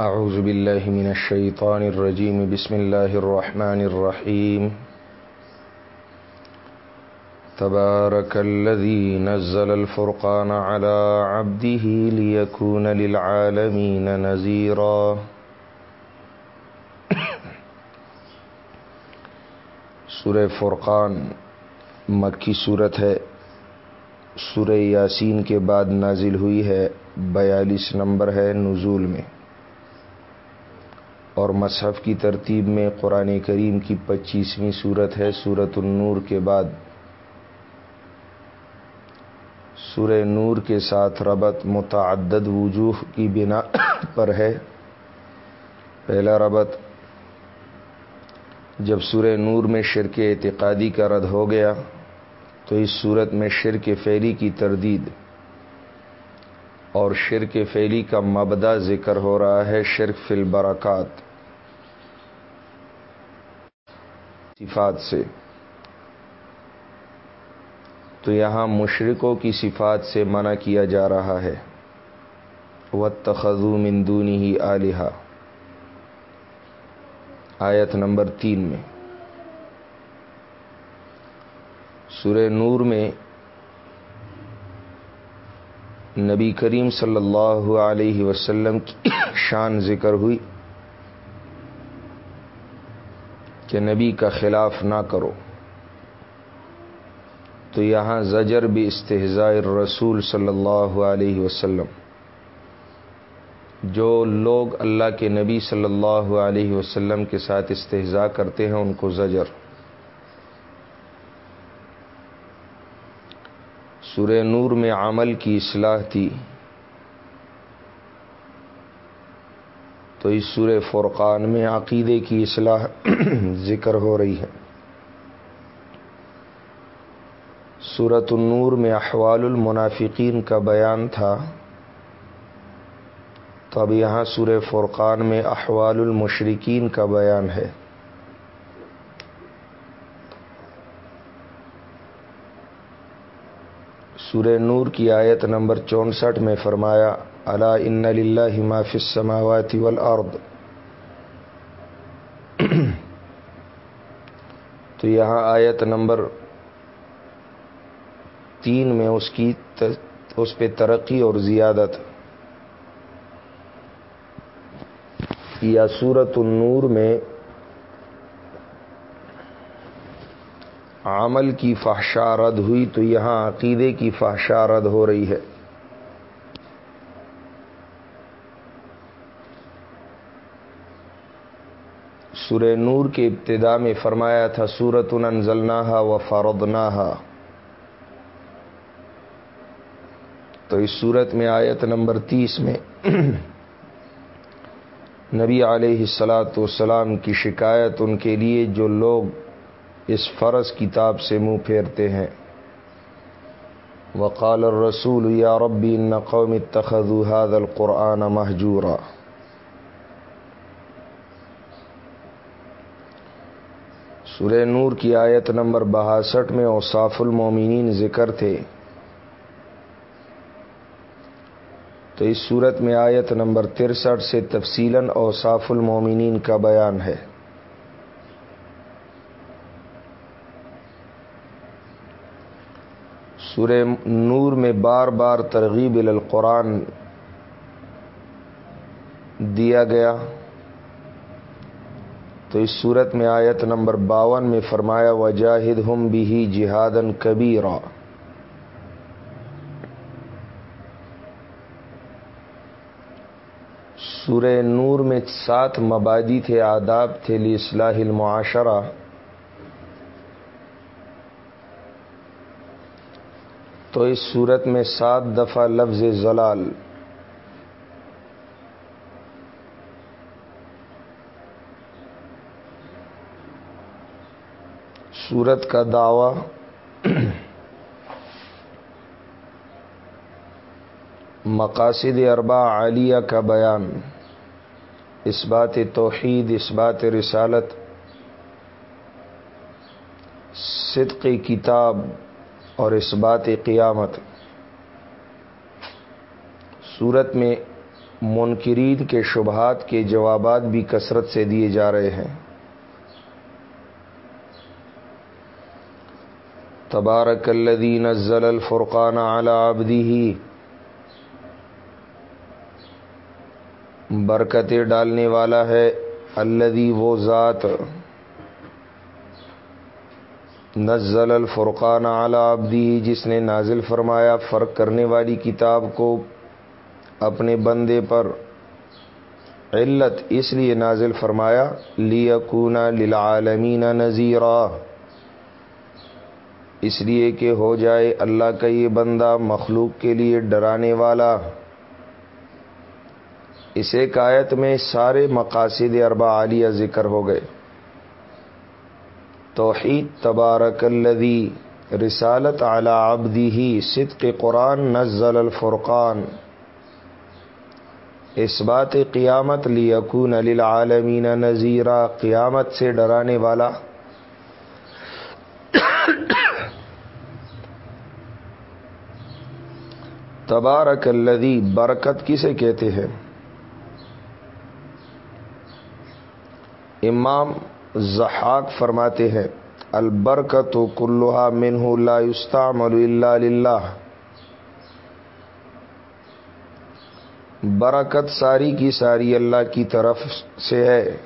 أعوذ بالله من الشيطان الرجيم. بسم الله الرحمن الرحيم. تبارك الذي نزل الفرقان على عبده ليكون للعالمين نذيرا. سورہ فرقان مکی صورت ہے. سورہ یاسین کے بعد نازل ہوئی ہے بیالیس نمبر ہے نزول میں. اور مصحف کی ترتیب میں قرآن کریم کی پچیسویں صورت ہے سورت النور کے بعد۔ سورہ نور کے ساتھ ربط متعدد وجوہ کی بنا پر ہے۔ پہلا ربط، جب سورہ نور میں شرک اعتقادی کا رد ہو گیا، تو اس صورت میں شرک فیلی کی تردید اور شرک فیلی کا مبدا ذکر ہو رہا ہے شرک فی البرکات۔ صفات سے۔ تو یہاں مشرقوں کی صفات سے منع کیا جا رہا ہے۔ و تخذو مندونی ہی آلیہ آیت نمبر تین میں۔ سورہ نور میں نبی کریم صلی اللہ علیہ وسلم کی شان ذکر ہوئی۔ کہ نبی کا خلاف نہ کرو۔ تو یہاں زجر بھی استحضاء رسول صلی اللہ علیہ وسلم۔ جو لوگ اللہ کے نبی صلی اللہ علیہ وسلم کے ساتھ استحضاء کرتے ہیں، ان کو زجر۔ سورہ نور میں عمل کی اصلاح تھی۔ تو اس سورہ فرقان میں عقیدے کی اصلاح ذکر ہو رہی ہے۔ سورت النور میں احوال المنافقین کا بیان تھا۔ تو اب یہاں سورہ فرقان میں احوال المشرقین کا بیان ہے۔ سورہ نور کی آیت نمبر چونسٹھ میں فرمایا اللہ ان للہ ما فی السماوات والارض تو یہاں آیت نمبر تین میں اس کی اس پہ ترقی اور زیادت. یا سورت النور میں عمل کی فحشا رد ہوئی تو یہاں عقیدے کی فحشا رد ہو رہی ہے. سورہ نور کے ابتدا میں فرمایا تھا سورت انزلناہا و فردناہا تو اس صورت میں آیت نمبر تیس میں نبی علیہ السلاۃ والسلام کی شکایت ان کے لیے جو لوگ اس فرض کتاب سے منہ پھیرتے ہیں۔ وقال الرسول، یا ربی، ان قوم اتخذوا هذا القرآن محجورا سورہ نور کی آیت نمبر بہاسٹھ میں اوصاف المومنین ذکر تھے۔ تو اس صورت میں آیت نمبر ترسٹھ سے تفصیل اوصاف المومنین کا بیان ہے۔ سورہ نور میں بار بار ترغیب القرآن دیا گیا۔ تو اس صورت میں آیت نمبر باون میں فرمایا وجاہد ہم بھی جہادن کبیر سورہ نور میں سات مبادی تھے، آداب تھے لی اصلاح المعاشرہ۔ تو اس صورت میں سات دفعہ لفظ زلال سورت کا دعوی مقاصد اربا عالیہ کا بیان۔ اس بات توحید، اس بات رسالت۔ صدق کتاب اور اس بات قیامت۔ صورت میں منکرین کے شبہات کے جوابات بھی کثرت سے دیے جا رہے ہیں۔ تبارک الذي نزل الفرقان على عبده. برکتیں ڈالنے والا ہے الذي وہ ذات نزل الفرقان على عبده، جس نے نازل فرمایا فرق کرنے والی کتاب کو اپنے بندے پر علت اس لیے نازل فرمایا لیکون للعالمین نذیرہ اس لیے کہ ہو جائے اللہ کا یہ بندہ مخلوق کے لیے ڈرانے والا۔ اس ایک آیت میں سارے مقاصد اربا عالیہ ذکر ہو گئے۔ توحید تبارک الذی رسالت اعلی آبدی ہی صدق قرآن نزل الفرقان۔ اس بات قیامت لیکون للعالمین نذیرہ قیامت سے ڈرانے والا۔ تبارک الذی برکت کسے کہتے ہیں؟ امام زحاق فرماتے ہیں، البرکت و کلوہا منہ لا یستعمل الا للہ۔ برکت ساری کی ساری اللہ کی طرف سے ہے۔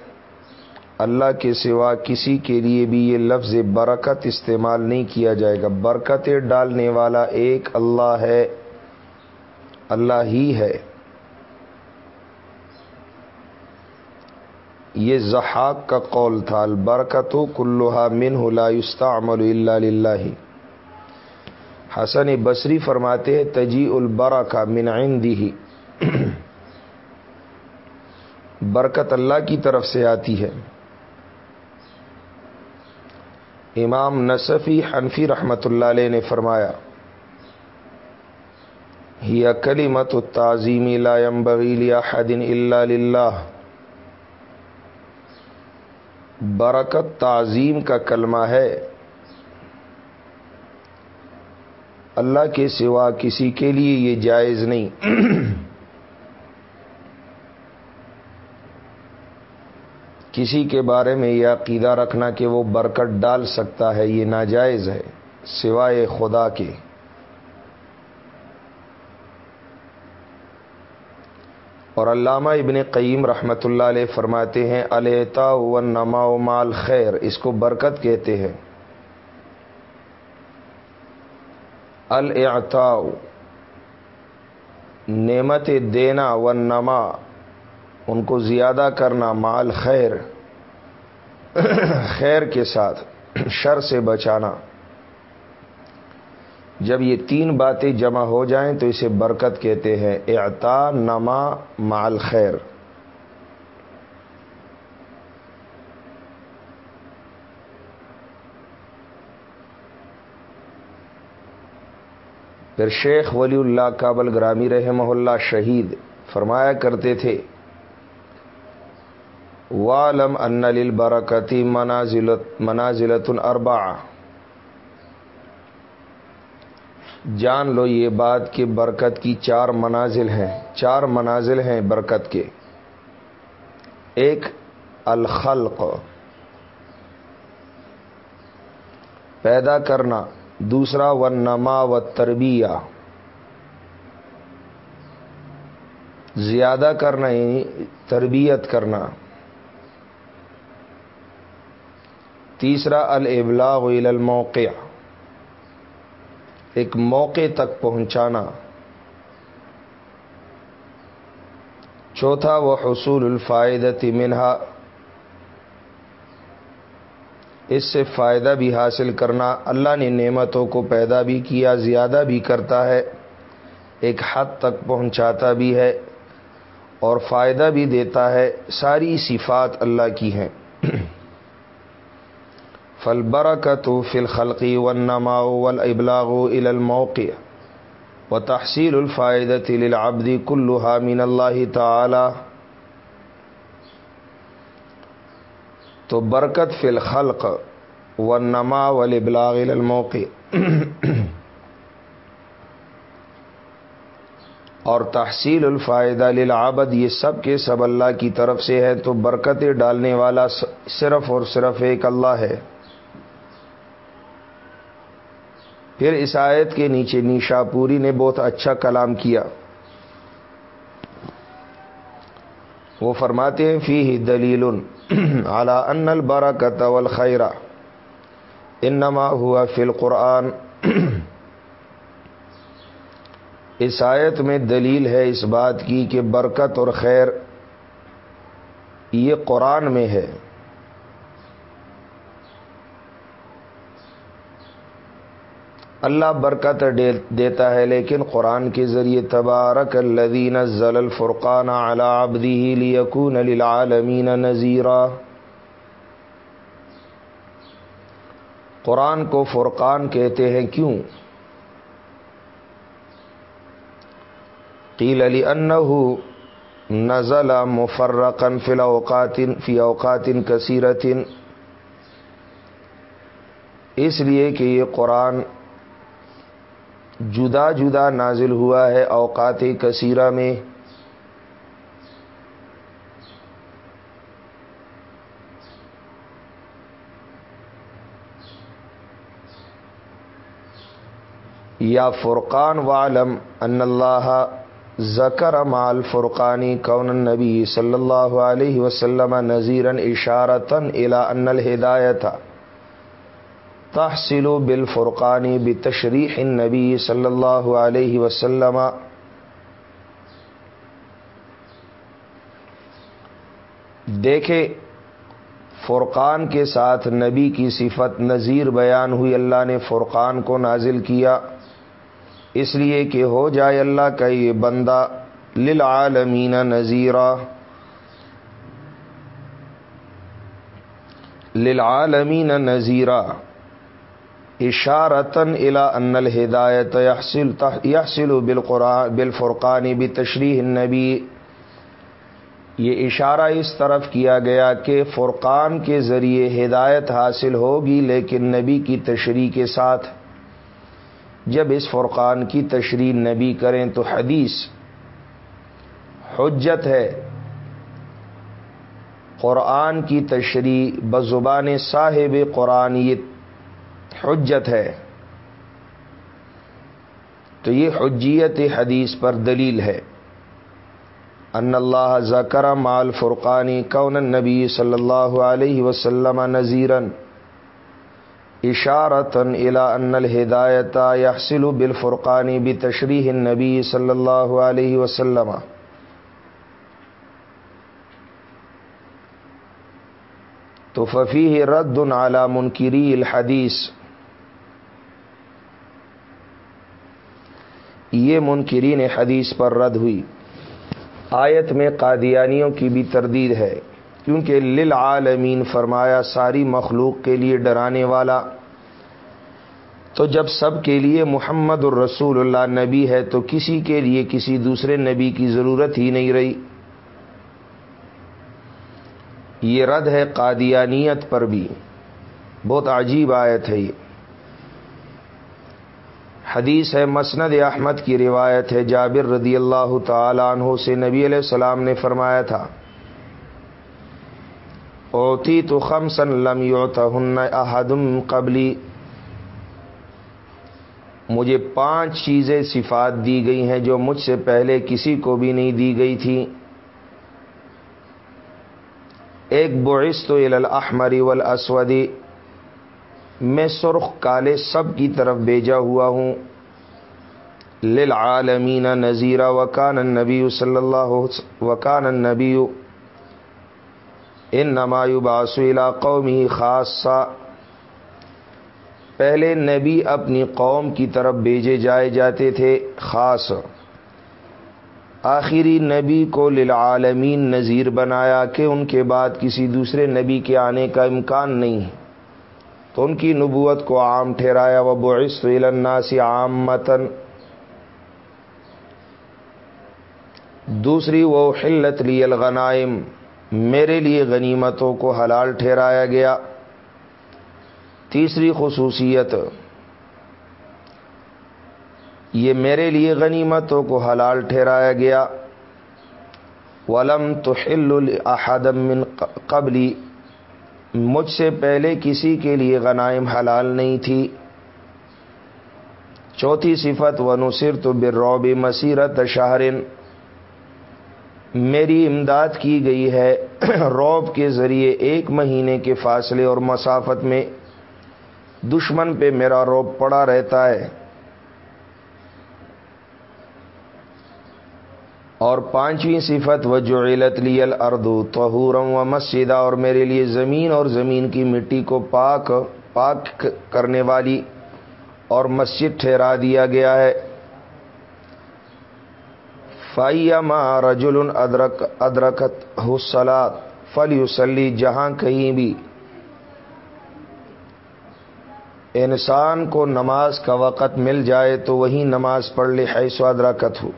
اللہ کے سوا کسی کے لیے بھی یہ لفظ برکت استعمال نہیں کیا جائے گا۔ برکتیں ڈالنے والا ایک اللہ ہے۔ اللہ ہی ہے۔ یہ زحاق کا قول تھا البرکت کلوہا من لا یستعمل اللہ للہ۔ حسن بصری فرماتے ہیں تجی البرا کا من عندی برکت اللہ کی طرف سے آتی ہے۔ امام نصفی حنفی رحمت اللہ علیہ نے فرمایا ہی کلی مت تعظیمی لائم بغیل حدن اللہ برکت تعظیم کا کلمہ ہے. اللہ کے سوا کسی کے لیے یہ جائز نہیں. کسی کے بارے میں یہ عقیدہ رکھنا کہ وہ برکت ڈال سکتا ہے یہ ناجائز ہے، سوائے خدا کے۔ اور علامہ ابن قیم رحمۃ اللہ علیہ فرماتے ہیں التا و نما و مال خیر اس کو برکت کہتے ہیں۔ التا نعمت دینا و نما ان کو زیادہ کرنا مال خیر خیر کے ساتھ، شر سے بچانا۔ جب یہ تین باتیں جمع ہو جائیں تو اسے برکت کہتے ہیں اعتا نما مال خیر پھر شیخ ولی اللہ کابل گرامی رحمہ اللہ شہید فرمایا کرتے تھے والم ان للبرکتی منازلت منازلت الربا جان لو یہ بات کہ برکت کی چار منازل ہیں۔ چار منازل ہیں برکت کے۔ ایک، الخلق۔ پیدا کرنا۔ دوسرا و نما و تربیہ زیادہ کرنا یعنی تربیت کرنا۔ تیسرا، الابلاغ الى الموقع۔ ایک موقع تک پہنچانا۔ چوتھا، وہ حصول الفائدت منہا۔ اس سے فائدہ بھی حاصل کرنا۔ اللہ نے نعمتوں کو پیدا بھی کیا، زیادہ بھی کرتا ہے، ایک حد تک پہنچاتا بھی ہے اور فائدہ بھی دیتا ہے۔ ساری صفات اللہ کی ہیں۔ فلبرکت فی الخلقی والنما والابلاغ الى الموقع وتحصیل الفائدة للعبد كلها من اللہ تعالی تو برکت فی الخلق والنما والابلاغ الى الموقع اور تحصیل الفائدہ للعبد یہ سب کے سب اللہ کی طرف سے ہے تو برکتیں ڈالنے والا صرف اور صرف ایک اللہ ہے۔ پھر اس آیت کے نیچے نیشا پوری نے بہت اچھا کلام کیا۔ وہ فرماتے ہیں فی ہی دلیل اعلی ان البرکت والخیرہ انما ہوا فی القرآن۔ اس آیت میں دلیل ہے اس بات کی کہ برکت اور خیر یہ قرآن میں ہے۔ اللہ برکت دیتا ہے، لیکن قرآن کے ذریعے تبارک الدین ضل الفرقان علی لیکون للعالمین نذیرہ قرآن کو فرقان کہتے ہیں، کیوں؟ قیل علی نزل مفرقن فی اوقات فی اوقات کثیرت اس لیے کہ یہ قرآن جدا جدا نازل ہوا ہے اوقات کثیرہ میں۔ یا فرقان والم ان اللہ ذکر مال فرقانی کون نبی صلی اللہ علیہ وسلم نذیرن اشارتن الا ان الہدایت۔ تحصل بالفرقانی بتشریح النبی صلی اللہ علیہ وسلم. دیکھے فرقان کے ساتھ نبی کی صفت نذیر بیان ہوئی، اللہ نے فرقان کو نازل کیا۔ اس لیے کہ ہو جائے اللہ کا یہ بندہ، للعالمین نذیرہ۔ للعالمین نذیرہ۔ اشارتن الا ان الہدایت یحصل بالقرآن بالفرقان بتشریح النبی یہ اشارہ اس طرف کیا گیا کہ فرقان کے ذریعے ہدایت حاصل ہوگی لیکن نبی کی تشریح کے ساتھ۔ جب اس فرقان کی تشریح نبی کریں تو حدیث حجت ہے۔ قرآن کی تشریح بزبان صاحب قرآن یہ حجت ہے۔ تو یہ حجیت حدیث پر دلیل ہے۔ ان اللہ ذکر مال فرقانی کون نبی صلی اللہ علیہ وسلم نذیرن۔ اشارتن الا ان الہدایت یحصل بالفرقانی بتشریح النبی صلی اللہ علیہ وسلم۔ تو ففی رد علی منکری الحدیث۔ یہ منکرین حدیث پر رد ہوئی۔ آیت میں قادیانیوں کی بھی تردید ہے، کیونکہ للعالمین فرمایا ساری مخلوق کے لیے ڈرانے والا۔ تو جب سب کے لیے محمد الرسول اللہ نبی ہے، تو کسی کے لیے کسی دوسرے نبی کی ضرورت ہی نہیں رہی۔ یہ رد ہے قادیانیت پر بھی۔ بہت عجیب آیت ہے یہ۔ حدیث ہے، مسند احمد کی روایت ہے، جابر رضی اللہ تعالیٰ عنہ سے نبی علیہ السلام نے فرمایا تھا اوتی تو خمسن لم یوتہن احدم قبلی مجھے پانچ چیزیں صفات دی گئی ہیں جو مجھ سے پہلے کسی کو بھی نہیں دی گئی تھی۔ ایک بعث تو الاحمری والاسودی میں سرخ کالے سب کی طرف بھیجا ہوا ہوں۔ للعالمین نذیرہ وکان النبی صلی اللہ وکان النبی ان نمایو باسلا قومی خاصہ پہلے نبی اپنی قوم کی طرف بھیجے جائے جاتے تھے خاص۔ آخری نبی کو للعالمین نذیر بنایا کہ ان کے بعد کسی دوسرے نبی کے آنے کا امکان نہیں۔ ہے تو ان کی نبوت کو عام ٹھہرایا وہ بعث الناس عام متن دوسری وہ حلت لی الغنائم۔ میرے لیے غنیمتوں کو حلال ٹھہرایا گیا۔ تیسری، خصوصیت۔ یہ میرے لیے غنیمتوں کو حلال ٹھہرایا گیا۔ ولم تو من قبلی مجھ سے پہلے کسی کے لیے غنائم حلال نہیں تھی۔ چوتھی صفت و نصر تو بروب مسیرت شہرن میری امداد کی گئی ہے روب کے ذریعے ایک مہینے کے فاصلے اور مسافت میں۔ دشمن پہ میرا روب پڑا رہتا ہے۔ اور پانچویں صفت و جو علت لی اردو توہورم و مسجدہ اور میرے لیے زمین اور زمین کی مٹی کو پاک پاک کرنے والی اور مسجد ٹھہرا دیا گیا ہے۔ فائیما رجل ادرک ادرکت حسلات فل یوسلی جہاں کہیں بھی۔ انسان کو نماز کا وقت مل جائے تو وہی نماز پڑھ لے، حیث ادرکت ہو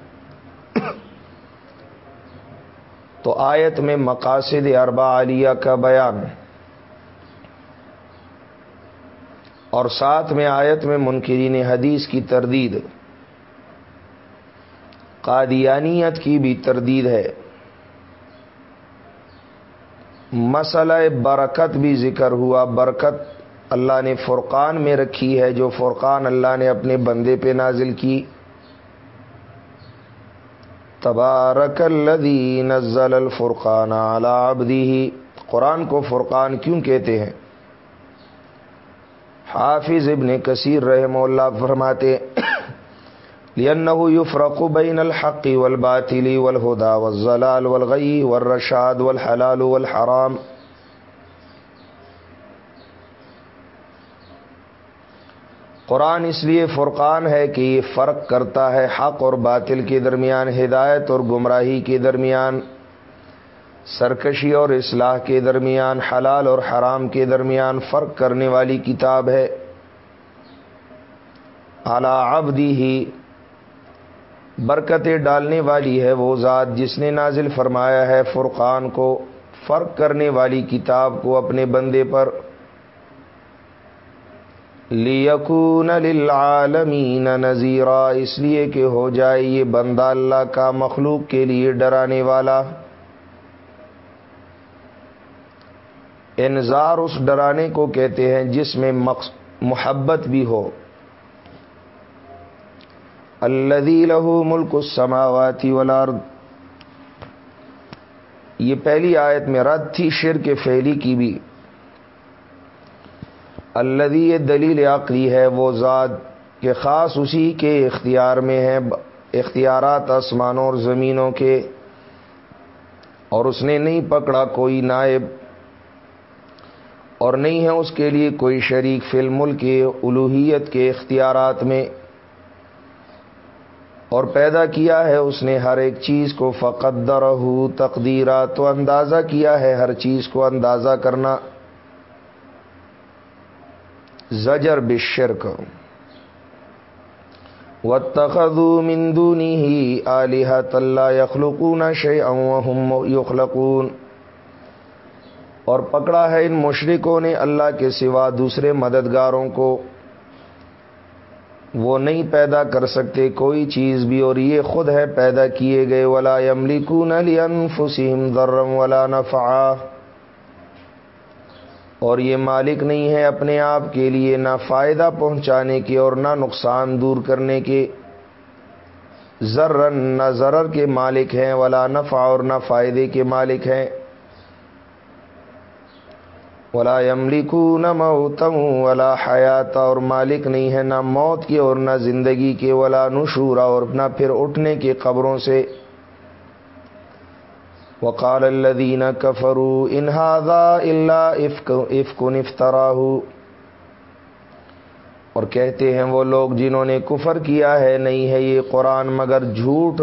تو آیت میں مقاصد اربا عالیہ کا بیان۔ اور ساتھ میں آیت میں منکرین حدیث کی تردید۔ قادیانیت کی بھی تردید ہے۔ مسئلہ برکت بھی ذکر ہوا۔ برکت اللہ نے فرقان میں رکھی ہے۔ جو فرقان اللہ نے اپنے بندے پہ نازل کی۔ تبارک الذی نزل الفرقان علی عبده۔ قرآن کو فرقان کیوں کہتے ہیں؟ حافظ ابن کثیر رحم اللہ فرماتے لأنه يفرق بين الحق والباطل والهدى والضلال والغي والرشاد والحلال والحرام۔ قرآن اس لیے فرقان ہے کہ یہ فرق کرتا ہے حق اور باطل کے درمیان، ہدایت اور گمراہی کے درمیان، سرکشی اور اصلاح کے درمیان، حلال اور حرام کے درمیان فرق کرنے والی کتاب ہے۔ اعلی آبدی ہی برکتیں ڈالنے والی ہے وہ ذات جس نے نازل فرمایا ہے فرقان کو، فرق کرنے والی کتاب کو اپنے بندے پر۔ لیکون للعالمین نذیرا اس لیے کہ ہو جائے یہ بندہ اللہ کا مخلوق کے لیے ڈرانے والا۔ انذار اس ڈرانے کو کہتے ہیں جس میں محبت بھی ہو۔ الذي له ملک السماوات والارض یہ پہلی آیت میں رد تھی شر کے فیلی کی بھی۔ الذي یہ دلیل عقلی ہے، وہ ذات کہ خاص اسی کے اختیار میں ہے، اختیارات آسمانوں اور زمینوں کے۔ اور اس نے نہیں پکڑا کوئی نائب، اور نہیں ہے اس کے لیے کوئی شریک فلم کے الوحیت کے اختیارات میں۔ اور پیدا کیا ہے، اس نے ہر ایک چیز کو فقدر ہو تقدیرہ تو اندازہ کیا ہے ہر چیز کو اندازہ کرنا۔ زجر بشرک و تخو مندونی ہی علیہ طلّہ یخلقون شی اوہم اور پکڑا ہے ان مشرقوں نے اللہ کے سوا دوسرے مددگاروں کو۔ وہ نہیں پیدا کر سکتے کوئی چیز بھی، اور یہ خود ہے پیدا کیے گئے۔ ولا یملیکون لانفسہم ضرم ولا نفعا۔ اور یہ مالک نہیں ہے اپنے آپ کے لیے، نہ فائدہ پہنچانے کے اور نہ نقصان دور کرنے کے۔ ذرن، نہ ضرر کے مالک ہیں، ولا نفع اور نہ فائدے کے مالک ہیں۔ ولا یملکو نہ موتم ولا حیات اور مالک نہیں ہے نہ موت کے اور نہ زندگی کے، ولا نشورا، اور نہ پھر اٹھنے کے قبروں سے۔ وقال الدین کفرو انہادا اللہ افق نفترا اور کہتے ہیں وہ لوگ جنہوں نے کفر کیا ہے، نہیں ہے یہ قرآن مگر جھوٹ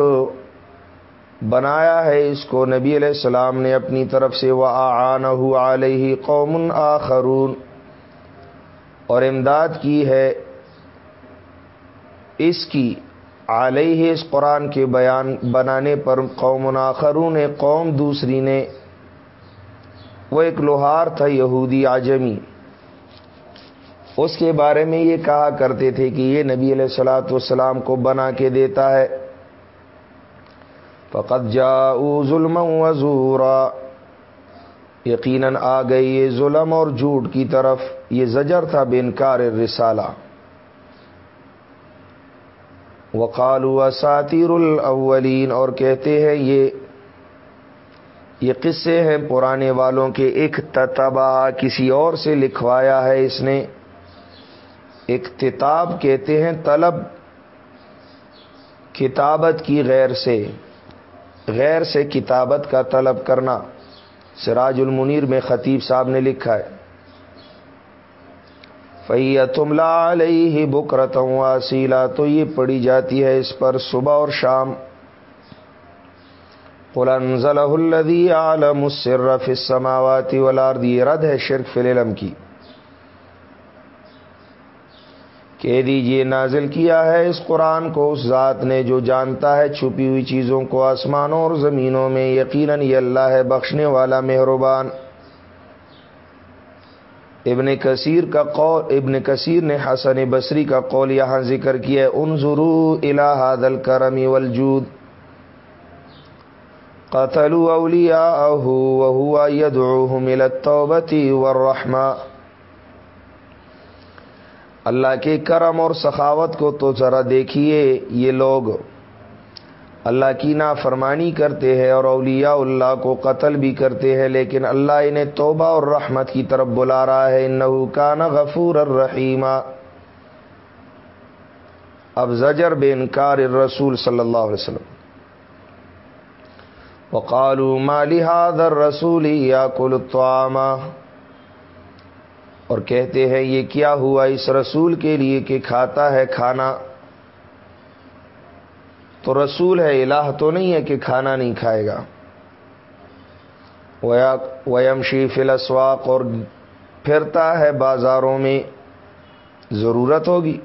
بنایا ہے۔ اس کو نبی علیہ السلام نے اپنی طرف سے وہ آن علیہ قوم آخرون۔ اور امداد کی ہے اس کی۔ علیہ اس قرآن کے بیان بنانے پر قوم آخرون، قوم دوسری نے، وہ ایک لوہار تھا یہودی آجمی اس کے بارے میں یہ کہا کرتے تھے کہ یہ نبی علیہ السلاۃ والسلام کو بنا کے دیتا ہے۔ فقط جا ظلم وزورا۔ یقیناً آ گئی یہ ظلم اور جھوٹ کی طرف۔ یہ زجر تھا بے انکار رسالہ۔ وقالو اساتیر الاولین اور کہتے ہیں یہ یہ قصے ہیں پرانے والوں کے، ایک کسی اور سے لکھوایا ہے اس نے۔ اختتاب کہتے ہیں طلب، کتابت کی غیر سے غیر سے کتابت کا طلب کرنا۔ سراج المنیر میں خطیب صاحب نے لکھا ہے۔ فیت تملا علیہ بکرت واسیلا تو یہ پڑی جاتی ہے اس پر صبح اور شام۔ قلنزل الدی عالم السر فی السماوات والارض یہ رد ہے شرک فی العلم کی۔ کہہ دیجیے، نازل کیا ہے اس قرآن کو، اس ذات نے جو جانتا ہے چھپی ہوئی چیزوں کو آسمانوں اور زمینوں میں، یقیناً یہ اللہ ہے، بخشنے والا، مہربان۔ ابن کثیر کا قول ابن کثیر نے حسن بصری کا قول یہاں ذکر کیا ہے ان ضرور الحاد الکرمی والجود۔ قتل اولیا وهو يدعوهم الى التوبه والرحمه اللہ کے کرم اور سخاوت کو تو ذرا دیکھیے، یہ لوگ اللہ کی نافرمانی کرتے ہیں اور اولیاء اللہ کو قتل بھی کرتے ہیں، لیکن اللہ انہیں توبہ اور رحمت کی طرف بلا رہا ہے۔ نو کان غفور الرحیمہ اب زجر بے انکار الرسول صلی اللہ علیہ وسلم۔ وقالوا ما لهذا الرسول ياكل الطعام۔ اور کہتے ہیں، یہ کیا ہوا اس رسول کے لیے کہ کھاتا ہے کھانا؟ تو رسول ہے، الہ تو نہیں ہے کہ کھانا نہیں کھائے گا۔ ویم شی فلسواق اور پھرتا ہے بازاروں میں، ضرورت ہوگی۔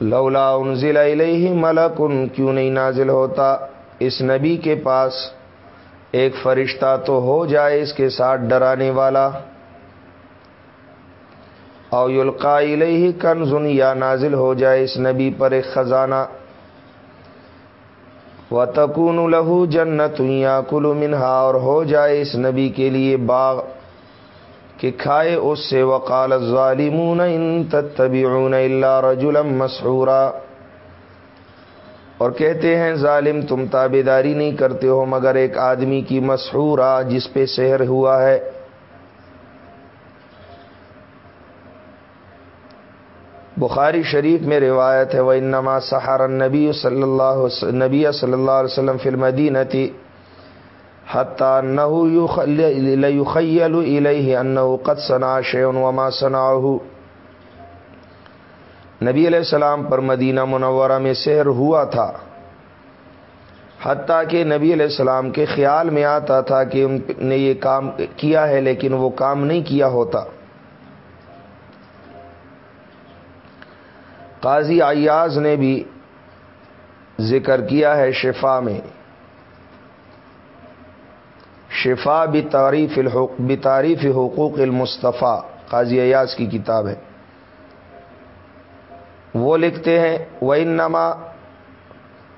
لولا انزل الیہ ملک ان کیوں نہیں نازل ہوتا؟ اس نبی کے پاس ایک فرشتہ تو ہو جائے اس کے ساتھ ڈرانے والا۔ او یلقا الیہ کنزن یا نازل ہو جائے اس نبی پر ایک خزانہ۔ و تکون لہو جنت یا کلو منہا اور ہو جائے اس نبی کے لیے باغ کہ کھائے اس سے۔ وقال ظالمون ان تتبعون الا رجلا مسحورا۔ اور کہتے ہیں، ظالم، تم تابے داری نہیں کرتے ہو، مگر ایک آدمی کی مسحورہ جس پہ سحر ہوا ہے بخاری شریف میں روایت ہے وہ انما سہار نبی صلی اللہ نبی صلی اللہ علیہ وسلم فلم دین تھی حتیٰ خیل انہو قد صنع شیون وما صنعہو نبی علیہ السلام پر مدینہ منورہ میں سحر ہوا تھا۔ حتیٰ کہ نبی علیہ السلام کے خیال میں آتا تھا کہ ان نے یہ کام کیا ہے، لیکن وہ کام نہیں کیا ہوتا۔ قاضی ایاز نے بھی ذکر کیا ہے شفا میں۔ شفا بتعریف بتعریف حقوق المصطفیٰ، قاضی ایاز کی کتاب ہے۔ وہ لکھتے ہیں وہ انما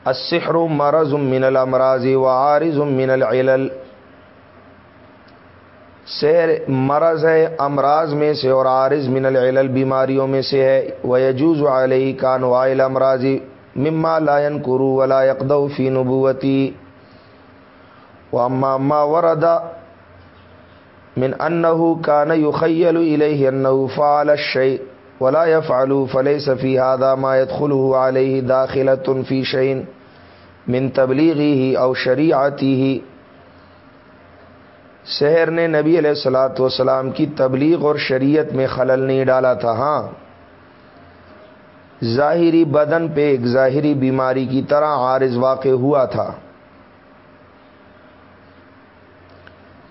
السحر مرض من الامراض و عارض من العلل سیر مرض ہے، امراض میں سے اور عارض من العلل، بیماریوں میں سے ہے۔ وہ یجوز علیہ کان وائل امراضی مما لائن کرو ولا یقدو فی نبوتی و اما اما وردا من انه كان يخيل اليه انه فعل الشيء ولا يفعل فليس في هذا ما يدخله عليه داخله في شيء من تبلیغه او شریعته سحر نے نبی علیہ السلاۃ والسلام کی تبلیغ اور شریعت میں خلل نہیں ڈالا تھا ہاں۔ ظاہری بدن پہ ایک ظاہری بیماری کی طرح عارض واقع ہوا تھا۔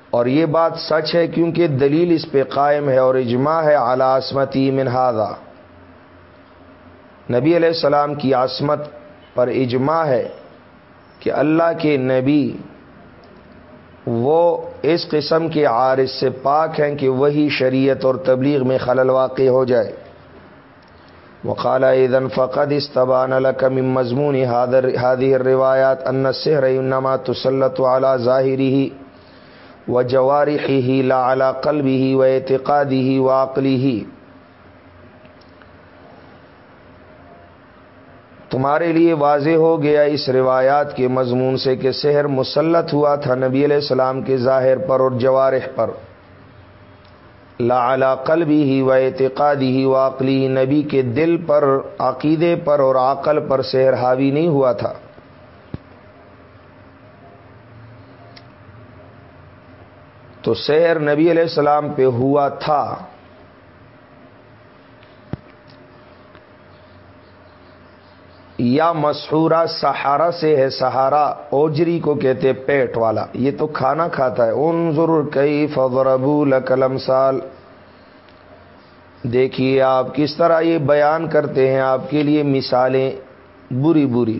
اور یہ بات سچ ہے کیونکہ دلیل اس پہ قائم ہے اور اجماع ہے علاسمتی منہادا نبی علیہ السلام کی عصمت پر اجماع ہے کہ اللہ کے نبی وہ اس قسم کے عارض سے پاک ہیں کہ وہی شریعت اور تبلیغ میں خلل واقع ہو جائے۔ وقال ایدن فقد استبان لکم مضمون هذه الروایات ان السحر انما تسلط على ظاهره وجوارحه لا على قلبه واعتقاده وعقله۔ تمہارے لیے واضح ہو گیا اس روایات کے مضمون سے کہ سحر مسلط ہوا تھا نبی علیہ السلام کے ظاہر پر اور جوارح پر۔ لا قلبی ہی و اعتقادی ہی عقلی نبی کے دل پر، عقیدے پر اور عقل پر سحر حاوی نہیں ہوا تھا۔ تو سحر نبی علیہ السلام پہ ہوا تھا۔ یا مسحورہ سہارا سے ہے سہارا، اوجری کو کہتے پیٹ والا۔ یہ تو کھانا کھاتا ہے۔ ان ضرور کئی فضربو لکلم سال دیکھیے آپ کس طرح یہ بیان کرتے ہیں۔ آپ کے لیے مثالیں بری بری۔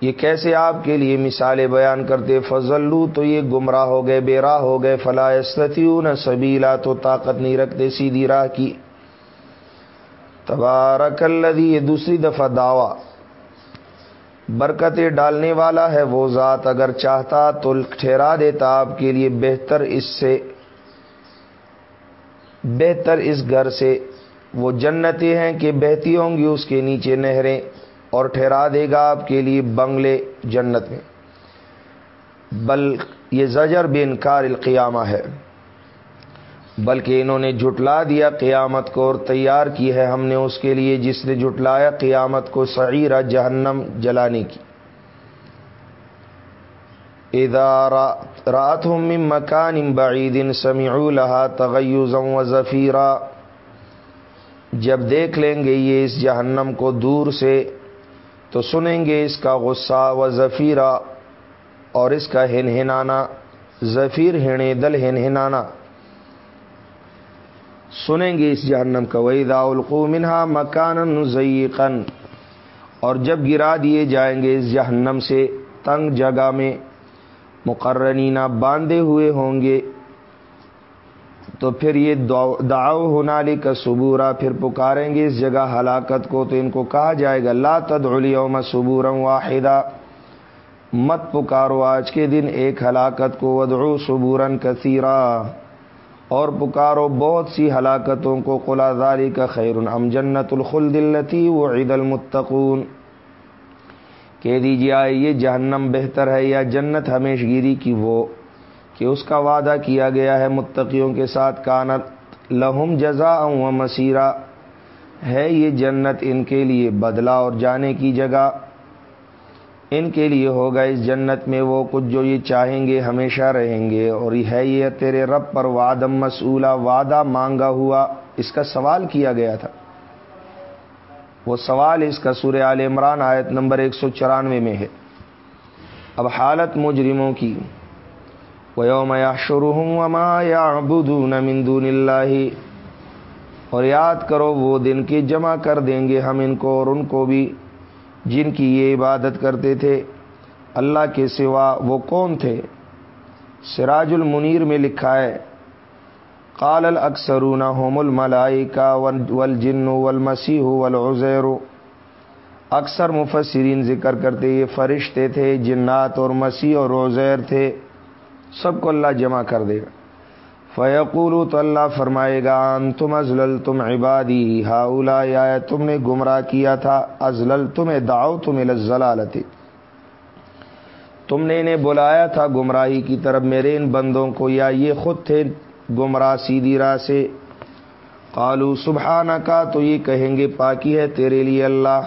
یہ کیسے آپ کے لیے مثالیں بیان کرتے فضلو تو یہ گمراہ ہو گئے، بے راہ ہو گئے۔ فلاستیوں نہ سبیلا تو طاقت نہیں رکھتے، سیدھی راہ کی۔ تبارک الذی یہ دوسری دفعہ دعوی برکتیں ڈالنے والا ہے وہ ذات اگر چاہتا تو ٹھہرا دیتا آپ کے لیے بہتر اس سے بہتر اس گھر سے وہ جنتیں ہیں کہ بہتی ہوں گی اس کے نیچے نہریں اور ٹھہرا دے گا آپ کے لیے بنگلے جنت میں۔ بل یہ زجر بے انکار القیامہ ہے۔ بلکہ انہوں نے جھٹلا دیا قیامت کو اور تیار کی ہے ہم نے اس کے لیے جس نے جھٹلایا قیامت کو سعیرہ جہنم جلانے کی۔ ادارہ رات ہم مکان بعید سمیع لہا تغیزم و ذفیرہ جب دیکھ لیں گے یہ اس جہنم کو دور سے، تو سنیں گے اس کا غصہ و ذفیرہ اور اس کا ہن ہنانا ذفیر ہنے، دل ہن ہنانا سنیں گے اس جہنم کا ویدا القو منہا مکان ضیقن اور جب گرا دیے جائیں گے اس جہنم سے، تنگ جگہ میں مقررینہ باندھے ہوئے ہوں گے۔ تو پھر یہ دعو ہنالی کا صبورہ پھر پکاریں گے اس جگہ ہلاکت کو، تو ان کو کہا جائے گا، لا تدعو صبورم واحدہ مت پکارو آج کے دن ایک ہلاکت کو ودعو صبورن کثیرہ اور پکارو بہت سی ہلاکتوں کو قلا داری کا خیر ام جنت الخل دلتی و عید المتقون۔ کہہ دیجیے آئے، یہ جہنم بہتر ہے یا جنت ہمیش گیری کی وہ؟ کہ اس کا وعدہ کیا گیا ہے متقیوں کے ساتھ، کانت لہم جزا و مسیرہ ہے یہ جنت ان کے لیے بدلہ اور جانے کی جگہ۔ ان کے لیے ہوگا اس جنت میں وہ کچھ جو یہ چاہیں گے ہمیشہ رہیں گے اور یہ ہے یہ تیرے رب پر وعدم مسولہ وعدہ مانگا ہوا، اس کا سوال کیا گیا تھا۔ وہ سوال اس کا سورہ عال عمران آیت نمبر ایک سو چورانوے میں ہے۔ اب حالت مجرموں کی۔ ویوم شروع وما یا دون اللہ اور یاد کرو وہ دن کی جمع کر دیں گے ہم ان کو اور ان کو بھی۔ جن کی یہ عبادت کرتے تھے، اللہ کے سوا وہ کون تھے؟ سراج المنیر میں لکھا ہے، قال الاکثرون ہوم الملائی کا ول جن ول مسیح اکثر مفسرین ذکر کرتے یہ فرشتے تھے، جنات اور مسیح اور روزیر تھے۔ سب کو اللہ جمع کر دے۔ گا فیقول تو اللہ فرمائے گا تم ازلل تم عبادی ہاؤلا یا تم نے گمراہ کیا تھا ازلل تم داؤ تم لذلالتی تم نے انہیں بلایا تھا گمراہی کی طرف، میرے ان بندوں کو یا یہ خود تھے گمراہ سیدھی راہ سے۔ قالو سبحانہ کا تو یہ کہیں گے، پاکی ہے تیرے لیے اللہ۔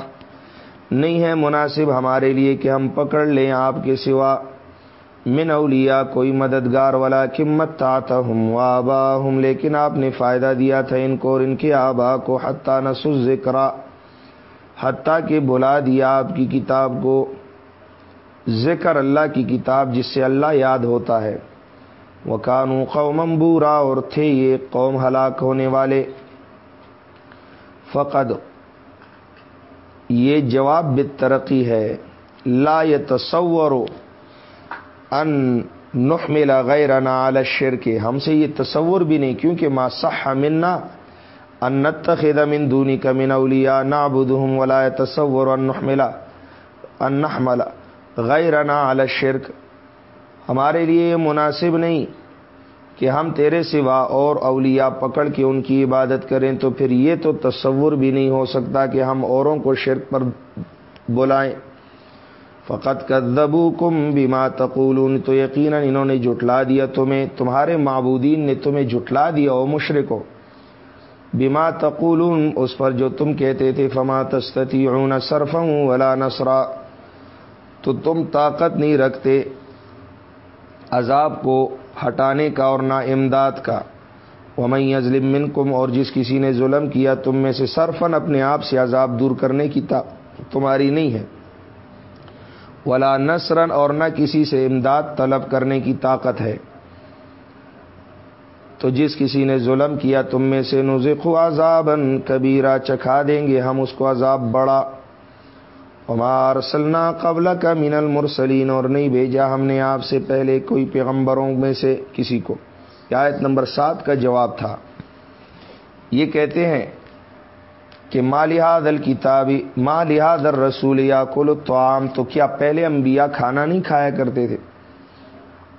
نہیں ہے مناسب ہمارے لیے کہ ہم پکڑ لیں آپ کے سوا۔ من اولیاء کوئی مددگار والا قمت آتا ہوں آبا ہوں لیکن آپ نے فائدہ دیا تھا ان کو اور ان کے آبا کو حتیٰ نسو ذکر حتیٰ کہ بلا دیا آپ کی کتاب کو۔ ذکر اللہ کی کتاب جس سے اللہ یاد ہوتا ہے۔ وہ قانو قوم بورا اور تھے یہ قوم ہلاک ہونے والے۔ فقد یہ جواب بت ترقی ہے۔ لا تصور ان نحمل غیرنا علی الشرک. ہم سے یہ تصور بھی نہیں، کیونکہ ما صح منا ان نتخذ من دونک من اولیاء نعبدهم ولا يتصور ان نحمل ان نحمل غیرنا علی الشرک. ہمارے لیے یہ مناسب نہیں کہ ہم تیرے سوا اور اولیاء پکڑ کے ان کی عبادت کریں، تو پھر یہ تو تصور بھی نہیں ہو سکتا کہ ہم اوروں کو شرک پر بلائیں۔ فقط کدبو کم بیما تقولون، تو یقیناً انہوں نے جٹلا دیا تمہیں، تمہارے معبودین نے تمہیں جٹلا دیا، او مشرقو بیما تقولون، اس پر جو تم کہتے تھے، فما تستتی صرفا ولا نصرا۔ تو تم طاقت نہیں رکھتے عذاب کو ہٹانے کا اور نہ امداد کا۔ ومئی ازلم من کم اور جس کسی نے ظلم کیا، تم میں سے صرفن اپنے آپ سے عذاب دور کرنے کی تا تمہاری نہیں ہے۔ ولا نسرن اور نہ کسی سے امداد طلب کرنے کی طاقت ہے۔ تو جس کسی نے ظلم کیا، تم میں سے نزق عذابن کبیرہ چکھا دیں گے، ہم اس کو عذاب بڑا۔ عمار سلنا قبل کا من المرسلین، اور نہیں بھیجا ہم نے آپ سے پہلے کوئی پیغمبروں میں سے کسی کو۔ آیت نمبر سات کا جواب تھا۔ یہ کہتے ہیں کہ ما لحاظ الکتابی، ما لحاظ الرسول یا کل توام تو کیا پہلے انبیاء کھانا نہیں کھایا کرتے تھے؟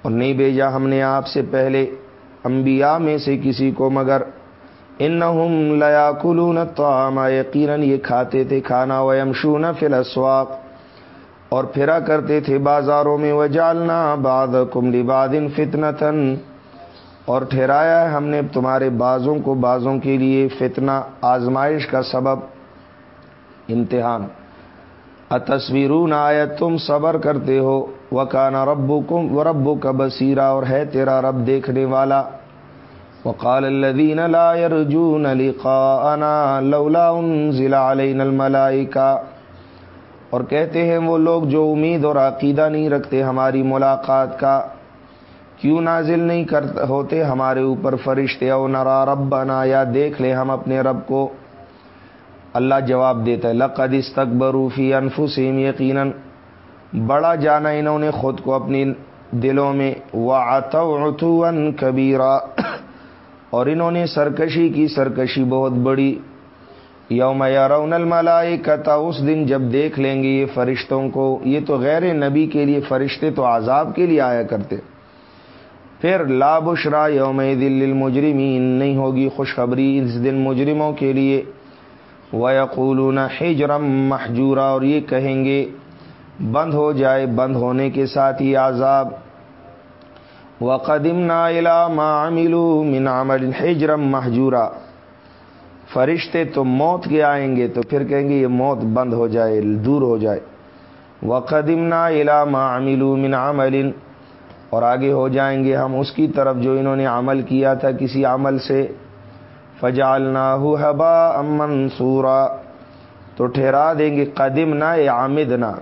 اور نہیں بھیجا ہم نے آپ سے پہلے انبیاء میں سے کسی کو، مگر ان لیا کلون تو یقیناً یہ کھاتے تھے کھانا، ویمشون فل اسواق اور پھرا کرتے تھے بازاروں میں وہ جالنا باد کملی بادن فتنتن اور ٹھہرایا ہے ہم نے تمہارے بازوں کو بازوں کے لیے فتنہ آزمائش کا سبب امتحان۔ تصویرون آیا تم صبر کرتے ہو۔ وہ کانا ربو کم و ربو کا بصیرہ اور ہے تیرا رب دیکھنے والا۔ وقال الذين لا يرجون لقاءنا لولا انزل علينا الملائكه اور کہتے ہیں وہ لوگ جو امید اور عقیدہ نہیں رکھتے ہماری ملاقات کا۔ کیوں نازل نہیں کرتے ہوتے ہمارے اوپر فرشتے؟ او نرا ربنا، یا دیکھ لے ہم اپنے رب کو۔ اللہ جواب دیتا ہے، لقد استکبروا فی انفسهم یقینا۔ بڑا جانا انہوں نے خود کو اپنی دلوں میں، وعتوا عتوا کبیرا۔ اور انہوں نے سرکشی کی، سرکشی بہت بڑی۔ یوم یارون الملائکتا اس دن جب دیکھ لیں گے یہ فرشتوں کو، یہ تو غیر نبی کے لیے، فرشتے تو عذاب کے لیے آیا کرتے۔ پھر لا بشرا یوم دل المجرمین نہیں ہوگی خوشخبری اس دن مجرموں کے لیے۔ ویقولون حجرم محجورا اور یہ کہیں گے، بند ہو جائے، بند ہونے کے ساتھ ہی عذاب۔ وقدم نا ملو عمل حجرم محجورا۔ فرشتے تو موت کے آئیں گے تو پھر کہیں گے یہ موت بند ہو جائے، دور ہو جائے۔ وقدم نا عملو من عمل اور آگے ہو جائیں گے ہم اس کی طرف جو انہوں نے عمل کیا تھا کسی عمل سے۔ فجالنا حبا امن سورا تو ٹھہرا دیں گے قدم نہ آمد نہ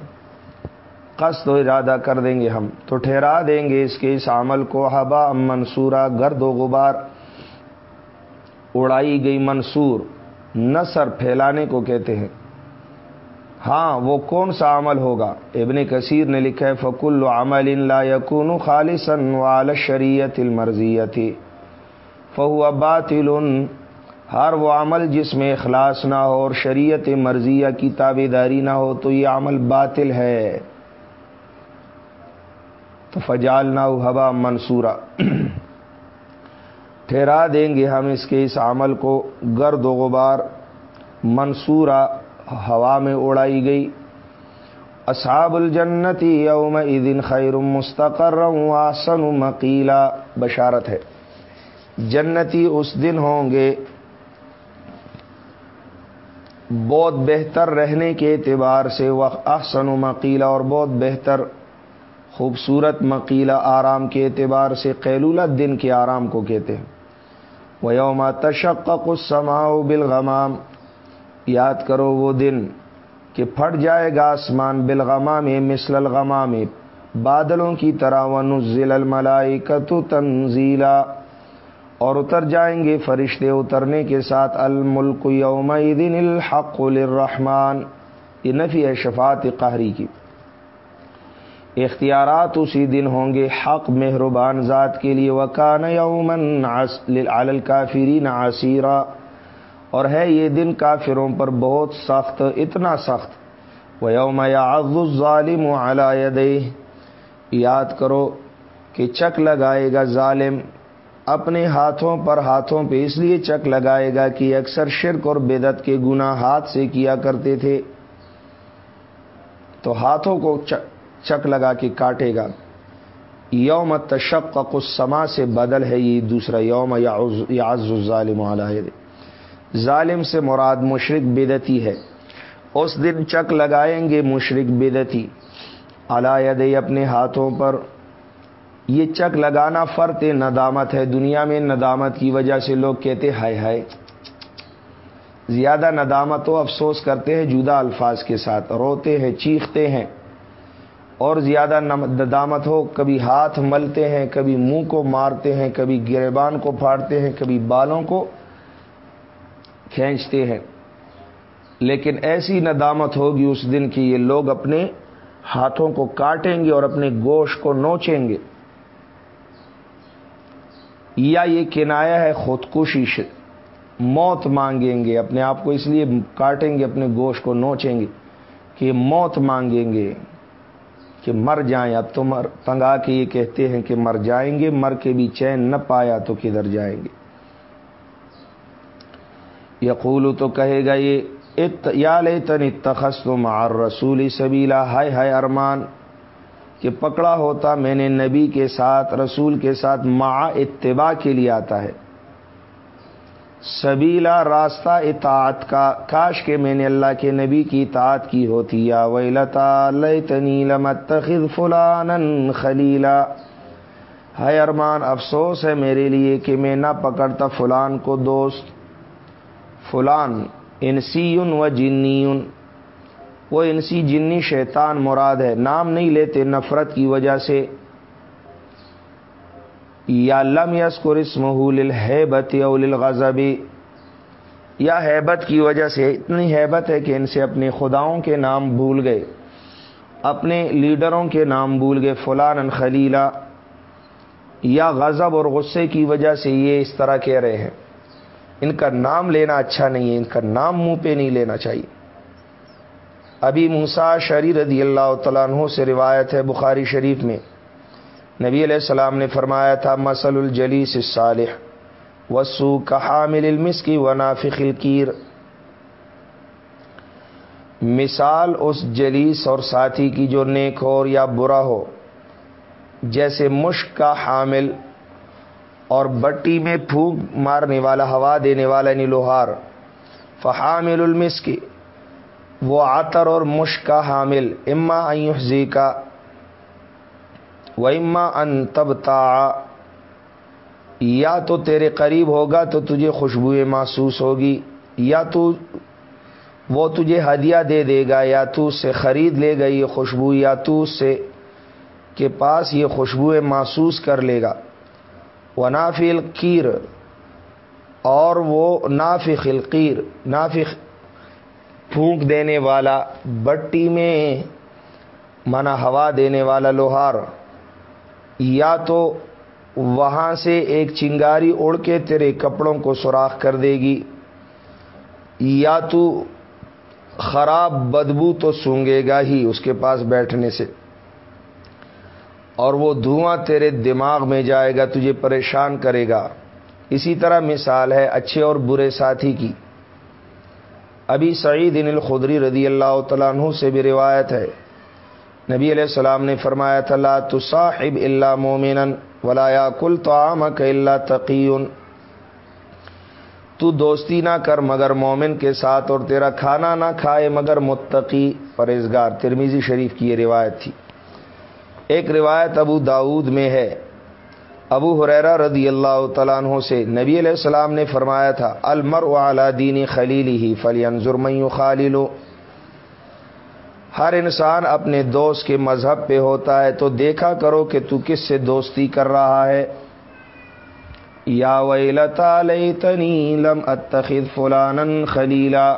قصد و ارادہ کر دیں گے ہم۔ تو ٹھہرا دیں گے اس کے اس عمل کو ہبا منصورہ گرد و غبار۔ اڑائی گئی منصور نثر پھیلانے کو کہتے ہیں۔ ہاں وہ کون سا عمل ہوگا؟ ابن کثیر نے لکھا ہے فکل عمل لا یقون خالصن وال شریعت المرضیت فہو باطل، ہر وہ عمل جس میں اخلاص نہ ہو اور شریعت مرضیہ کی تابے داری نہ ہو، تو یہ عمل باطل ہے۔ تو فجال نہ ہوا منصورہ ٹھہرا دیں گے ہم اس کے اس عمل کو، گرد و غبار منصورہ ہوا میں اڑائی گئی۔ اصحاب الجنتی یوم دن خیر مستقر آسن مکیلا بشارت ہے۔ جنتی اس دن ہوں گے بہت بہتر رہنے کے اعتبار سے وہ احسن و مکیلا اور بہت بہتر خوبصورت مکیلا آرام کے اعتبار سے، قیلولہ دن کے آرام کو کہتے ہیں۔ وہ یوم تشق السماؤ بالغمام یاد کرو وہ دن کہ پھٹ جائے گا آسمان بالغما میں مثل الغما میں بادلوں کی طرح و نزل الملائی تنزیلا۔ اور اتر جائیں گے فرشتے اترنے کے ساتھ۔ الملک یوم دن الحق الرحمان یہ نفی ہے شفاعت قہری کی۔ اختیارات اسی دن ہوں گے۔ حق مہربان ذات کے لیے۔ وکان یومن الکافرین عصیرہ اور ہے یہ دن کافروں پر بہت سخت، اتنا سخت۔ وہ یوم یعظ الظالم علی یاد کرو کہ چک لگائے گا ظالم اپنے ہاتھوں پر ہاتھوں پہ، اس لیے چک لگائے گا کہ اکثر شرک اور بدت کے گناہ ہاتھ سے کیا کرتے تھے۔ تو ہاتھوں کو چک لگا کے کاٹے گا۔ یوم تشق السما سے بدل ہے یہ دوسرا، یوم یاز الظالم علیہ ظالم سے مراد مشرق بدتی ہے۔ اس دن چک لگائیں گے مشرق بدتی علیہ اپنے ہاتھوں پر۔ یہ چک لگانا فرت ندامت ہے۔ دنیا میں ندامت کی وجہ سے لوگ کہتے ہائے ہائے۔ زیادہ ندامت و افسوس کرتے ہیں جدا الفاظ کے ساتھ۔ روتے ہیں، چیختے ہیں۔ اور زیادہ ندامت ہو، کبھی ہاتھ ملتے ہیں، کبھی منہ کو مارتے ہیں، کبھی گریبان کو پھاڑتے ہیں، کبھی بالوں کو۔ کھینچتے ہیں۔ لیکن ایسی ندامت ہوگی اس دن کی یہ لوگ اپنے ہاتھوں کو کاٹیں گے اور اپنے گوشت کو نوچیں گے۔ یا یہ کنایا ہے خودکشی سے۔ موت مانگیں گے، اپنے آپ کو اس لیے کاٹیں گے، اپنے گوشت کو نوچیں گے کہ موت مانگیں گے کہ مر جائیں۔ اب تو مر، تنگا کے یہ کہتے ہیں کہ مر جائیں گے، مر کے بھی چین نہ پایا تو کدھر جائیں گے؟ یقول تو کہے گا یہ یا لے تن اتخص مار رسولی سبیلا، ہائے ہائے ارمان، کہ پکڑا ہوتا میں نے نبی کے ساتھ، رسول کے ساتھ مع اتباع کے لیے آتا ہے۔ سبیلا راستہ اطاعت کا، کاش کے میں نے اللہ کے نبی کی اطاعت کی ہوتی، یا ویلتا لم اتخذ فلان خلیلا۔ ہے ارمان، افسوس ہے میرے لیے کہ میں نہ پکڑتا فلان کو دوست فلان، انسیون و جنیون۔ وہ انسی جنی شیطان مراد ہے۔ نام نہیں لیتے، نفرت کی وجہ سے۔ یا لم یس قرسم حیبت غذبی یا حیبت کی وجہ سے، اتنی حیبت ہے کہ ان سے اپنے خداؤں کے نام بھول گئے۔ اپنے لیڈروں کے نام بھول گئے فلان خلیلہ۔ یا غضب اور غصے کی وجہ سے یہ اس طرح کہہ رہے ہیں۔ ان کا نام لینا اچھا نہیں ہے، ان کا نام منہ پہ نہیں لینا چاہیے۔ ابھی موسا شری رضی اللہ تعالیٰ عنہ سے روایت ہے بخاری شریف میں۔ نبی علیہ السلام نے فرمایا تھا، مسل الجلیس صالح وسو کحامل المس کی ونافق الکیر مثال اس جلیس اور ساتھی کی جو نیک ہو یا برا ہو، جیسے مشک کا حامل اور بٹی میں پھونک مارنے والا، ہوا دینے والا یعنی لوہار۔ فحامل المس کی وہ آتر اور مشک کا حامل۔ اما ایوزی کا و اما ان تب یا تو تیرے قریب ہوگا تو تجھے خوشبوئیں محسوس ہوگی، یا تو وہ تجھے ہدیہ دے دے گا، یا تو اس سے خرید لے گا یہ خوشبو، یا تو اس سے کے پاس یہ خوشبوئیں محسوس کر لے گا۔ وہ نافل کیر اور وہ نافق القیر نافق پھونک دینے والا، بٹی میں منع ہوا دینے والا لوہار۔ یا تو وہاں سے ایک چنگاری اڑ کے تیرے کپڑوں کو سوراخ کر دے گی، یا تو خراب بدبو تو سونگے گا ہی اس کے پاس بیٹھنے سے۔ اور وہ دھواں تیرے دماغ میں جائے گا، تجھے پریشان کرے گا۔ اسی طرح مثال ہے اچھے اور برے ساتھی کی۔ ابھی سعید ان الخدری رضی اللہ تعالیٰ عنہ سے بھی روایت ہے۔ نبی علیہ السلام نے فرمایا تھا، لا تصاحب اللہ مومن ولا کل تو عام اللہ تقیون۔ تو دوستی نہ کر مگر مومن کے ساتھ اور تیرا کھانا نہ کھائے مگر متقی پرہزگار ترمیزی شریف کی یہ روایت تھی۔ ایک روایت ابو داود میں ہے۔ ابو حریرا رضی اللہ تعالیٰ عنہ سے نبی علیہ السلام نے فرمایا تھا المر اعلیٰ دینی خلیلی ہی فلی ظرم خالو ہر انسان اپنے دوست کے مذہب پہ ہوتا ہے، تو دیکھا کرو کہ تو کس سے دوستی کر رہا ہے۔ یا ویلتا تنی لم اتخذ فلان خلیلا۔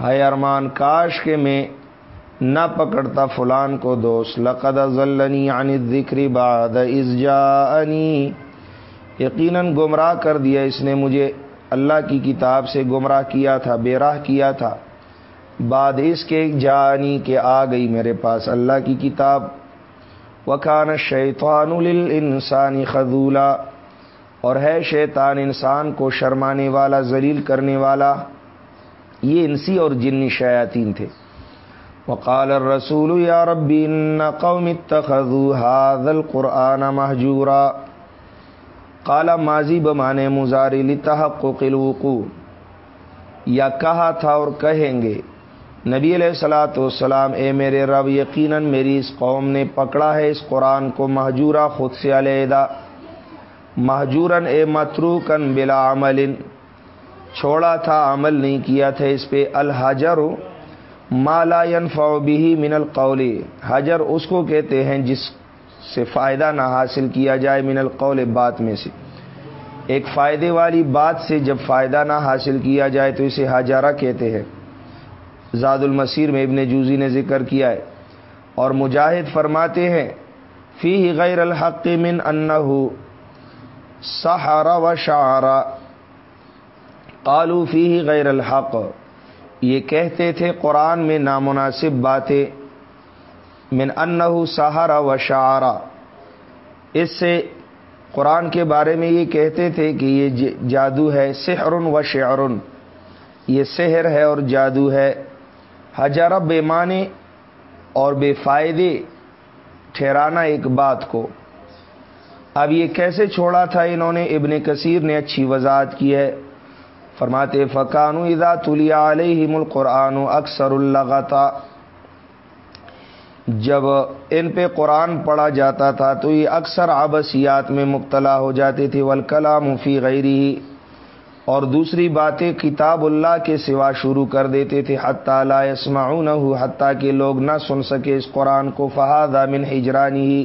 ہے ارمان کاش کے میں نہ پکڑتا فلان کو دوست۔ لقد ضلنی عن ذکری باد از جانی یقیناً گمراہ کر دیا اس نے مجھے۔ اللہ کی کتاب سے گمراہ کیا تھا، بے راہ کیا تھا۔ بعد اس کے جانی کے آ گئی میرے پاس اللہ کی کتاب۔ وکان شیطان انسانی خدولہ اور ہے شیطان انسان کو شرمانے والا، ذلیل کرنے والا۔ یہ انسی اور جنی شیاطین تھے۔ وقال الرسول یا ربی ان قوم اتخذوا هذا القرآن محجورا قال ماضی بمانے مزاری لتحقق الوقوع. یا کہا تھا اور کہیں گے، نبی علیہ السلاۃ والسلام، اے میرے رب، یقیناً میری اس قوم نے پکڑا ہے اس قرآن کو محجورہ خود سے علیحدہ. محجورن اے متروکن بلا عمل. چھوڑا تھا، عمل نہیں کیا تھا اس پہ. الحجر مالا ينفع به من القول۔ حجر اس کو کہتے ہیں جس سے فائدہ نہ حاصل کیا جائے من القول بات میں سے۔ ایک فائدے والی بات سے جب فائدہ نہ حاصل کیا جائے تو اسے حجارہ کہتے ہیں۔ زاد المسیر میں ابن جوزی نے ذکر کیا ہے۔ اور مجاہد فرماتے ہیں فی غیر الحق من انہو سہارا و شعرا قالو فی غیر الحق۔ یہ کہتے تھے، قرآن میں نامناسب باتیں، من انہو سہارا و شعرا۔ اس سے قرآن کے بارے میں یہ کہتے تھے کہ یہ جادو ہے سحر و شعرن۔ یہ سحر ہے اور جادو ہے۔ ہزارہ بے معنی اور بے فائدے، ٹھہرانا ایک بات کو۔ اب یہ کیسے چھوڑا تھا؟ انہوں نے ابن کثیر نے اچھی وضاحت کی ہے۔ فرماتے فقان ادا تلیا علیہ القرآن اکثر الگتا جب ان پہ قرآن پڑھا جاتا تھا تو یہ اکثر آبسیات میں مبتلا ہو جاتے تھے ولکلام فی غیری اور دوسری باتیں، کتاب اللہ کے سوا شروع کر دیتے تھے، حتیٰ لا اسماؤن حتیٰ کہ لوگ نہ سن سکے اس قرآن کو فہاد من ہجرانی ہی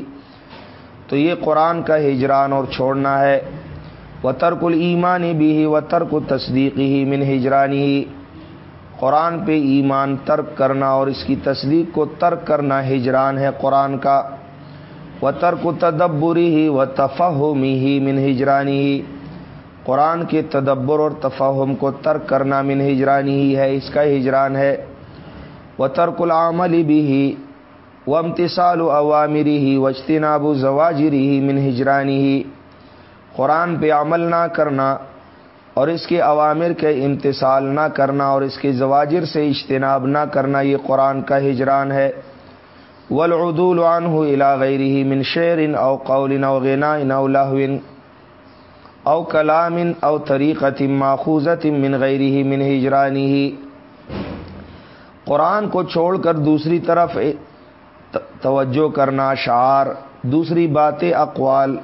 تو یہ قرآن کا ہجران اور چھوڑنا ہے۔ و ترک الایمانی بھی ہی و ترک تصدیقی ہی من ہجرانی۔ ہی قرآن پہ ایمان ترک کرنا اور اس کی تصدیق کو ترک کرنا ہجران ہے قرآن کا۔ و ترک تدبری ہی و تفہمی ہی من ہجرانی۔ ہی قرآن کے تدبر اور تفہم کو ترک کرنا من ہجرانی ہی ہے، اس کا ہجران ہے۔ و ترک العمل بھی ہی و امتسال عوامری ہی وجتناب و زواجری ہی من ہجرانی۔ ہی قرآن پہ عمل نہ کرنا اور اس کے عوامر کے امتسال نہ کرنا اور اس کے زواجر سے اجتناب نہ کرنا یہ قرآن کا ہجران ہے۔ ولعدول عنہ الى غیرہ من شعر او قول او غنا او لہو او کلام او طریقت ماخوذت من غیرہ من ہجرانی ہی قرآن کو چھوڑ کر دوسری طرف توجہ کرنا شعار، دوسری باتیں اقوال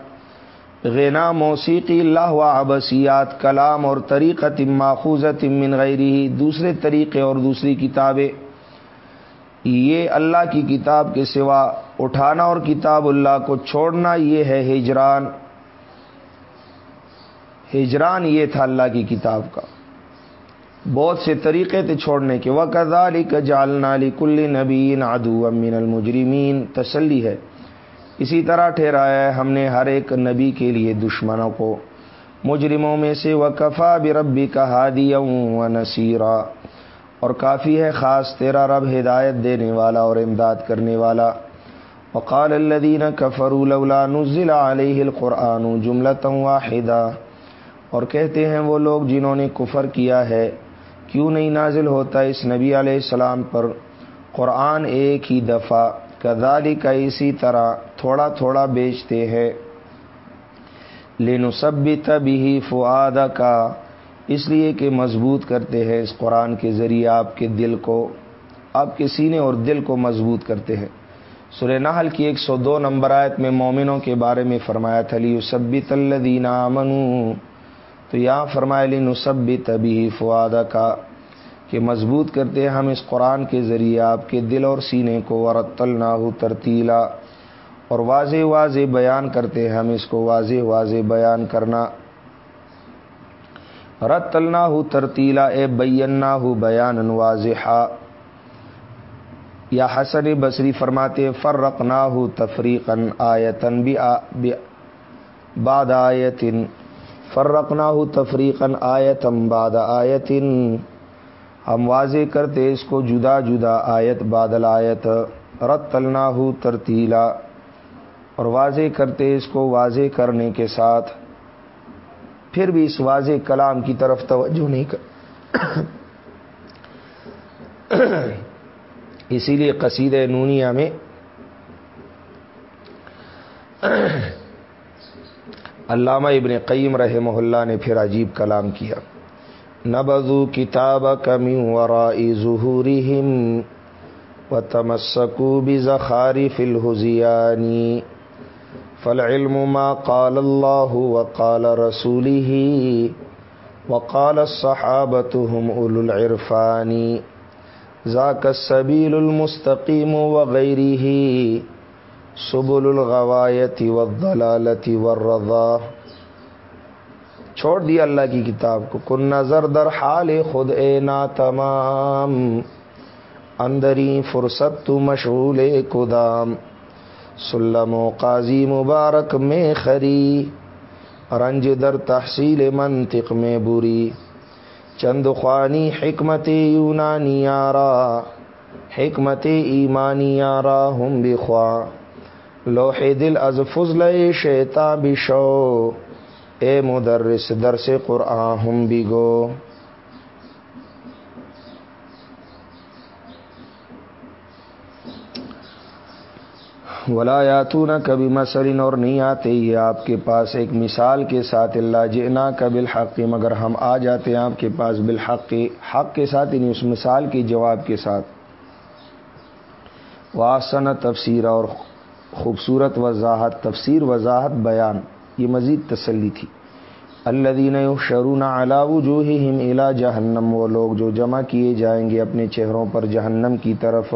غنا موسیقی اللہ و ابسیات کلام اور طریقت ماخوذت من غیری دوسرے طریقے اور دوسری کتابیں۔ یہ اللہ کی کتاب کے سوا اٹھانا اور کتاب اللہ کو چھوڑنا یہ ہے ہجران۔ ہجران یہ تھا اللہ کی کتاب کا۔ بہت سے طریقے تھے چھوڑنے کے۔ وقت علی کا جالنا علی کل نبین ادو امین المجرمین تسلی ہے۔ اسی طرح ٹھہرایا ہے ہم نے ہر ایک نبی کے لیے دشمنوں کو۔ مجرموں میں سے وکفا بربی کا ہادی و نصیرہ اور کافی ہے خاص تیرا رب ہدایت دینے والا اور امداد کرنے والا۔ وقال الدین کفر نزل علیہ القرآن جملۃ واحدہ اور کہتے ہیں وہ لوگ جنہوں نے کفر کیا ہے، کیوں نہیں نازل ہوتا اس نبی علیہ السلام پر؟ قرآن ایک ہی دفعہ کدالی کا اسی طرح۔ تھوڑا تھوڑا بیچتے ہیں۔ لینسبی تبھی ہی کا اس لیے کہ مضبوط کرتے ہیں اس قرآن کے ذریعے آپ کے دل کو۔ آپ کے سینے اور دل کو مضبوط کرتے ہیں۔ سر نحل کی ایک سو دو نمبر آیت میں مومنوں کے بارے میں فرمایا تھا لی سبت الدینہ منو تو یہاں فرمایا لی نصبی تبھی فعادہ کا کہ مضبوط کرتے ہیں ہم اس قرآن کے ذریعے آپ کے دل اور سینے کو۔ ورتل نہ ترتیلا اور واضح واضح بیان کرتے ہیں ہم اس کو، واضح واضح بیان کرنا۔ رت رتلنا ہو ترتیلا، اے بینا ہو بیان واضح یا حسن بصری فرماتے فرق نہ ہو تفریقن آیتن بھی باد آیتن فرق نہ ہو تفریقن آیتم باد آیتن۔ ہم واضح کرتے اس کو، جدا جدا آیت بادل آیت رت تلنا ہو ترتیلا۔ اور واضح کرتے اس کو واضح کرنے کے ساتھ۔ پھر بھی اس واضح کلام کی طرف توجہ نہیں کر اسی لیے قصید نونیا میں علامہ ابن قیم رحمہ اللہ نے پھر عجیب کلام کیا۔ نبزو کتاب کمی ورائی ظہوری و تمسکو بھی ذخاری فلحزیانی فالعلم ما قال اللہ و قال رسولی ہی وقال صحابت ہم العرفانی ذاک السبیل المستقیم وغیرہ ہی سبل الغوایتی والضلالتی والرضا. چھوڑ دیا اللہ کی کتاب کو. کن نظر در حال خود اے نا تمام اندری فرصت تو مشغول کدام سلم و قاضی مبارک میں خری، رنج در تحصیل منطق میں بری۔ چند خوانی حکمت یونانی آرا حکمت ایمانی آرا ہم بخوا لوح دل از فضل شیتا بشو اے مدرس درس قرآن ہم بگو ولایاتون کبھی مسرین اور نہیں آتے یہ آپ کے پاس ایک مثال کے ساتھ اللہ جنا کا بالحق، مگر ہم آ جاتے ہیں آپ کے پاس بالحق، حق کے ساتھ یعنی اس مثال کے جواب کے ساتھ۔ واسن تفسیر اور خوبصورت وضاحت، تفسیر وضاحت بیان، یہ مزید تسلی تھی۔ اللہ دین شرون علاو جو ہی ہم الا جہنم، وہ لوگ جو جمع کیے جائیں گے اپنے چہروں پر جہنم کی طرف۔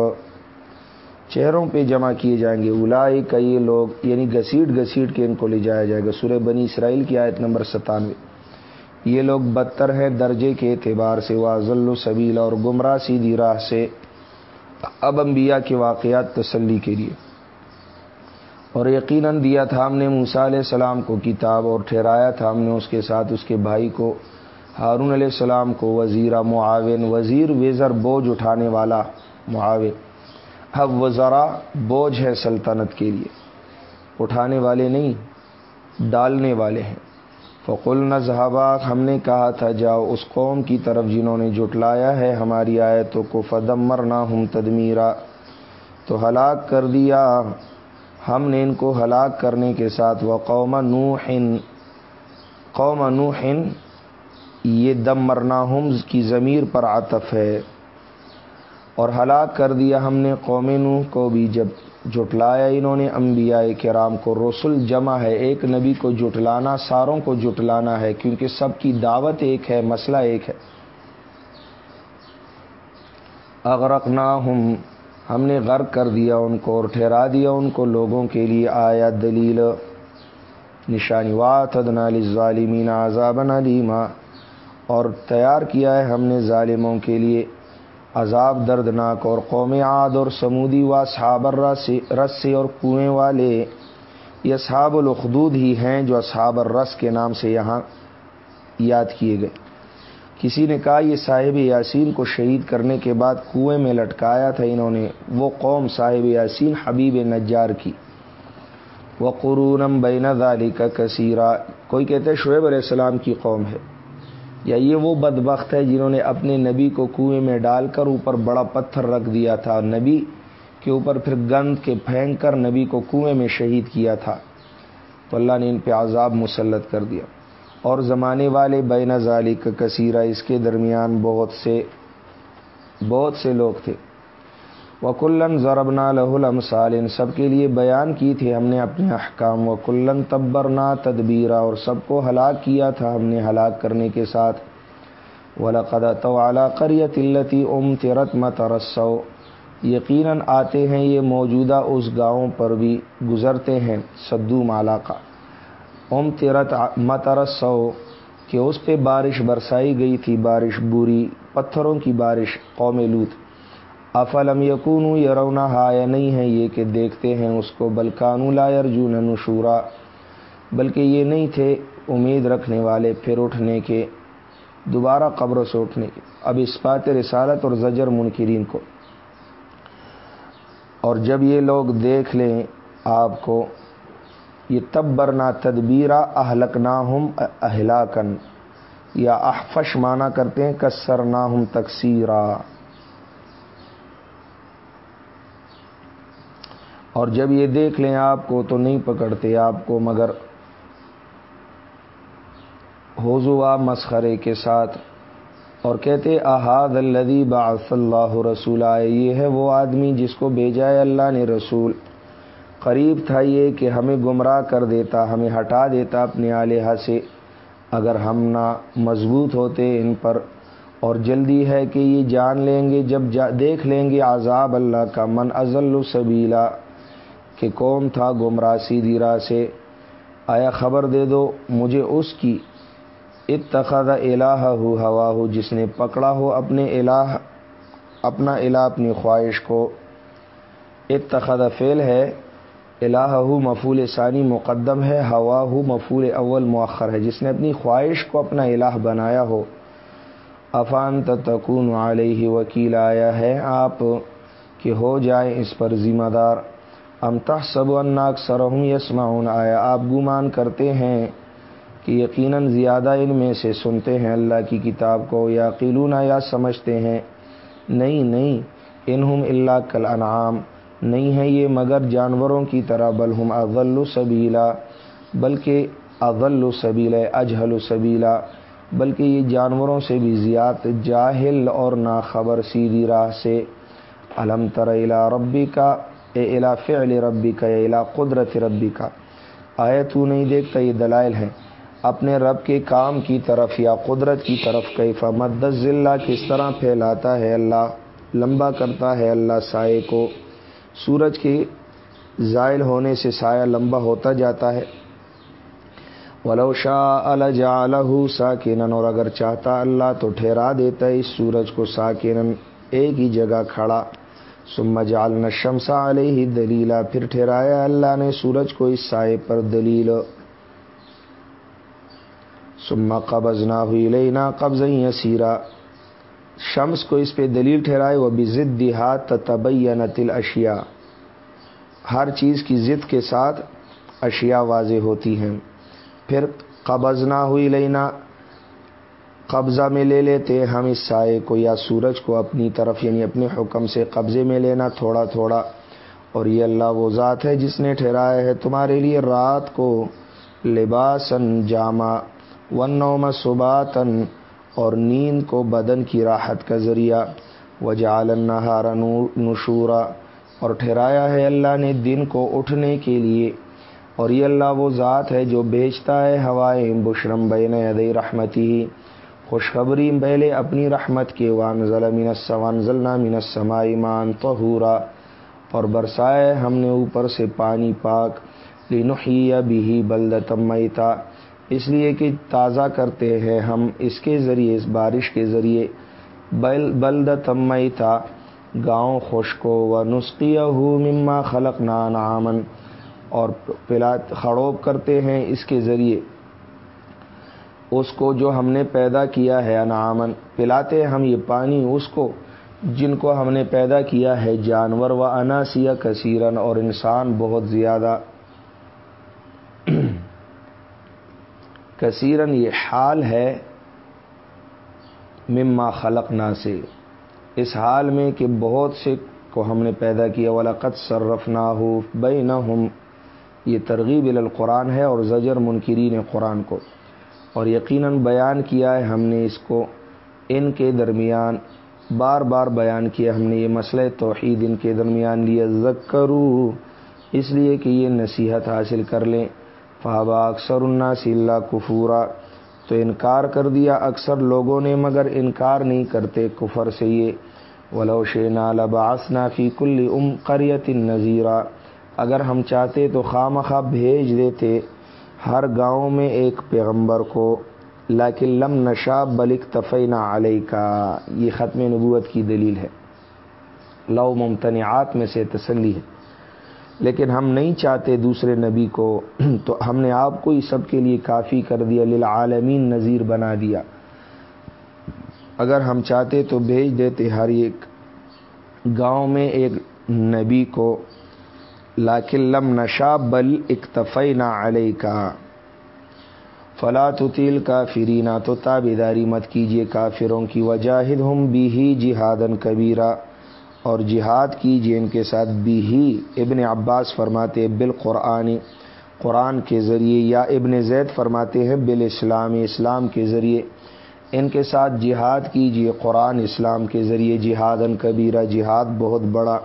چہروں پہ جمع کیے جائیں گے۔ الائی کا یہ لوگ یعنی گسیٹ گسیٹ کے ان کو لے جایا جائے گا۔ سورہ بنی اسرائیل کی آیت نمبر ستانوے۔ یہ لوگ بدتر ہیں درجے کے اعتبار سے۔ واضل و اور گمراہ سیدھی راہ سے۔ اب انبیاء کے واقعات تسلی کے لیے۔ اور یقیناً دیا تھا ہم نے موسا علیہ السلام کو کتاب اور ٹھہرایا تھا۔ ہم نے اس کے ساتھ اس کے بھائی کو، ہارون علیہ السلام کو وزیرہ معاون، وزیر ویزر بوجھ اٹھانے والا معاون۔ اب وزرا بوجھ ہے سلطنت کے لیے۔ اٹھانے والے نہیں، ڈالنے والے ہیں۔ فقل نظہبا ہم نے کہا تھا، جاؤ اس قوم کی طرف جنہوں نے جٹلایا ہے، ہماری آیتوں کو فدم مرنا ہم تدمیرا تو ہلاک کر دیا۔ ہم نے ان کو ہلاک کرنے کے ساتھ وہ قوم نوحن قوم نوحن یہ دم مرنا ہم کی ضمیر پر عطف ہے۔ اور ہلاک کر دیا ہم نے قوم نوح کو بھی جب جٹلایا انہوں نے انبیاء کرام کو، رسول جمع ہے، ایک نبی کو جٹلانا ساروں کو جٹلانا ہے، کیونکہ سب کی دعوت ایک ہے، مسئلہ ایک ہے۔ اغرق نہ ہم ہم نے غرق کر دیا ان کو اور ٹھہرا دیا ان کو لوگوں کے لیے، آیا دلیل، نشانی واتدنا ظالمین عذاب علیما اور تیار کیا ہے ہم نے ظالموں کے لیے۔ عذاب دردناک اور قوم عاد اور سمودی و صحابر رس سے اور کنویں والے یہ اصحاب الخدود ہی ہیں جو اصحاب الرس کے نام سے یہاں یاد کیے گئے۔ کسی نے کہا، یہ صاحب یاسین کو شہید کرنے کے بعد کنویں میں لٹکایا تھا، انہوں نے وہ قوم صاحب یاسین حبیب نجار کی۔ وہ قرونم بین علی کا کثیرہ کوئی کہتے شعیب علیہ السلام کی قوم ہے۔ یا یہ وہ بدبخت ہے جنہوں نے اپنے نبی کو کنویں میں ڈال کر اوپر بڑا پتھر رکھ دیا تھا۔ نبی کے اوپر پھر گند کے پھینک کر نبی کو کنویں میں شہید کیا تھا۔ تو اللہ نے ان پہ عذاب مسلط کر دیا۔ اور زمانے والے بین ذالک کا کثیرہ اس کے درمیان بہت سے بہت سے لوگ تھے۔ وکلن ضربنا لہ المثال ان سب کے لیے بیان کی تھی ہم نے اپنے احکام۔ و کلن تبرنا تدبیرہ اور سب کو ہلاک کیا تھا ہم نے ہلاک کرنے کے ساتھ۔ ولقد تو اعلیٰ کریت التی ام ترت مترسو یقیناً آتے ہیں یہ موجودہ اس گاؤں پر بھی گزرتے ہیں سدو مالا کا ام ترت مترسو کہ اس پہ بارش برسائی گئی تھی، بارش بری پتھروں کی بارش قوم لوت افلم یقون یرونا یا نہیں ہے یہ کہ دیکھتے ہیں اس کو بلکانو لا ارجون نشورا، بلکہ یہ نہیں تھے امید رکھنے والے پھر اٹھنے کے، دوبارہ قبر سے اٹھنے کے۔ اب اس بات رسالت اور زجر منکرین کو۔ اور جب یہ لوگ دیکھ لیں آپ کو، یہ تب برنا تدبیرہ اہلک نہ ہم اہلاکن، یا احفش مانا کرتے ہیں کسر نہ ہم تقسیرہ اور جب یہ دیکھ لیں آپ کو تو نہیں پکڑتے آپ کو، مگر حضوا مسخرے کے ساتھ اور کہتے، احاد الدی باص اللہ رسول یہ ہے وہ آدمی جس کو بھیجا ہے اللہ نے رسول۔ قریب تھا یہ کہ ہمیں گمراہ کر دیتا، ہمیں ہٹا دیتا اپنے آلیہ سے۔ اگر ہم نہ مضبوط ہوتے ان پر، اور جلدی ہے کہ یہ جان لیں گے، جب جا دیکھ لیں گے عذاب اللہ کا، من ازل سبیلا۔ کہ کون تھا گمراہ سیدھی راہ سے؟ آیا خبر دے دو، مجھے اس کی۔ اتخذ الہ ہو ہوا ہو جس نے پکڑا ہو اپنے الہ، اپنا الہ، اپنی خواہش کو۔ اتخذ فعل ہے الہ ہو مفول ثانی مقدم ہے ہوا ہو مفول اول مؤخر ہے۔ جس نے اپنی خواہش کو اپنا الہ بنایا ہو۔ افان تکون علیہ وکیل، آیا ہے آپ کہ ہو جائیں اس پر ذمہ دار۔ امتح سب اناک سرحم یسماؤن آیا آپ گمان کرتے ہیں کہ یقیناً زیادہ ان میں سے سنتے ہیں اللہ کی کتاب کو یا قیلون یا سمجھتے ہیں، نہیں نہیں، انہم اللہ کل انعام نہیں ہے یہ مگر جانوروں کی طرح بلہم اغل سبیلا، بلکہ اغل سبیلا اجہل سبیلا، بلکہ یہ جانوروں سے بھی زیاد جاہل اور ناخبر، سیدھی راہ سے۔ علم تر الا ربی کا اے الا فعل ربی کا اے الا قدرت ربی کا آئے تو نہیں دیکھتا، یہ دلائل ہیں۔ اپنے رب کے کام کی طرف یا قدرت کی طرف کئی فمد ذلہ کس طرح پھیلاتا ہے اللہ، لمبا کرتا ہے اللہ سائے کو۔ سورج کے زائل ہونے سے سایہ لمبا ہوتا جاتا ہے۔ ولو شاہ الجالہ ساکینن اور اگر چاہتا اللہ تو ٹھہرا دیتا ہے اس سورج کو ساکینن ایک ہی جگہ کھڑا۔ سم جال شمسا علیہ دلیلا پھر ٹھہرایا اللہ نے سورج کو اس سائے پر دلیل۔ سما قبض نہ ہوئی لینا قبض سیرا شمس کو اس پہ دلیل ٹھہرائے وہ بھی ضد دیہات تبینت اشیا ہر چیز کی ضد کے ساتھ اشیا واضح ہوتی ہیں۔ پھر قبض نہ ہوئی لینا قبضہ میں لے لیتے، ہم اس سائے کو یا سورج کو اپنی طرف یعنی اپنے حکم سے قبضے میں لینا تھوڑا تھوڑا۔ اور یہ اللہ وہ ذات ہے جس نے ٹھہرایا ہے تمہارے لیے رات کو لباسن جامع ون نوم صباتن اور نیند کو بدن کی راحت کا ذریعہ۔ وجال نہارا نشورا۔ اور ٹھہرایا ہے اللہ نے دن کو اٹھنے کے لیے۔ اور یہ اللہ وہ ذات ہے جو بیچتا ہے ہوائیں بشرم بین ادئی رحمتی۔ ہی خوشخبری پہلے اپنی رحمت کے وان ضلع سوان ضلع من سمائی مان طہورا، اور برسائے ہم نے اوپر سے پانی پاک لنحی بھی بلدتمیتا اس لیے کہ تازہ کرتے ہیں ہم اس کے ذریعے، اس بارش کے ذریعے۔ بل بلد تمئی تھا گاؤں خشکو و نسخی ہو مما خلق نان آمن اور پلا، خڑوب کرتے ہیں اس کے ذریعے۔ اس کو جو ہم نے پیدا کیا ہے انعامن پلاتے ہم یہ پانی اس کو جن کو ہم نے پیدا کیا ہے جانور، و اناسیہ کثیرن اور انسان بہت زیادہ۔ کثیرن یہ حال ہے۔ مما خلق نا سے۔ اس حال میں کہ بہت سے کو ہم نے پیدا کیا۔ ولاقت صرف نہ ہو بے نہ ہم یہ ترغیب القرآن ہے اور زجر منکرین قرآن کو۔ اور یقیناً بیان کیا ہے ہم نے اس کو۔ ان کے درمیان بار بار بیان کیا، ہم نے یہ مسئلہ توحید ان کے درمیان لیا۔ ذکرو، اس لیے کہ یہ نصیحت حاصل کر لیں۔ فہبا اکثر الناس اللہ کفورا، تو انکار کر دیا اکثر لوگوں نے، مگر انکار نہیں کرتے کفر سے یہ۔ ولو شینا لباسنا فی کل ام قریت نذیرہ اگر ہم چاہتے تو خواہ مخواہ بھیج دیتے۔ ہر گاؤں میں ایک پیغمبر کو، لیکن لم نشا بلک تفینہ علیہ کا یہ ختم نبوت کی دلیل ہے۔ لو ممتنعات میں سے تسلی ہے۔ لیکن ہم نہیں چاہتے دوسرے نبی کو، تو ہم نے آپ کو ہی سب کے لیے کافی کر دیا، للعالمین نذیر بنا دیا۔ اگر ہم چاہتے تو بھیج دیتے ہر ایک گاؤں میں ایک نبی کو۔ لاکن لم نشا بل اکتفی نہ علیہ کا فلا تیل کافرینا تو تابیداری مت کیجیے کافروں کی۔ وجاہد ہم بھی ہی جہادن کبیرہ۔ اور جہاد کیجیے ان کے ساتھ۔ بھی ہی ابن عباس فرماتے بال قرآن کے ذریعے یا ابن زید فرماتے ہیں بال اسلام اسلام کے ذریعے۔ ان کے ساتھ جہاد کیجیے قرآن اسلام کے ذریعے۔ جہاد ان کبیرہ، جہاد بہت بڑا۔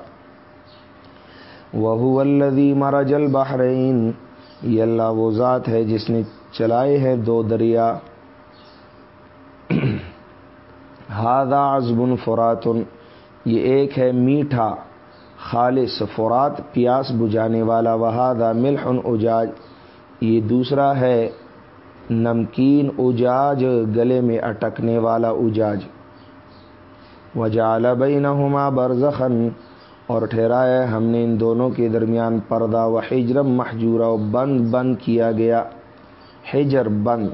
وہ الدی مرج البحرین یہ اللہ وہ ذات ہے جس نے چلائے ہیں دو دریا۔ ہادہ ازبن فراتن یہ ایک ہے میٹھا، خالص فرات، پیاس بجانے والا۔ وہادہ ملحن اجاج، یہ دوسرا ہے نمکین اجاج، گلے میں اٹکنے والا اجاج۔ وجال بینہما برزخن اور ٹھہرایا ہم نے ان دونوں کے درمیان پردہ و حجرم محجورہ و بند بند کیا گیا۔ حجر بند۔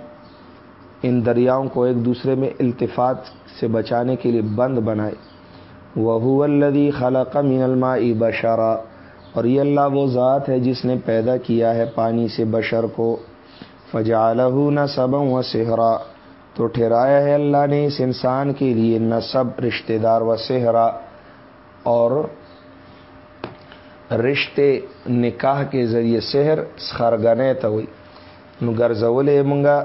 ان دریاؤں کو ایک دوسرے میں التفات سے بچانے کے لیے بند بنائے۔ وہ الدی خلق من الماء بشرا۔ اور یہ اللہ وہ ذات ہے جس نے پیدا کیا ہے پانی سے بشر کو۔ فجالہ نصب و صحرا تو ٹھہرایا ہے اللہ نے اس انسان کے لیے نصب رشتہ دار و صحرا اور رشتے نکاح کے ذریعے سحر خرگنے توئی نگر زول منگا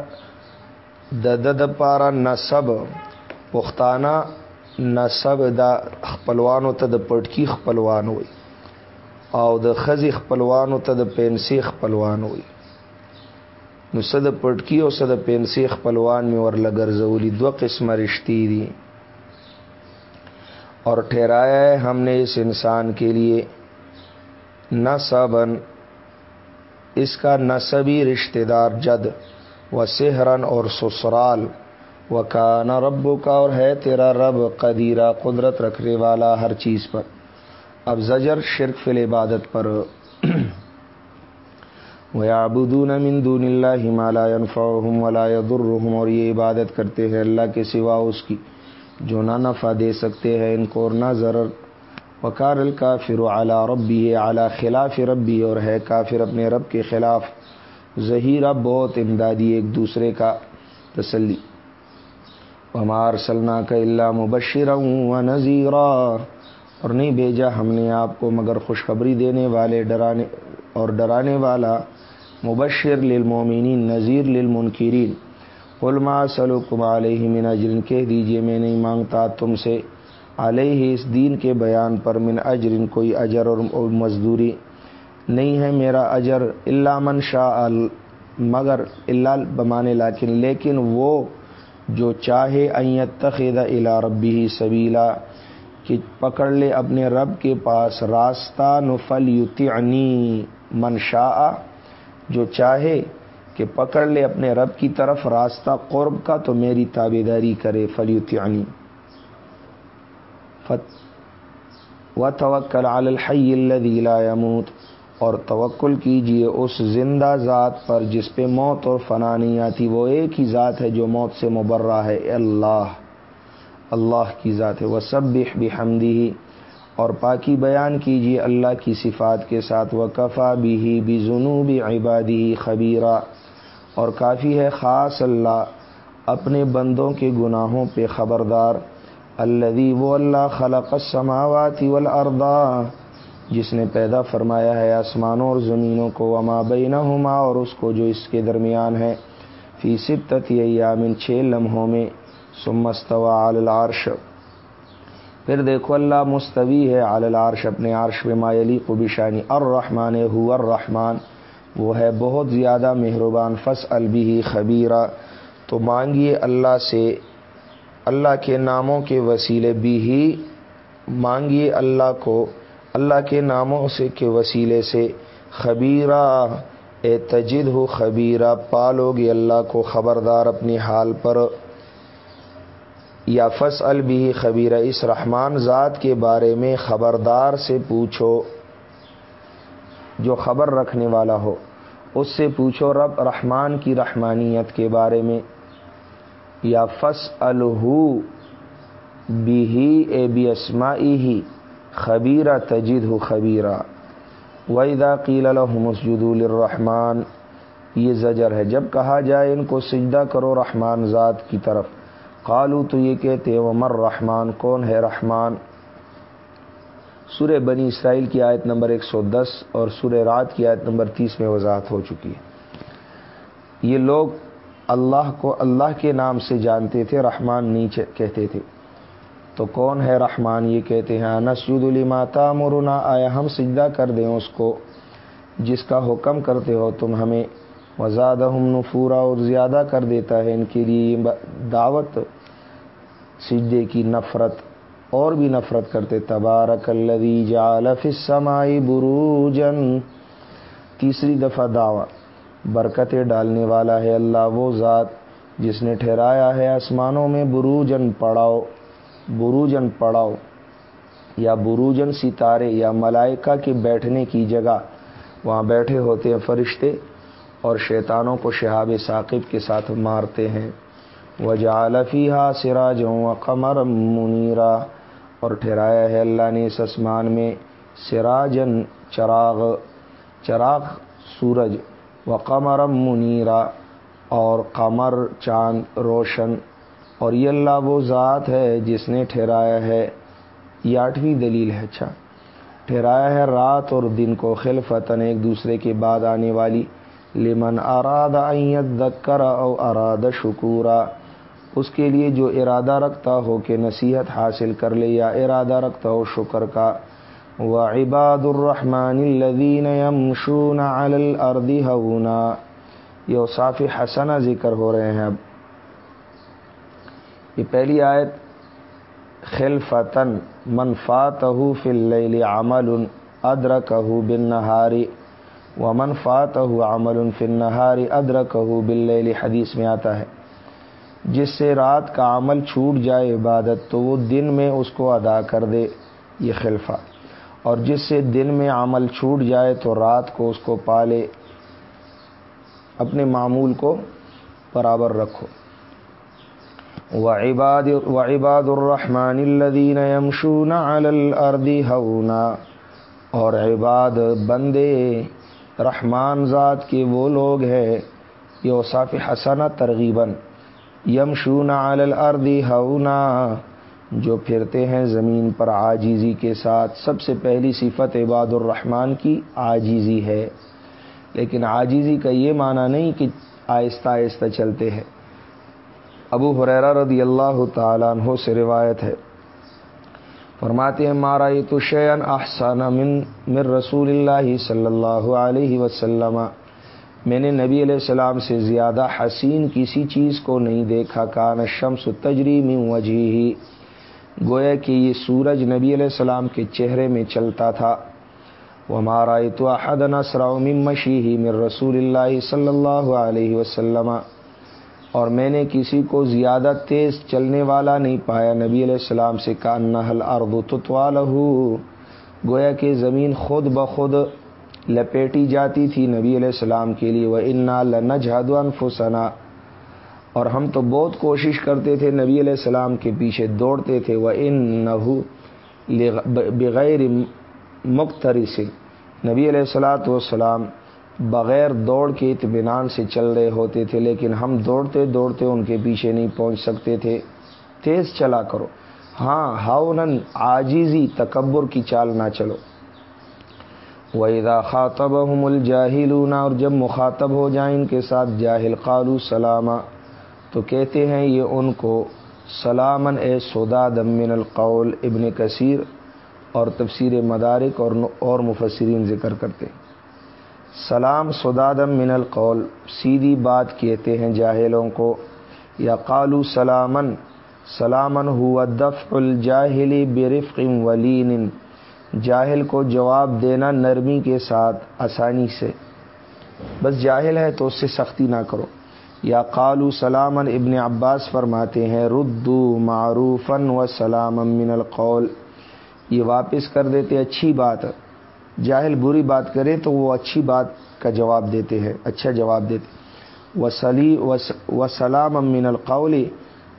دد پارا نصب پختانہ، نصب دا خپلوانو ته د پټکی خپلوان وي او د خزي خپلوانو ته د پنسي خپلوان وي نو صد پټکی او صد پنسي خپلوان می ور لګرځولي دوه قسمه رشتي دي۔ اور ٹھہرایا ہے ہم نے اس انسان کے لیے۔ نصبن اس کا نصبی رشتہ دار جد و سہرن اور سسرال۔ و کا ربو کا اور ہے تیرا رب، قدیرہ، قدرت رکھنے والا ہر چیز پر۔ اب زجر شرک فل عبادت پر۔ وہ من دون اللہ ہمالیہ انفعہم ولا يضرہم اور یہ عبادت کرتے ہیں اللہ کے سوا اس کی، جو نہ نفع دے سکتے ہیں، ان کو اور نہ ضرر وکار الکافر اعلیٰ ربی اعلیٰ خلاف ربی اور ہے کافر اپنے رب کے خلاف۔ ظہیرہ بہت امدادی ایک دوسرے کا تسلی۔ ہمار سلنا کا اللہ مبشر و نذیرہ اور نہیں بھیجا ہم نے آپ کو، مگر خوشخبری دینے والے، ڈرانے اور ڈرانے والا۔ مبشر للمومنین نذیر للمنکرین۔ علماء سلوکم علیہ من اجرن کہہ دیجیے، میں نہیں مانگتا تم سے۔ علیہ اس دین کے بیان پر من اجر کوئی اجر اور مزدوری نہیں ہے میرا اجر اللہ من شاء مگر اللہ بمانے لیکن لیکن وہ جو چاہے ایت تخید الا ربی سبیلا، کہ پکڑ لے اپنے رب کے پاس راستہ نفل یوتی من شاء، جو چاہے کہ پکڑ لے اپنے رب کی طرف راستہ قرب کا، تو میری تابے داری کرے فلیوتی و توکل الحی الذی لا يموت اور توکل کیجیے اس زندہ ذات پر جس پہ موت اور فنا نہیں آتی، وہ ایک ہی ذات ہے جو موت سے مبرہ ہے اللہ۔ اللہ کی ذات ہے۔ وہ سب بحمدی اور پاکی بیان کیجیے اللہ کی صفات کے ساتھ۔ وہ کفا بھی ہی بھی جنوبی عبادی خبیرہ۔ اور کافی ہے خاص اللہ اپنے بندوں کے گناہوں پہ خبردار۔ الذي وہ اللہ خلق السماوات والارض جس نے پیدا فرمایا ہے آسمانوں اور زمینوں کو، وما بینہما، اور اس کو جو اس کے درمیان ہے. فی ستت ایام، چھ لمحوں میں. ثم استوى علی العرش. پھر دیکھو، اللہ مستوی ہے علی العرش، اپنے عرش میں ما یلیق بشانی الرحمن هو الرحمن. وہ ہے بہت زیادہ مہربان. فس البی خبیرہ تو مانگیے اللہ سے اللہ کے ناموں کے وسیلے بھی ہی مانگیے اللہ کو۔ اللہ کے ناموں سے کے وسیلے سے خبیرہ، اے تجد ہو خبیرہ، پالو گے اللہ کو خبردار اپنی حال پر۔ یا فص البی خبیر اس رحمان ذات کے بارے میں خبردار سے پوچھو، جو خبر رکھنے والا ہو، اس سے پوچھو رب رحمان کی رحمانیت کے بارے میں۔ یا فص الہو بھی اے بی اسمائی ہی خبیرہ تجد ہو خبیرہ ویدا قیل الحمسجد الرحمان یہ زجر ہے۔ جب کہا جائے ان کو سجدہ کرو رحمان ذات کی طرف۔ قالو تو یہ کہتے عمر رحمان کون ہے رحمان؟ سورہ بنی اسرائیل کی آیت نمبر ایک سو دس اور سورہ رات کی آیت نمبر تیس میں وضاحت ہو چکی ہے۔ یہ لوگ اللہ کو اللہ کے نام سے جانتے تھے، رحمان نیچے کہتے تھے۔ تو کون ہے رحمان؟ یہ کہتے ہیں نسجد الماتا مرنا آیا ہم سجدہ کر دیں اس کو، جس کا حکم کرتے ہو تم ہمیں۔ وزاد ہم نفورا، اور زیادہ کر دیتا ہے ان کے لیے۔ دعوت، سجدے کی نفرت، اور بھی نفرت کرتے۔ تبارک الذی جعل فی السماء بروجن تیسری دفعہ دعوت۔ برکتیں ڈالنے والا ہے اللہ وہ ذات جس نے ٹھہرایا ہے آسمانوں میں بروجن پڑاؤ بروجن پڑاؤ، یا بروجن ستارے یا ملائکہ کے بیٹھنے کی جگہ۔ وہاں بیٹھے ہوتے ہیں فرشتے اور شیطانوں کو شہاب ثاقب کے ساتھ مارتے ہیں۔ وجالفیہ سراجوں و قمر منیرا، اور ٹھہرایا ہے اللہ نے اس اسمان میں سراجن چراغ چراغ سورج۔ و قمرم منیرا، اور قمر، چاند، روشن، اور یہ اللہ وہ ذات ہے جس نے ٹھہرایا ہے۔ یہ آٹھویں دلیل ہے اچھا۔ ٹھہرایا ہے رات اور دن کو خلفتن ایک دوسرے کے بعد آنے والی۔ لمن اراد عیت دکر او اراد شکورا۔ اس کے لیے جو ارادہ رکھتا ہو کہ نصیحت حاصل کر لے یا ارادہ رکھتا ہو شکر کا۔ و عباد الرحمن الدین یمشون علی الارض ہونا یہ صاف حسنہ ذکر ہو رہے ہیں اب۔ یہ پہلی آیت خلفتن منفات فی اللیل عمل ادرکہ بالنہاری و منفات عمل فی النہاری ادرکہ باللیل۔ حدیث میں آتا ہے، جس سے رات کا عمل چھوٹ جائے عبادت، تو وہ دن میں اس کو ادا کر دے۔ یہ خلفہ۔ اور جس سے دن میں عمل چھوٹ جائے تو رات کو اس کو پالے، اپنے معمول کو برابر رکھو۔ وعباد وعباد الرحمن الذين يمشون على الارض ہونا اور عباد بندے، رحمان ذات کے وہ لوگ ہیں یہ وصاف حسنہ ترغیباً یمشون علی الارض ہونا جو پھرتے ہیں زمین پر آجیزی کے ساتھ، سب سے پہلی صفت عباد الرحمن کی آجیزی ہے۔ لیکن آجیزی کا یہ معنی نہیں کہ آہستہ آہستہ چلتے ہیں۔ ابو حریرہ رضی اللہ تعالیٰ عنہ سے روایت ہے۔ فرماتے ہیں مارا یہ تو شیئن احسان من من رسول اللہ صلی اللہ علیہ وسلم۔ میں نے نبی علیہ السلام سے زیادہ حسین کسی چیز کو نہیں دیکھا۔ کان شمس تجری میں وجہ ہی گویا کہ یہ سورج نبی علیہ السلام کے چہرے میں چلتا تھا۔ وہ ہمارا تو احد نسراؤ مشی ہی مر رسول اللہ صلی اللہ علیہ وسلم۔ اور میں نے کسی کو زیادہ تیز چلنے والا نہیں پایا۔ نبی علیہ السلام سے کا نحل ارد تتوالہ گویا کہ زمین خود بخود لپیٹی جاتی تھی نبی علیہ السلام کے لیے۔ وہ انا لنجہد انفسنا اور ہم تو بہت کوشش کرتے تھے نبی علیہ السلام کے پیچھے دوڑتے تھے وہ ان نہ بغیر مختری سے۔ نبی علیہ السلاۃ والسلام بغیر دوڑ کے اطمینان سے چل رہے ہوتے تھے، لیکن ہم دوڑتے دوڑتے ان کے پیچھے نہیں پہنچ سکتے تھے۔ تیز چلا کرو۔ ہاں ہاؤن آجیزی تکبر کی چال نہ چلو۔ ویدا خاطب الجاہلون اور جب مخاطب ہو جائیں ان کے ساتھ، جاہل قالو سلامہ تو کہتے ہیں یہ ان کو سلامن اے سودا دمن القول ابن کثیر اور تفسیر مدارک اور اور مفسرین ذکر کرتے سلام سدادم من القول سیدھی بات کہتے ہیں جاہلوں کو، یا قالو سلامن سلامن ہوا دف الجاہلی برفق ولین، جاہل کو جواب دینا نرمی کے ساتھ آسانی سے۔ بس جاہل ہے تو اس سے سختی نہ کرو۔ یا قالو سلامن ابن عباس فرماتے ہیں، ردو معروفن و سلام من القول۔ یہ واپس کر دیتے، اچھی بات۔ جاہل بری بات کرے تو وہ اچھی بات کا جواب دیتے ہیں اچھا جواب دیتے۔ وسلی و سلام من القول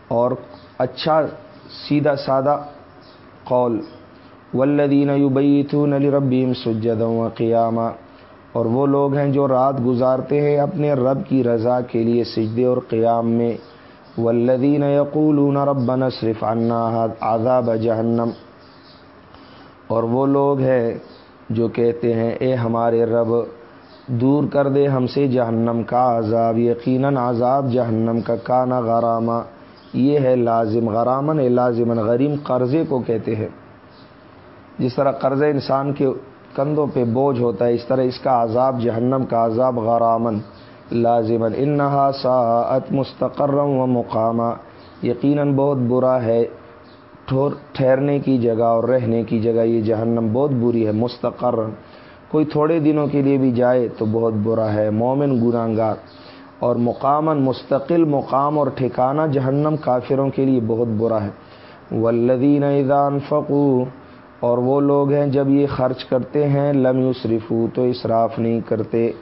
اور اچھا سیدھا سادہ قول۔ ولدین یبیتون لربہم سجدا و قیامہ اور وہ لوگ ہیں جو رات گزارتے ہیں اپنے رب کی رضا کے لیے سجدے اور قیام میں۔ ولدین یقولون ربنا صرف عنا عذاب جہنم اور وہ لوگ ہیں جو کہتے ہیں، اے ہمارے رب، دور کر دے ہم سے جہنم کا عذاب، یقیناً عذاب جہنم کا کانا غرامہ۔ یہ ہے لازم غرامن لازمن غریم قرضے کو کہتے ہیں۔ جس طرح قرض انسان کے کندھوں پہ بوجھ ہوتا ہے، اس طرح اس کا عذاب جہنم کا عذاب غرامن لازمن انہا ساعت مستقرم و مقامہ یقیناً بہت برا ہے ٹھہرنے کی جگہ اور رہنے کی جگہ یہ جہنم بہت بری ہے مستقر کوئی تھوڑے دنوں کے لیے بھی جائے تو بہت برا ہے، مومن گناہ گار اور مقامن مستقل مقام اور ٹھکانہ جہنم کافروں کے لیے بہت برا ہے۔ ولدین ایزان فقو اور وہ لوگ ہیں جب یہ خرچ کرتے ہیں، لم یسرفو تو اسراف نہیں کرتے۔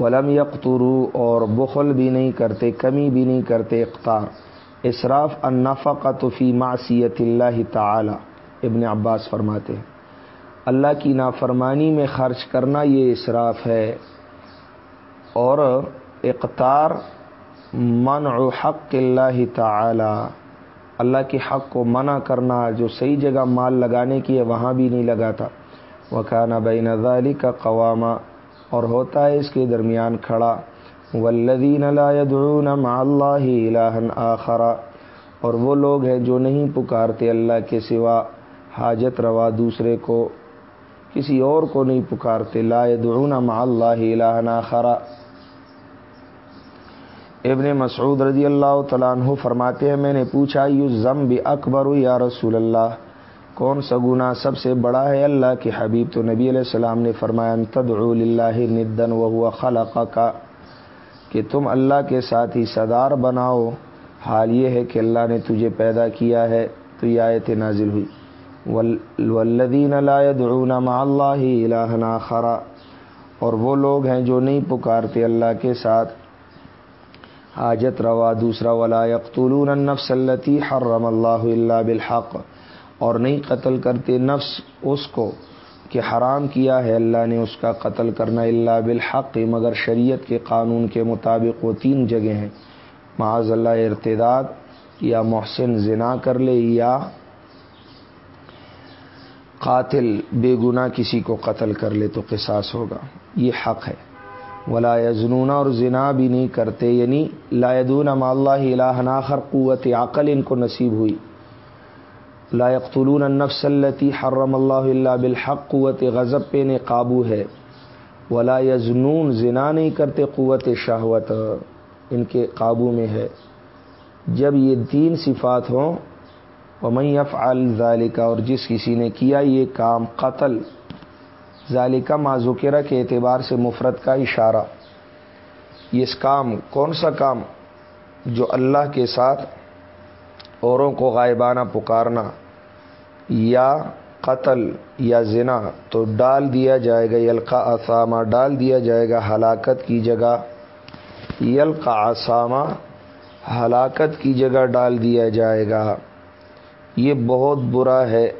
ولم یقترو اور بخل بھی نہیں کرتے، کمی بھی نہیں کرتے۔ اختار اسراف النفقت فی معصیت اللہ تعالی۔ ابن عباس فرماتے ہیں، اللہ کی نافرمانی میں خرچ کرنا یہ اسراف ہے۔ اور اقتار، منع حق اللہ تعالی۔ اللہ کے حق کو منع کرنا، جو صحیح جگہ مال لگانے کی ہے، وہاں بھی نہیں لگاتا۔ وہ کھانا بین ذالی کا قوامہ اور ہوتا ہے اس کے درمیان کھڑا۔ ولدین مع اللہ الہن آخرا۔ اور وہ لوگ ہیں جو نہیں پکارتے اللہ کے سوا حاجت روا دوسرے کو۔ کسی اور کو نہیں پکارتے۔ لا يدعون مع اللہ الہن آخرا۔ ابن مسعود رضی اللہ تعالیٰ عنہ فرماتے ہیں، میں نے پوچھا یو ضم بھی اکبر یا رسول اللہ؟ کون سا گناہ سب سے بڑا ہے؟ اللہ کے حبیب تو نبی علیہ السلام نے فرمایا تدعو للہ ندن و خلق کا کہ تم اللہ کے ساتھ ہی صدار بناؤ۔ حال یہ ہے کہ اللہ نے تجھے پیدا کیا ہے، تو یہ آیت نازل ہوئی۔ والذین لا يدعون مع اللہ الہنا خرا اور وہ لوگ ہیں جو نہیں پکارتے اللہ کے ساتھ۔ حاجت روا، دوسرا، ولا يقتلون النفس التي حرم اللہ اللہ بالحق. اور نہیں قتل کرتے نفس اس کو کہ حرام کیا ہے، اللہ نے اس کا قتل کرنا اللہ بالحق، مگر شریعت کے قانون کے مطابق وہ تین جگہ ہیں۔ معاذ اللہ، ارتداد یا محسن زنا کر لے، یا قاتل بے گناہ کسی کو قتل کر لے تو قصاص ہوگا۔ یہ حق ہے۔ ولا یزنون اور زنا بھی نہیں کرتے یعنی لا یدون مع اللہ الہ آخر قوت عقل ان کو نصیب ہوئی۔ لا يقتلون النفس التي حرم اللہ اللہ بالحق، قوت غضب پہ نے قابو ہے۔ ولا یزنون، زنا نہیں کرتے، قوت شہوت ان کے قابو میں ہے۔ جب یہ تین صفات ہوں، ومن يفعل ذالکہ اور جس کسی نے کیا، یہ کام قتل۔ ذالکہ معذکرہ کے اعتبار سے مفرد کا اشارہ۔ اس کام، کون سا کام؟ جو اللہ کے ساتھ اوروں کو غائبانہ پکارنا یا قتل یا زنا، تو ڈال دیا جائے گا، یلقا اسامہ ڈال دیا جائے گا ہلاکت کی جگہ۔ یلقا اسامہ ہلاکت کی جگہ ڈال دیا جائے گا۔ یہ بہت برا ہے۔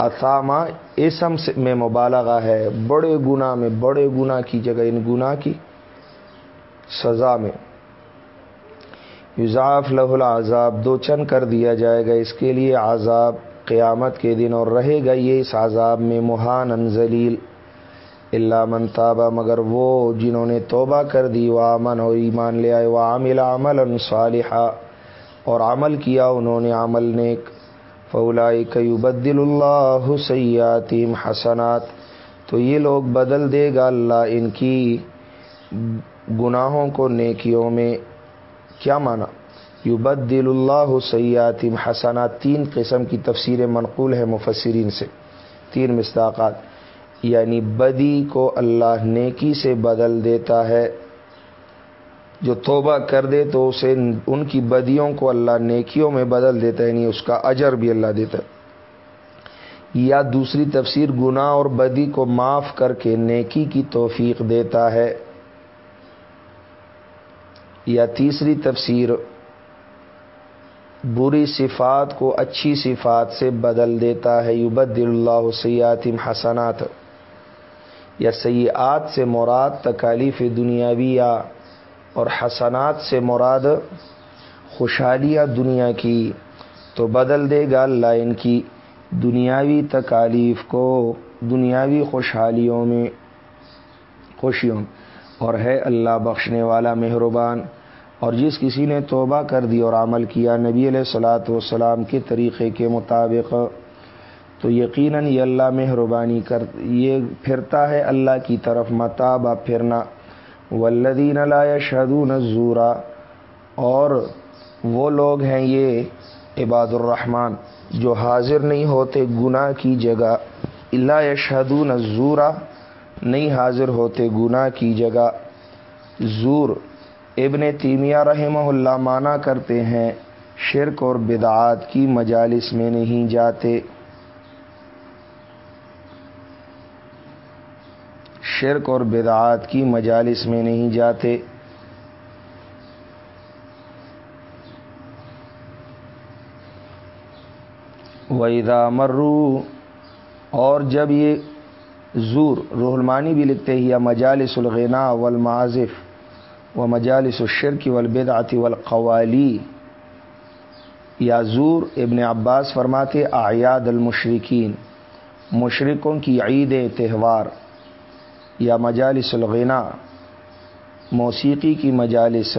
اسامہ اسم میں مبالغہ ہے، بڑے گناہ میں، بڑے گناہ کی جگہ، ان گناہ کی سزا میں۔ یوزاف لہ العذاب، دو چن کر دیا جائے گا اس کے لیے عذاب قیامت کے دن، اور رہے گا یہ اس عذاب میں مہان انزلیل اللہ من تابہ مگر وہ جنہوں نے توبہ کر دی، وہ امن اور ایمان لے آئے، وہ عامل عمل صالحہ اور عمل کیا انہوں نے، عمل نیک۔ فولائی کیبدل اللہ سیاتیم حسنات۔ تو یہ لوگ بدل دے گا اللہ ان کی گناہوں کو نیکیوں میں۔ کیا مانا؟ یبدل اللہ سیاتیم حسنات۔ تین قسم کی تفسیر منقول ہے مفسرین سے۔ تین مستاقات یعنی بدی کو اللہ نیکی سے بدل دیتا ہے۔ جو توبہ کر دے تو اسے ان کی بدیوں کو اللہ نیکیوں میں بدل دیتا ہے یعنی اس کا اجر بھی اللہ دیتا ہے۔ یا دوسری تفسیر، گناہ اور بدی کو معاف کر کے نیکی کی توفیق دیتا ہے۔ یا تیسری تفسیر، بری صفات کو اچھی صفات سے بدل دیتا ہے۔ یوبد اللہ سیات حسنات، یا سیاحت سے مراد تکالیف دنیاوی یا اور حسنات سے مراد خوشحالیاں دنیا کی، تو بدل دے گا اللہ ان کی دنیاوی تکالیف کو، دنیاوی خوشحالیوں میں، خوشیوں اور ہے اللہ بخشنے والا مہربان۔ اور جس کسی نے توبہ کر دی اور عمل کیا نبی علیہ السلاۃ والسلام کے طریقے کے مطابق، تو یقیناً یہ اللہ مہربانی کر، یہ پھرتا ہے اللہ کی طرف متابہ پھرنا۔ ولدین لا شدون زورا اور وہ لوگ ہیں یہ عباد الرحمان جو حاضر نہیں ہوتے گناہ کی جگہ اللہ شہدون زورا نہیں حاضر ہوتے گناہ کی جگہ۔ زور ابن تیمیہ رحمہ اللہ مانا کرتے ہیں، شرک اور بدعات کی مجالس میں نہیں جاتے۔ شرک اور بدعات کی مجالس میں نہیں جاتے۔ ویدا مرو اور جب یہ زور روح المانی بھی لکھتے ہی، یا مجالس الغنا والمعازف و مجالس الشرک والبدعت والقوالی، یا زور ابن عباس فرماتے، اعیاد المشرقین مشرقوں کی عید تہوار۔ یا مجالس الغنا، موسیقی کی مجالس۔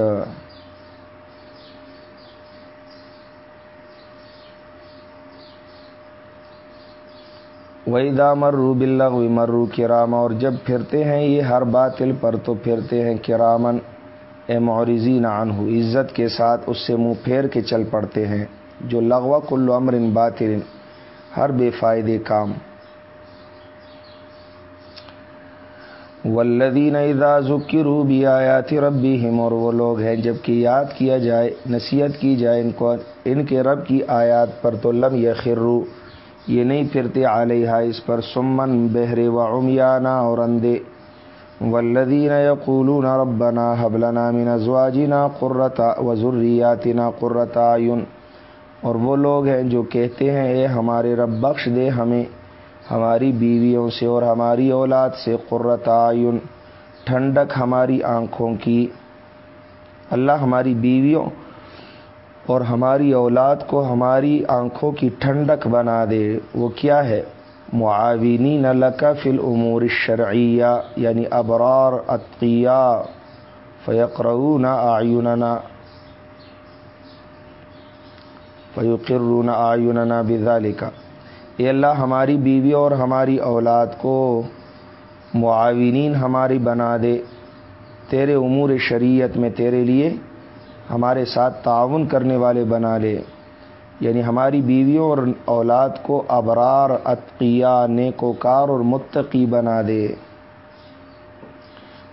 ویدا مرو بلغ مرو کرام اور جب پھرتے ہیں یہ ہر باطل پر تو پھرتے ہیں کرامن اے مورزی نان ہو عزت کے ساتھ اس سے منہ پھیر کے چل پڑتے ہیں، جو لغوا کلو امر ان باطل، ہر بے فائدے کام۔ ولدین اذا ذکروا بھی آیات ربی اور وہ لوگ ہیں جبکہ یاد کیا جائے، نصیحت کی جائے ان کو، ان کے رب کی آیات پر تو لم یخرو یہ نہیں پھرتے علیہ اس پر سمن، بہرے و عمیانہ اور اندے ولدین یقولون ربنا حبلنا من ازواجنا قرتا و ذریاتنا قرتا اور وہ لوگ ہیں جو کہتے ہیں، اے ہمارے رب بخش دے ہمیں۔ ہماری بیویوں سے اور ہماری اولاد سے قرت آئین ٹھنڈک ہماری آنکھوں کی۔ اللہ ہماری بیویوں اور ہماری اولاد کو ہماری آنکھوں کی ٹھنڈک بنا دے۔ وہ کیا ہے؟ معاونی نلکا فل عمور شرعیہ یعنی ابرار عطیہ فیقرون آئیننا فیقرون آئیننا بذالکا۔ اے اللہ، ہماری بیوی اور ہماری اولاد کو معاونین ہماری بنا دے، تیرے امور شریعت میں تیرے لیے، ہمارے ساتھ تعاون کرنے والے بنا لے۔ یعنی ہماری بیویوں اور اولاد کو ابرار عطقیہ نیکوکار اور متقی بنا دے۔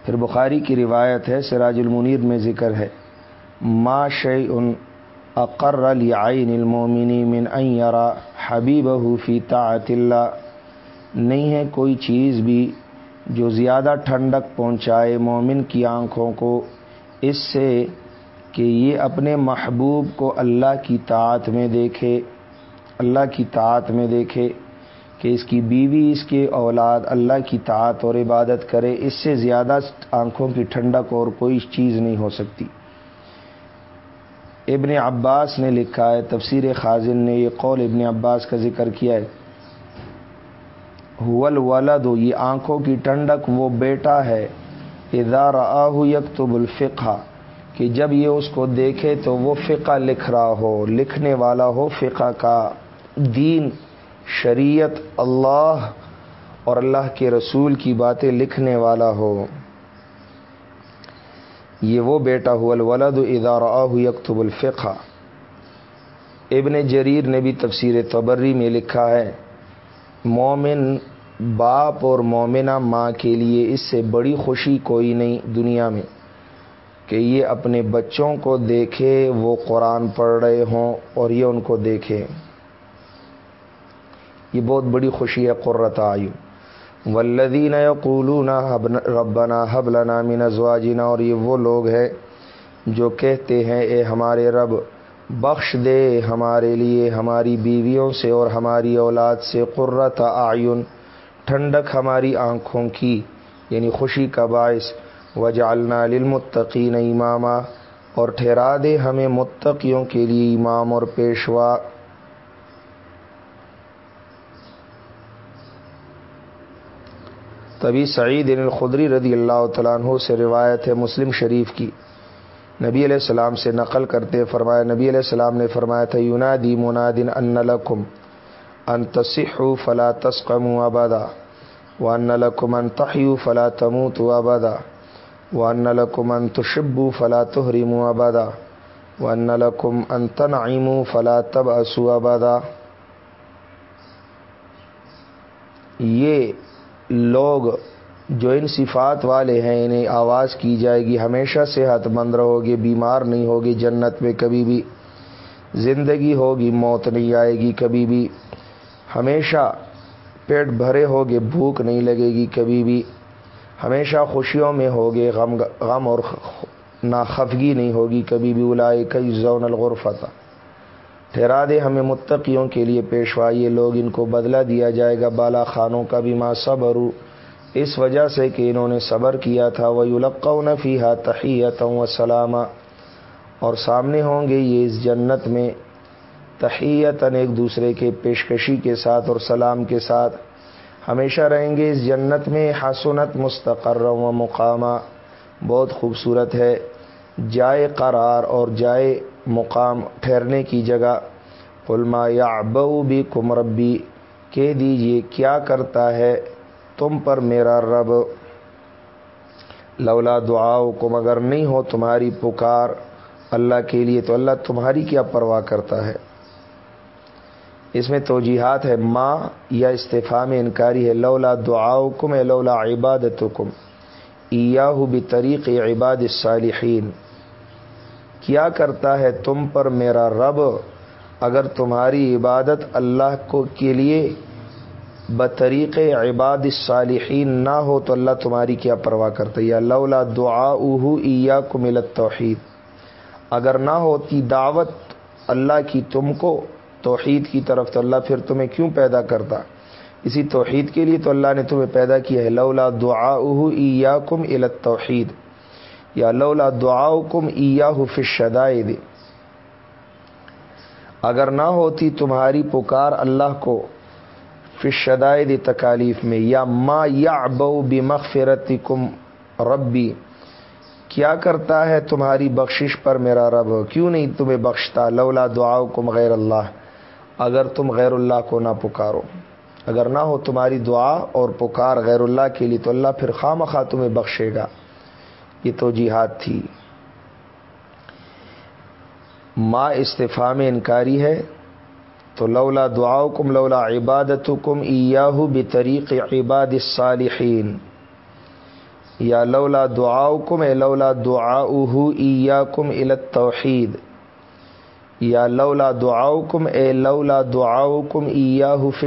پھر بخاری کی روایت ہے، سراج المنیر میں ذکر ہے، ما شعی ان اقر عین المومنی من یرا حبیب فی طاعت اللہ نہیں ہے کوئی چیز بھی جو زیادہ ٹھنڈک پہنچائے مومن کی آنکھوں کو، اس سے کہ یہ اپنے محبوب کو اللہ کی طاعت میں دیکھے، اللہ کی طاعت میں دیکھے کہ اس کی بیوی، اس کے اولاد اللہ کی طاعت اور عبادت کرے، اس سے زیادہ آنکھوں کی ٹھنڈک اور کوئی چیز نہیں ہو سکتی۔ ابن عباس نے لکھا ہے، تفسیر خازن نے یہ قول ابن عباس کا ذکر کیا ہے۔ ول ولد یہ آنکھوں کی ٹنڈک وہ بیٹا ہے۔ ادار آہ یکتب الفقہ، کہ جب یہ اس کو دیکھے تو وہ فقہ لکھ رہا ہو، لکھنے والا ہو فقہ کا۔ دین، شریعت، اللہ اور اللہ کے رسول کی باتیں لکھنے والا ہو۔ یہ وہ بیٹا ہو الولد ادارہ یکتب الفقہ۔ ابن جریر نے بھی تفسیر تبری میں لکھا ہے، مومن باپ اور مومنہ ماں کے لیے اس سے بڑی خوشی کوئی نہیں دنیا میں، کہ یہ اپنے بچوں کو دیکھے، وہ قرآن پڑھ رہے ہوں اور یہ ان کو دیکھے۔ یہ بہت بڑی خوشی ہے قرت آیو ولدین قولون ربنا حبلنا من ازواجنا، اور یہ وہ لوگ ہیں جو کہتے ہیں، اے ہمارے رب، بخش دے ہمارے لیے، ہماری بیویوں سے اور ہماری اولاد سے قرت آئین ٹھنڈک ہماری آنکھوں کی یعنی خوشی کا باعث، وجعلنا للمتقین امامہ اور ٹھہرا دے ہمیں متقیوں کے لیے امام اور پیشوا۔ تبھی سعید الخدری رضی اللہ تعالیٰ عنہ سے روایت ہے مسلم شریف کی۔ نبی علیہ السلام سے نقل کرتے فرمایا، نبی علیہ السلام نے فرمایا تھا، یونادی منادن ان لکم ان تصحو فلا تسقموا ابدا، وان لکم ان تحیو فلا تموتوا ابدا، وان لکم ان تشبوا فلا تحرموا ابدا، وان لکم ان تنعموا فلا تبعثوا ابدا۔ یہ لوگ جو ان صفات والے ہیں، انہیں آواز کی جائے گی، ہمیشہ صحت مند رہو گے، بیمار نہیں ہوگی جنت میں کبھی بھی زندگی ہوگی، موت نہیں آئے گی، کبھی بھی ہمیشہ پیٹ بھرے ہوگے بھوک نہیں لگے گی، کبھی بھی ہمیشہ خوشیوں میں ہوگے غم غم اور ناخفگی نہیں ہوگی، کبھی بھی الائے کئی زون الغرفت ٹھہرا دے ہمیں متقیوں کے لیے پیشوا، یہ لوگ ان کو بدلہ دیا جائے گا، بالا خانوں کا بھی ماں صبر اس وجہ سے کہ انہوں نے صبر کیا تھا وہ یلقو نفی ہا تحیت و سلامہ اور سامنے ہوں گے یہ اس جنت میں تحیتاً ایک دوسرے کے پیشکشی کے ساتھ اور سلام کے ساتھ۔ ہمیشہ رہیں گے اس جنت میں، حسنت، مستقر و مقامہ۔ بہت خوبصورت ہے۔ جائے قرار اور جائے مقام ٹھہرنے کی جگہ۔ علما یا ابو بھی کمربی کہہ دیجیے کیا کرتا ہے تم پر میرا رب؟ لولا دعاؤ کم اگر نہیں ہو تمہاری پکار اللہ کے لیے، تو اللہ تمہاری کیا پرواہ کرتا ہے؟ اس میں توجیحات ہے ماں یا استفاع میں انکاری ہے، لولا دعاؤ کم لولا عبادت کم ایاہو بطریق عباد الصالحین۔ کیا کرتا ہے تم پر میرا رب؟ اگر تمہاری عبادت اللہ کو کے لیے بطریق عباد الصالحین نہ ہو تو اللہ تمہاری کیا پرواہ کرتا یا لولا دعا ایا کو ملت توحید اگر نہ ہوتی دعوت اللہ کی تم کو، توحید کی طرف، تو اللہ پھر تمہیں کیوں پیدا کرتا؟ اسی توحید کے لیے تو اللہ نے تمہیں پیدا کیا ہے۔ لولا دعا ایا کم علت توحید یا لولا دعا کم ایا فشدائے اگر نہ ہوتی تمہاری پکار اللہ کو فشدائد تکالیف میں، یا ما یا ابو بمغفرت کم ربی، کیا کرتا ہے تمہاری بخشش پر میرا رب؟ کیوں نہیں تمہیں بخشتا؟ لولا دعاؤ کم غیر اللہ، اگر تم غیر اللہ کو نہ پکارو۔ اگر نہ ہو تمہاری دعا اور پکار غیر اللہ کے لیے تو اللہ پھر خواہ مخواہ تمہیں بخشے گا۔ یہ تو تھی۔ ماں استفاع میں انکاری ہے۔ تو لولا دعاؤ کم لولا عبادت کم ایاہو بطریق عباد الصالحین۔ یا لولا دعاؤ کم اے لولا دعا ایا کم علت توحید یا لولا دعاؤ کم اے لولا دعاؤ کم ایاہو فی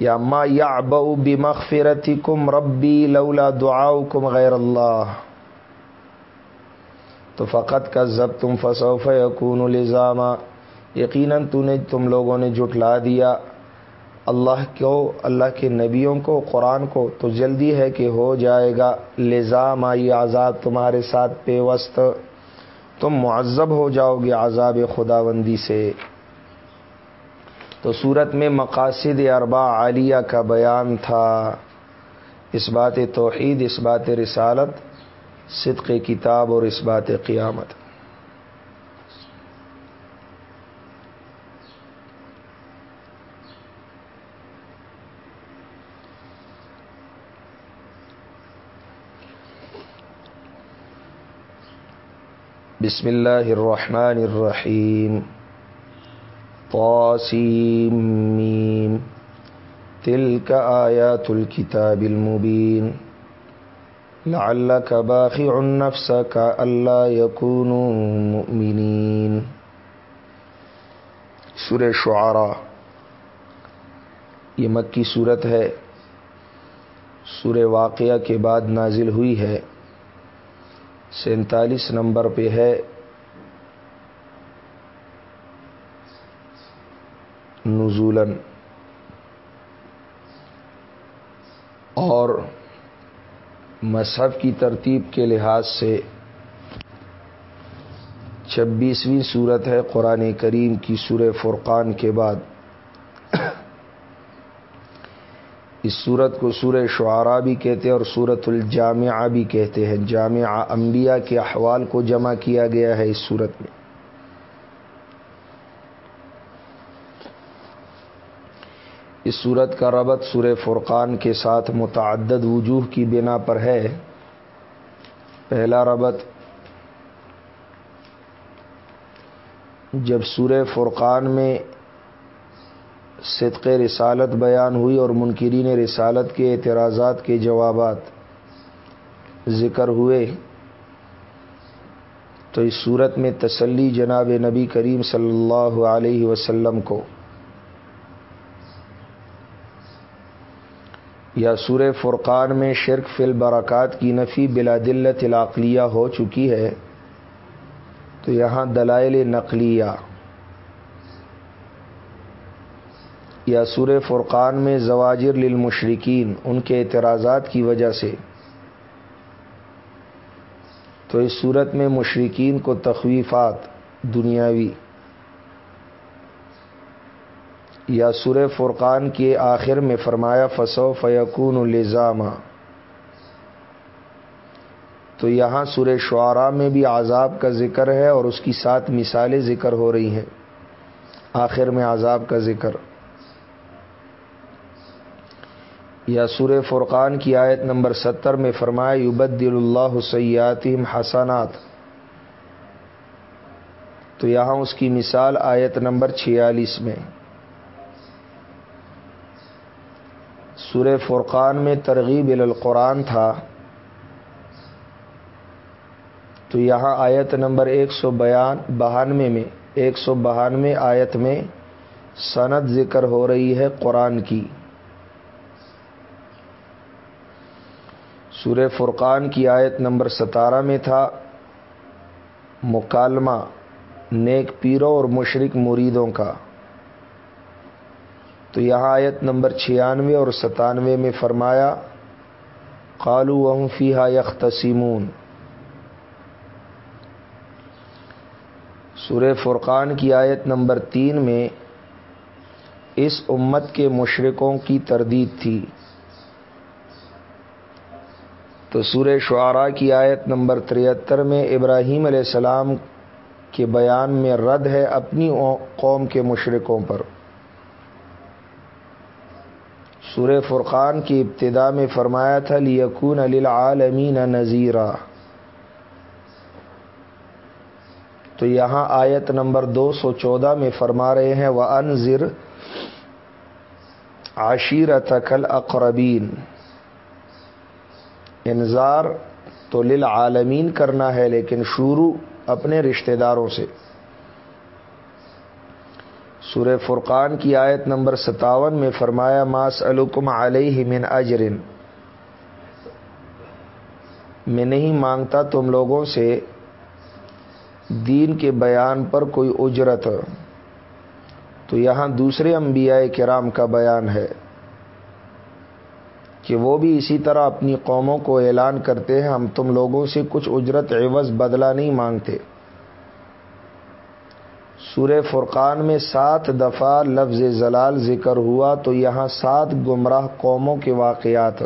یا ما یعبو بمغفرتی کم ربی لولا دعاؤ کم غیر اللہ. تو فقط کا ضب تم فصوف یقون الزامہ یقیناً تو نے تم لوگوں نے جٹلا دیا. اللہ کو، اللہ کے نبیوں کو، قرآن کو تو جلدی ہے کہ ہو جائے گا. لزام آئی عذاب تمہارے ساتھ پیوست. تم معذب ہو جاؤ گے عذاب خدا بندی سے. تو صورت میں مقاصد اربا عالیہ کا بیان تھا۔ اس بات توحید، اس بات رسالت، صدق کتاب اور اس بات قیامت۔ بسم اللہ الرحمن الرحیم۔ طاسیم میم. تل کا آیا تل کتاب المبین. اللہ کا باقی النفس کا اللہ سر شعرا یہ مکی صورت ہے. سور واقعہ کے بعد نازل ہوئی ہے. سینتالیس نمبر پہ ہے. نزولن اور مذہب کی ترتیب کے لحاظ سے چھبیسویں صورت ہے قرآن کریم کی سور فرقان کے بعد۔ اس صورت کو سور شعراء بھی کہتے ہیں اور صورت الجامعہ بھی کہتے ہیں۔ جامعہ انبیاء کے احوال کو جمع کیا گیا ہے اس صورت میں۔ اس صورت کا ربط سور فرقان کے ساتھ متعدد وجوہ کی بنا پر ہے۔ پہلا ربط، جب سور فرقان میں صدق رسالت بیان ہوئی اور منکرین رسالت کے اعتراضات کے جوابات ذکر ہوئے، تو اس صورت میں تسلی جناب نبی کریم صلی اللہ علیہ وسلم کو یا سور فرقان میں شرک فی البرکات کی نفی بلا دلت العقلیہ ہو چکی ہے، تو یہاں دلائل نقلیہ۔ یا سور فرقان میں زواجر للمشرقین ان کے اعتراضات کی وجہ سے۔ تو اس صورت میں مشرقین کو تخویفات دنیاوی۔ یا سور فرقان کے آخر میں فرمایا فسو فیقون الزامہ تو یہاں سور شعرا میں بھی عذاب کا ذکر ہے اور اس کی سات مثالیں ذکر ہو رہی ہیں۔ آخر میں عذاب کا ذکر۔ یا سور فرقان کی آیت نمبر ستر میں فرمایا، یبدل اللہ سیاتم حسنات۔ تو یہاں اس کی مثال آیت نمبر چھیالیس میں۔ سور فرقان میں ترغیب القرآن تھا۔ تو یہاں آیت نمبر ایک سو بیان، بہانوے میں، ایک سو بہانوے آیت میں سند ذکر ہو رہی ہے قرآن کی۔ سور فرقان کی آیت نمبر ستارہ میں تھا، مکالمہ نیک پیروں اور مشرق مریدوں کا۔ تو یہاں آیت نمبر چھیانوے اور ستانوے میں فرمایا قالو وم فیحا یخ تسیمون سور فرقان کی آیت نمبر تین میں اس امت کے مشرقوں کی تردید تھی۔ تو سور شعراء کی آیت نمبر تریہتر میں ابراہیم علیہ السلام کے بیان میں رد ہے اپنی قوم کے مشرقوں پر۔ سور فرقان کی ابتدا میں فرمایا تھا لیکون للعالمین نذیرہ تو یہاں آیت نمبر دو سو چودہ میں فرما رہے ہیں وہ انضر عشیر تکل اقربین انظار تو للعالمین کرنا ہے، لیکن شروع اپنے رشتہ داروں سے۔ سور فرقان کی آیت نمبر ستاون میں فرمایا ماس الکم علیہ من اجرن میں نہیں مانگتا تم لوگوں سے دین کے بیان پر کوئی اجرت۔ تو یہاں دوسرے انبیاء کرام کا بیان ہے کہ وہ بھی اسی طرح اپنی قوموں کو اعلان کرتے ہیں، ہم تم لوگوں سے کچھ اجرت، عوض، بدلہ نہیں مانگتے۔ سور فرقان میں سات دفعہ لفظ زلال ذکر ہوا تو یہاں سات گمراہ قوموں کے واقعات۔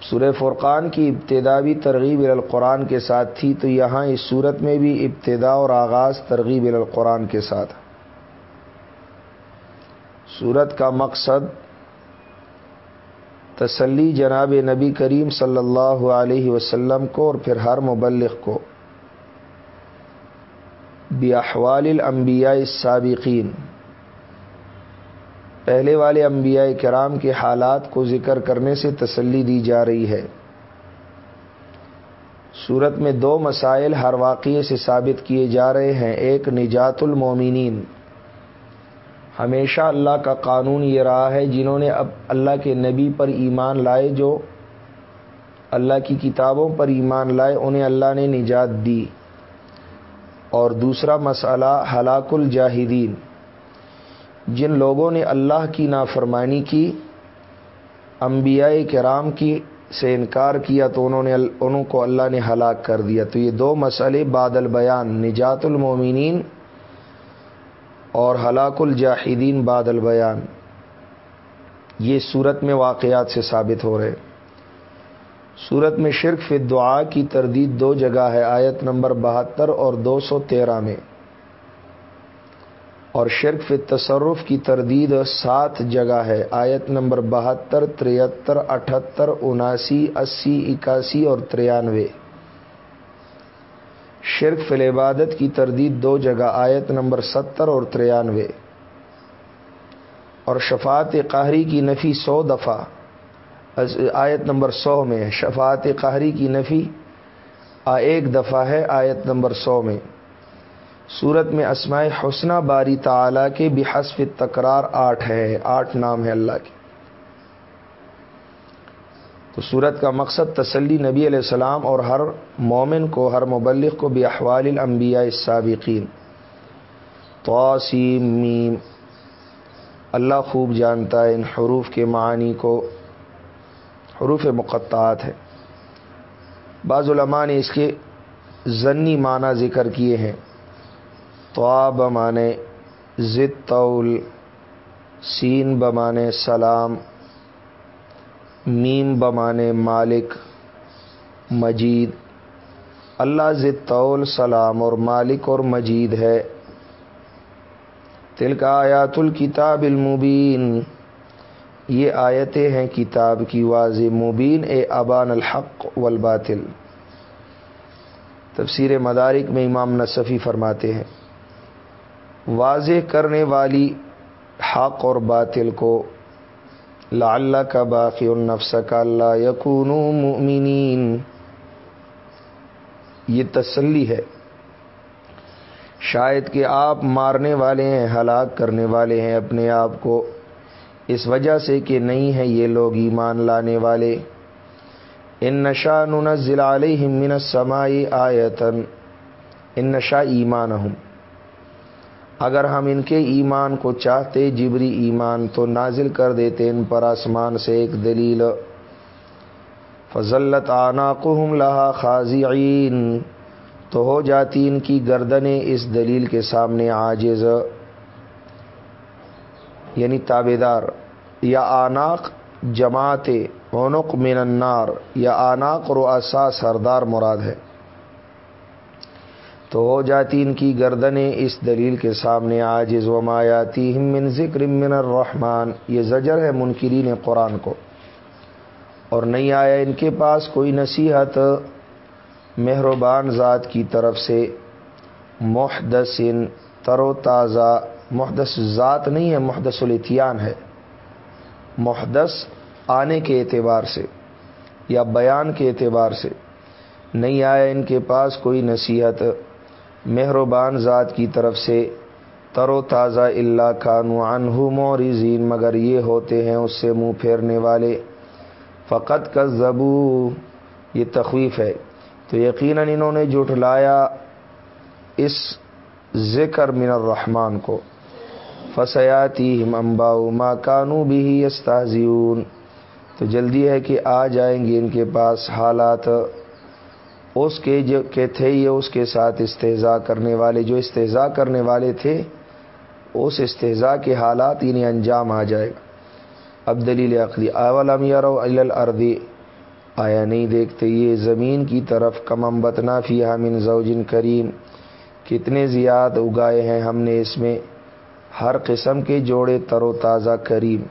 سور فرقان کی ابتداوی ترغیب القرآن کے ساتھ تھی تو یہاں اس صورت میں بھی ابتدا اور آغاز ترغیب القرآن کے ساتھ۔ صورت کا مقصد تسلی جناب نبی کریم صلی اللہ علیہ وسلم کو اور پھر ہر مبلغ کو۔ احوال الانبیاء السابقین پہلے والے انبیاء کرام کے حالات کو ذکر کرنے سے تسلی دی جا رہی ہے۔ صورت میں دو مسائل ہر واقعے سے ثابت کیے جا رہے ہیں، ایک نجات المومنین ہمیشہ اللہ کا قانون یہ رہا ہے جنہوں نے اب اللہ کے نبی پر ایمان لائے، جو اللہ کی کتابوں پر ایمان لائے، انہیں اللہ نے نجات دی۔ اور دوسرا مسئلہ ہلاک الجاہدین۔ جن لوگوں نے اللہ کی نافرمانی کی، انبیاء کرام کی سے انکار کیا تو انہوں نے انہوں کو اللہ نے ہلاک کر دیا۔ تو یہ دو مسئلے بادل بیان نجات المومنین اور ہلاک الجاہدین بادل بیان یہ صورت میں واقعات سے ثابت ہو رہے صورت میں شرک فی دعا کی تردید دو جگہ ہے، آیت نمبر بہتر اور دو سو تیرہ میں۔ اور شرک فی تصرف کی تردید سات جگہ ہے، آیت نمبر بہتر، تریہتر اٹھہتر اناسی، اسی، اکاسی اور تریانوے شرک فی العبادت کی تردید دو جگہ، آیت نمبر ستر اور تریانوے اور شفاعت قہری کی نفی سو دفعہ۔ آیت نمبر سو میں شفاعت قہری کی نفی ایک دفعہ ہے آیت نمبر سو میں۔ صورت میں اسماء حسنہ باری تعالی کے بھی حسف تکرار آٹھ ہے، آٹھ نام ہے اللہ کے۔ تو صورت کا مقصد تسلی نبی علیہ السلام اور ہر مومن کو، ہر مبلغ کو بھی احوال الانبیاء السابقین۔ توسیم میم۔ اللہ خوب جانتا ہے ان حروف کے معنی کو۔ حروف مقطعات ہے بعض علماء نے اس کے ضنی معنی ذکر کیے ہیں۔ تواب بمانے، ضد طول، سین بمانے، سلام، میم بمانے، مالک، مجید۔ اللہ ضد طول، سلام اور مالک اور مجید ہے۔ تل کا آیات الکتاب المبین۔ یہ آیتیں ہیں کتاب کی واضح مبین، اے ابان الحق والباطل۔ تفسیر مدارک میں امام نصفی فرماتے ہیں، واضح کرنے والی حق اور باطل کو لا کا باقی النفس کا اللہ یقون مؤمنین۔ یہ تسلی ہے۔ شاید کہ آپ مارنے والے ہیں، ہلاک کرنے والے ہیں، اپنے آپ کو اس وجہ سے کہ نہیں ہے یہ لوگ ایمان لانے والے۔ ان نشا ننزل علیہم من السمائی آیتن ان نشا ایمان ہوں اگر ہم ان کے ایمان کو چاہتے جبری ایمان تو نازل کر دیتے ان پر آسمان سے ایک دلیل۔ فضلت آنا کم لہا خاضی تو ہو جاتی ان کی گردنیں اس دلیل کے سامنے آجز یعنی تابے دار یا آناق جماعت اونق من النار، یا آناق رو سردار مراد ہے۔ تو ہو جاتی ان کی گردنیں اس دلیل کے سامنے آجز و مایاتی من ذکر من الرحمان یہ زجر ہے منکرین قرآن کو۔ اور نہیں آیا ان کے پاس کوئی نصیحت مہربان ذات کی طرف سے محدث تر و تازہ محدث ذات نہیں ہے، محدث الاتیان ہے۔ محدث آنے کے اعتبار سے یا بیان کے اعتبار سے نہیں آیا ان کے پاس کوئی نصیحت۔ مہربان ذات کی طرف سے تر و تازہ اللہ کانو عنہ مورزین مگر یہ ہوتے ہیں اس سے منہ پھیرنے والے۔ فقط کا زبو یہ تخویف ہے۔ تو یقیناً انہوں نے جٹلایا اس ذکر من الرحمان کو۔ فسیاتی امباؤ ماں کانو بھی استاذیون تو جلدی ہے کہ آ جائیں گے ان کے پاس حالات، اس کے جو کہ تھے یہ اس کے ساتھ استحضاء کرنے والے۔ جو استحضاء کرنے والے تھے، اس استحضاء کے حالات یعنی انجام آ جائے۔ گا اب دلیل عقلی، اولم یارو الردی آیا نہیں دیکھتے؟ یہ زمین کی طرف کمم بتنا فی حامن زوجن کریم۔ کتنے زیاد اگائے ہیں ہم نے اس میں۔ ہر قسم کے جوڑے تر و تازہ کریم۔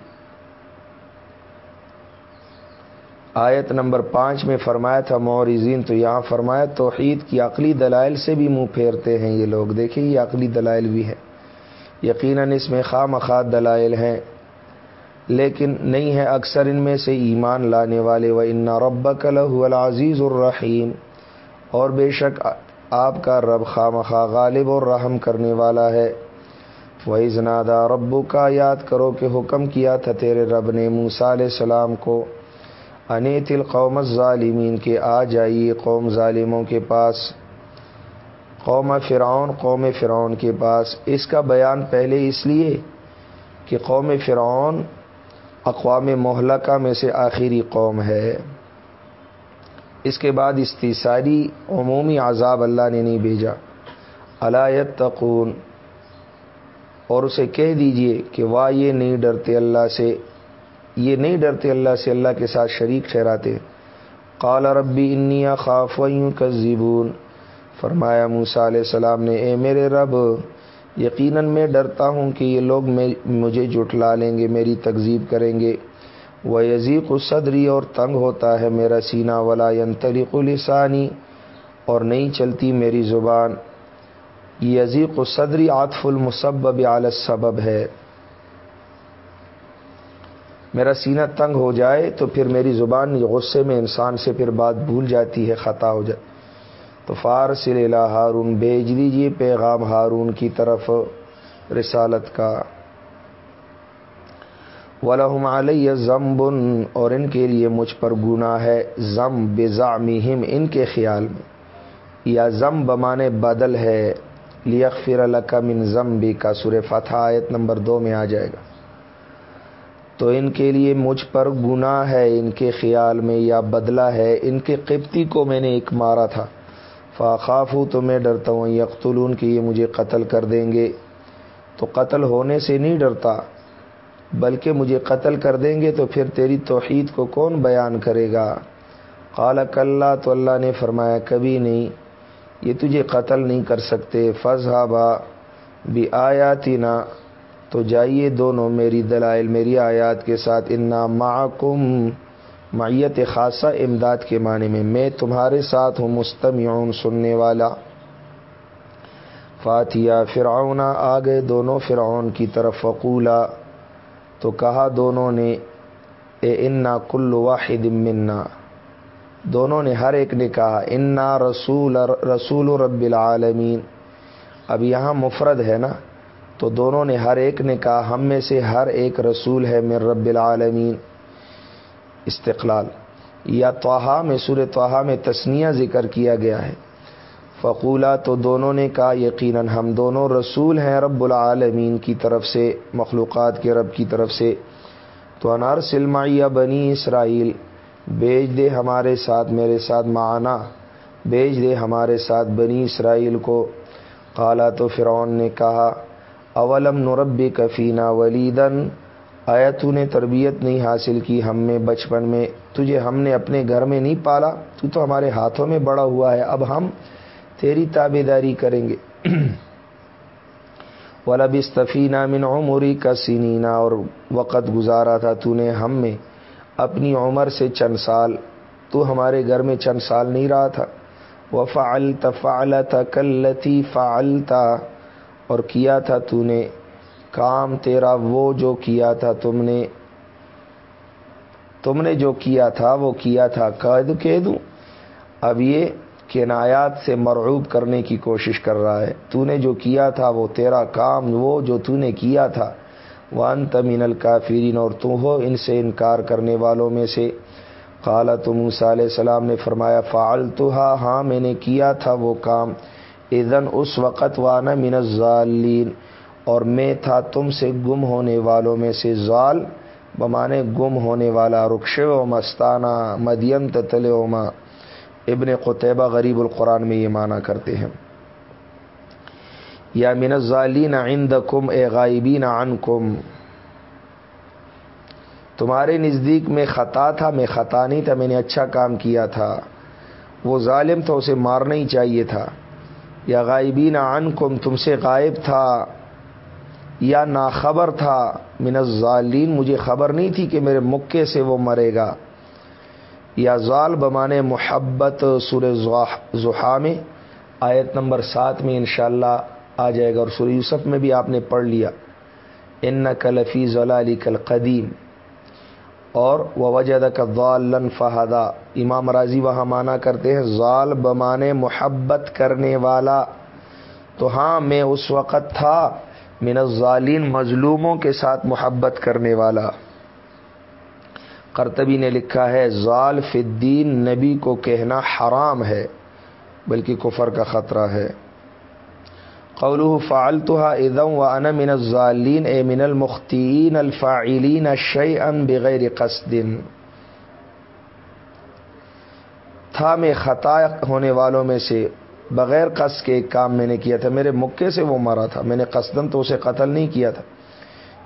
آیت نمبر پانچ میں فرمایا تھا مورزین تو یہاں فرمایا، توحید کی عقلی دلائل سے بھی منہ پھیرتے ہیں یہ لوگ۔ دیکھیں، یہ عقلی دلائل بھی ہے یقیناً اس میں خواہ مخواہ دلائل ہیں، لیکن نہیں ہے اکثر ان میں سے ایمان لانے والے۔ و انا رب العزیز الرحیم اور بے شک آپ کا رب خام خواہ غالب اور رحم کرنے والا ہے۔ وہی زنادہ ربو کا یاد کرو کہ حکم کیا تھا تیرے رب نے موسا علیہ السلام کو، انیت القوم ظالمین کے، آ جائیے قوم ظالموں کے پاس، قوم فرعون قوم فرعون کے پاس۔ اس کا بیان پہلے اس لیے کہ قوم فرعون اقوام محلقہ میں سے آخری قوم ہے۔ اس کے بعد استثاری عمومی عذاب اللہ نے نہیں بھیجا۔ علایت تقون اور اسے کہہ دیجیے کہ واہ، یہ نہیں ڈرتے اللہ سے، یہ نہیں ڈرتے اللہ سے اللہ کے ساتھ شریک ٹھہراتے۔ قال ربی انیا خاف کذبون فرمایا موسا علیہ السلام نے، اے میرے رب، یقیناً میں ڈرتا ہوں کہ یہ لوگ مجھے جٹلا لیں گے، میری تکذیب کریں گے۔ وہ یزیق صدری، اور تنگ ہوتا ہے میرا سینہ۔ ولا ینطلق لسانی، اور نہیں چلتی میری زبان۔ یزیق صدری عاطف المسبب علی السبب ہے۔ میرا سینہ تنگ ہو جائے تو پھر میری زبان غصے میں انسان سے پھر بات بھول جاتی ہے، خطا ہو جاتی تو فارسل اللہ ہارون، بھیج دیجیے پیغام ہارون کی طرف رسالت کا۔ ولحم علیہ ضمبن اور ان کے لیے مجھ پر گناہ ہے۔ ضم بزامہم ان کے خیال میں۔ یا ضم بمانے بدل ہے۔ لیکفر الک من ضم بھی کا سر فتح آیت نمبر دو میں آ جائے گا۔ تو ان کے لیے مجھ پر گناہ ہے، ان کے خیال میں یا بدلہ ہے، ان کے قبطی کو میں نے ایک مارا تھا۔ فاخاف ہوں تو میں ڈرتا ہوں۔ یقتلون، کہ یہ مجھے قتل کر دیں گے۔ تو قتل ہونے سے نہیں ڈرتا، بلکہ مجھے قتل کر دیں گے تو پھر تیری توحید کو کون بیان کرے گا؟ قال اللہ تو اللہ نے فرمایا، کبھی نہیں۔ یہ تجھے قتل نہیں کر سکتے۔ فض بھی آیاتی نہ تو جائیے دونوں میری دلائل، میری آیات کے ساتھ۔ انا معکم معیت خاصہ امداد کے معنی میں۔ میں تمہارے ساتھ ہوں مستمیون سننے والا۔ فاتحہ فرعونہ آ گئے دونوں فرعون کی طرف۔ فقولا، تو کہا دونوں نے، اے انا کل واحد منا۔ دونوں نے ہر ایک نے کہا، انا رسول رسول رب العالمین اب یہاں مفرد ہے نا؟ تو دونوں نے ہر ایک نے کہا، ہم میں سے ہر ایک رسول ہے من رب العالمین. استقلال۔ یا توحا میں سور توحا میں تسنیہ ذکر کیا گیا ہے۔ فقولہ تو دونوں نے کہا، یقیناً ہم دونوں رسول ہیں رب العالمین کی طرف سے، مخلوقات کے رب کی طرف سے۔ تو انار سلمائیہ بنی اسرائیل بیچ دے ہمارے ساتھ، میرے ساتھ معانہ بیچ دے ہمارے ساتھ بنی اسرائیل کو۔ قالا تو فرعون نے کہا، اولم نربی کفینہ ولیدن؟ آیا تو نے تربیت نہیں حاصل کی ہم میں، بچپن میں؟ تجھے ہم نے اپنے گھر میں نہیں پالا؟ تو تو ہمارے ہاتھوں میں بڑا ہوا ہے، اب ہم تیری تابے داری کریں گے۔ ولب استفینہ من عمری کا سینینا اور وقت گزارا تھا تو نے ہم میں۔ اپنی عمر سے چند سال، تو ہمارے گھر میں چند سال نہیں رہا تھا۔ وہ فعلت فعلت کلتی فعلتا اور کیا تھا تو نے؟ کام تیرا وہ جو کیا تھا تم نے تم نے جو کیا تھا وہ کیا تھا۔ قید کہہ دوں اب یہ کنایات سے مرعوب کرنے کی کوشش کر رہا ہے۔ تو نے جو کیا تھا وہ تیرا کام، وہ جو تو نے کیا تھا۔ وہ تمین الکافرین اور تم ہو ان سے انکار کرنے والوں میں سے۔ کالا تم علیہ السلام نے فرمایا فعال تو ہاں میں نے کیا تھا وہ کام۔ ادن اس وقت وانا من الظالین اور میں تھا تم سے گم ہونے والوں میں سے۔ زال بمانے گم ہونے والا رخش و مستانہ، مدین تلوما ابن قطبہ غریب القرآن میں یہ معنی کرتے ہیں۔ یا من ظالین عند کم اے غائبین عن کم تمہارے نزدیک میں خطا تھا، میں خطا نہیں تھا، میں نے اچھا کام کیا تھا۔ وہ ظالم تھا، اسے مارنا ہی چاہیے تھا۔ یا غائبین عن کم تم سے غائب تھا۔ یا ناخبر تھا۔ من الظالین، مجھے خبر نہیں تھی کہ میرے مکے سے وہ مرے گا۔ یا ظال، بمانے محبت سور زحا میں، آیت نمبر سات میں انشاءاللہ آ جائے گا اور سور یوسف میں بھی آپ نے پڑھ لیا۔ ان کلفی ضلع کل قدیم اور وجد کا ضالن فہدا امام راضی وہاں مانا کرتے ہیں ضال بمانے محبت کرنے والا۔ تو ہاں میں اس وقت تھا من الظالین، مظلوموں کے ساتھ محبت کرنے والا۔ کرتبی نے لکھا ہے، ظال فدین نبی کو کہنا حرام ہے، بلکہ کفر کا خطرہ ہے۔ قول فعلتها ادم و ان من الظالین، اے من المختین، الفاعلین شعی بغیر قصد. تھا میں خطا ہونے والوں میں سے بغیر قص کے ایک کام میں نے کیا تھا۔ میرے مکے سے وہ مرا تھا۔ میں نے قصدن تو اسے قتل نہیں کیا تھا۔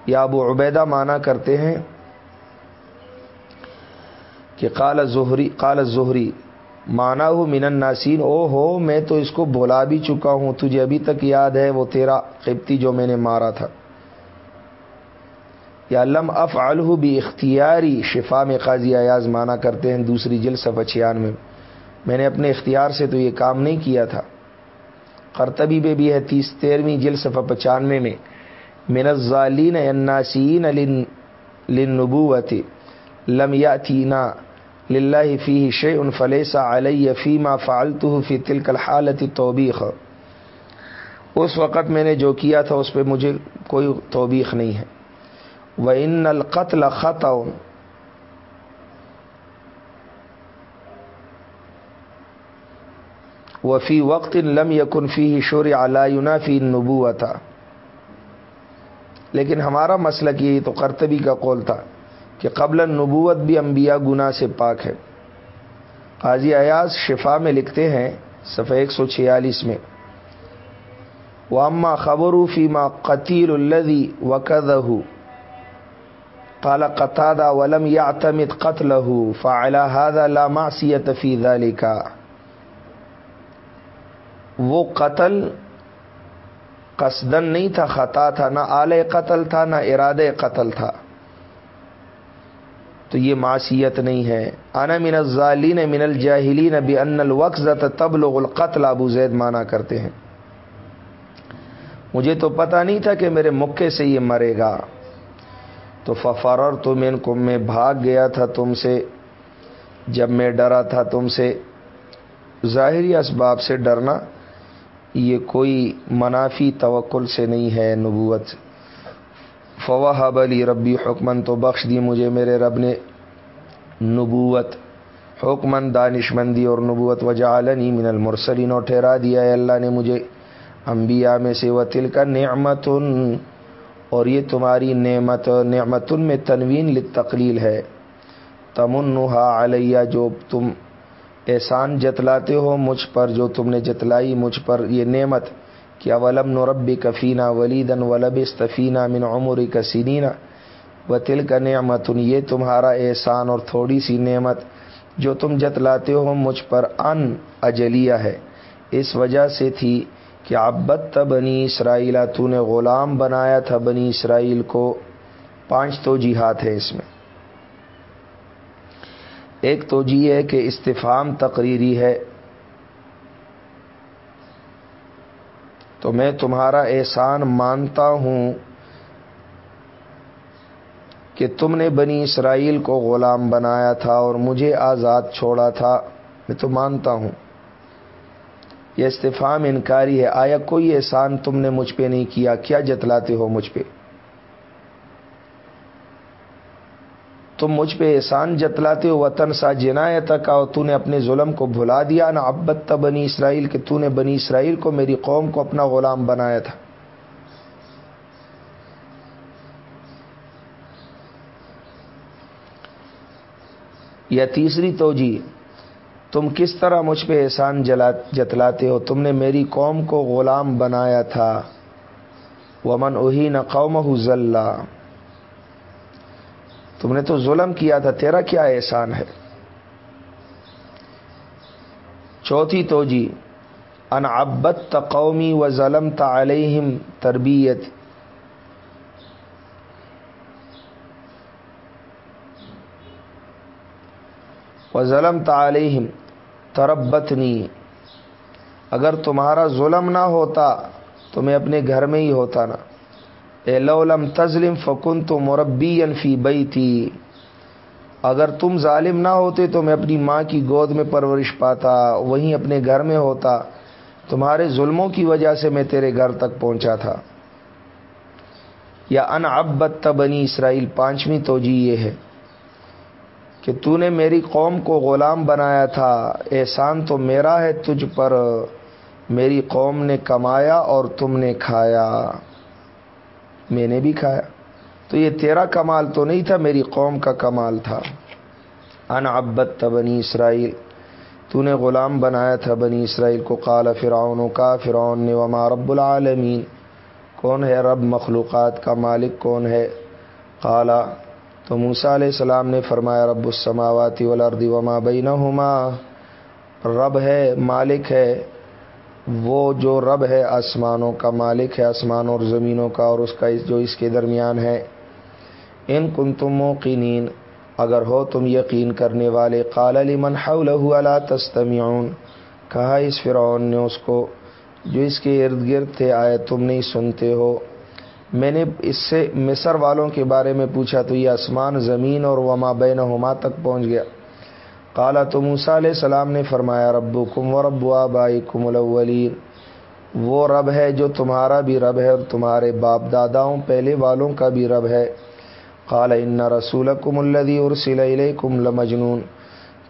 یا ابو عبیدہ مانا کرتے ہیں کہ قال ظہری قال ظہری مانا ہو من الناسین او ہو میں تو اس کو بلا بھی چکا ہوں، تجھے ابھی تک یاد ہے وہ تیرا قبطی جو میں نے مارا تھا۔ یا لم اف بھی اختیاری شفا میں قاضی ایاز مانا کرتے ہیں دوسری جل صفحہ چھیان میں۔ میں نے اپنے اختیار سے تو یہ کام نہیں کیا تھا۔ کرتبی میں بھی ہے تیس، تیرہویں جل صفحہ پچانوے میں۔ من الظالین الناسین لنبوت لم یاتینا للہ فی شے ان فلیسا علیہ فیما فالتو فی تلکل حالت توبیخ۔ اس وقت میں نے جو کیا تھا اس پہ مجھے کوئی توبیخ نہیں ہے۔ وہ ان القتل خط وفی وقت لم یکن فی شور علاینا فی نبو تھا لیکن ہمارا مسئلہ یہ تو کرتبی کا قول تھا۔ کہ قبل نبوت بھی انبیاء گناہ سے پاک ہے قاضی ایاز شفا میں لکھتے ہیں صفحہ ایک سو چھیالیس میں۔ واما خبر فیما قطیر الدی وقد قال قطادا ولم یا تمت قتل فعلا هذا لا معصیت فی ذلك۔ وہ قتل قصدن نہیں تھا، خطا تھا، نہ آل قتل تھا، نہ اراد قتل تھا۔ تو یہ معصیت نہیں ہے۔ انا من الظالین من الجاہلین بی ان الوقت تبلغ القتل ابو زید مانا کرتے ہیں۔ مجھے تو پتہ نہیں تھا کہ میرے مکے سے یہ مرے گا۔ تو ففرر تو میں کو میں بھاگ گیا تھا تم سے۔ جب میں ڈرا تھا تم سے۔ ظاہری اسباب سے ڈرنا، یہ کوئی منافی توکل سے نہیں ہے نبوت فواہ علی ربی حکمن تو بخش دی مجھے میرے رب نے نبوت حکمن دانش مندی اور نبوت، وجعلنی من المرسلین۔ اور ٹھہرا دیا ہے اللہ نے مجھے انبیاء میں سے و تل کا نعمت اور یہ تمہاری نعمت نعمت میں تنوین لتقلیل ہے۔ تمنحا علیہ جو تم احسان جتلاتے ہو مجھ پر، جو تم نے جتلائی مجھ پر، یہ نعمت۔ کیا ولم نرب کفینہ ولیدن ولب استفینہ من عمر کسینہ و تل کا نعمت یہ تمہارا احسان اور تھوڑی سی نعمت جو تم جتلاتے ہو مجھ پر ان اجلیہ ہے۔ اس وجہ سے تھی کہ ابت بنی اسرائیل، تو نے غلام بنایا تھا بنی اسرائیل کو۔ پانچ تو جہات ہے اس میں۔ ایک تو جی ہے کہ استفام تقریری ہے۔ تو میں تمہارا احسان مانتا ہوں کہ تم نے بنی اسرائیل کو غلام بنایا تھا اور مجھے آزاد چھوڑا تھا، میں تو مانتا ہوں۔ یہ استفام انکاری ہے۔ آیا کوئی احسان تم نے مجھ پہ نہیں کیا؟ کیا جتلاتے ہو مجھ پہ؟ تم مجھ پہ احسان جتلاتے ہو، وطن سا جنایت کا اور تو نے اپنے ظلم کو بھلا دیا۔ نا ابت بنی اسرائیل کہ تو نے بنی اسرائیل کو میری قوم کو اپنا غلام بنایا تھا۔ یا تیسری توجہ، تم کس طرح مجھ پہ احسان جتلاتے ہو؟ تم نے میری قوم کو غلام بنایا تھا۔ ومن اہی نہ قوم ذلہ تم نے تو ظلم کیا تھا، تیرا کیا احسان ہے؟ چوتھی توجی، ان ابت تقومی و ظلم تعلیم تربیت۔ و ظلم تعلیم تربتنی۔ اگر تمہارا ظلم نہ ہوتا تو میں اپنے گھر میں ہی ہوتا نا۔ اے لولم تزلم فکن تو مربی فی بئی تھی اگر تم ظالم نہ ہوتے تو میں اپنی ماں کی گود میں پرورش پاتا، وہیں اپنے گھر میں ہوتا۔ تمہارے ظلموں کی وجہ سے میں تیرے گھر تک پہنچا تھا۔ یا ان ابت بنی اسرائیل، پانچویں توجہ یہ ہے کہ تو نے میری قوم کو غلام بنایا تھا۔ احسان تو میرا ہے تجھ پر۔ میری قوم نے کمایا اور تم نے کھایا۔ میں نے بھی کھایا۔ تو یہ تیرا کمال تو نہیں تھا، میری قوم کا کمال تھا۔ ان ابت بنی اسرائیل، تو نے غلام بنایا تھا بنی اسرائیل کو۔ قال فرعون، کا فرعون نے، وما رب العالمین، کون ہے رب مخلوقات کا مالک، کون ہے؟ قالا تو موسا علیہ السلام نے فرمایا، رب السماواتی والارض وما بینہما۔ رب ہے، مالک ہے وہ جو رب ہے آسمانوں کا مالک ہے آسمان اور زمینوں کا، اور اس کا جو اس کے درمیان ہے۔ ان کن تم موقنین، اگر ہو تم یقین کرنے والے۔ قال علی حوله الا تستمعون، کہا اس فرعون نے اس کو، جو اس کے ارد گرد تھے آئے تم نہیں سنتے ہو۔ میں نے اس سے مصر والوں کے بارے میں پوچھا تو یہ آسمان، زمین اور وما بین ہما تک پہنچ گیا۔ کالا تو موسا علیہ السلام نے فرمایا رب کم و رب آبائی کم الاولین، وہ رب ہے جو تمہارا بھی رب ہے اور تمہارے باپ داداؤں، پہلے والوں کا بھی رب ہے۔ قال، ان رسول کم الدی ارسل کم لمجنون۔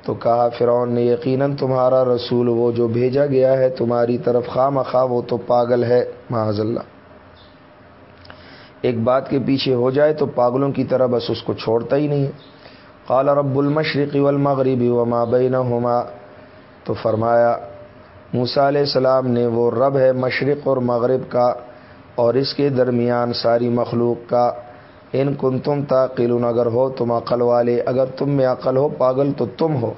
تو کہا فرعون نے، یقیناً تمہارا رسول وہ جو بھیجا گیا ہے تمہاری طرف خواہ مخواہ وہ تو پاگل ہے، معاذ اللہ۔ ایک بات کے پیچھے ہو جائے تو پاگلوں کی طرح بس اس کو چھوڑتا ہی نہیں ہے۔ قال رب المشرق والمغرب وما بینہما۔ تو فرمایا موسا علیہ السلام نے وہ رب ہے مشرق اور مغرب کا اور اس کے درمیان ساری مخلوق کا۔ ان کن تم تاقلون، اگر ہو تم عقل والے، اگر تم میں عقل ہو پاگل تو تم ہو۔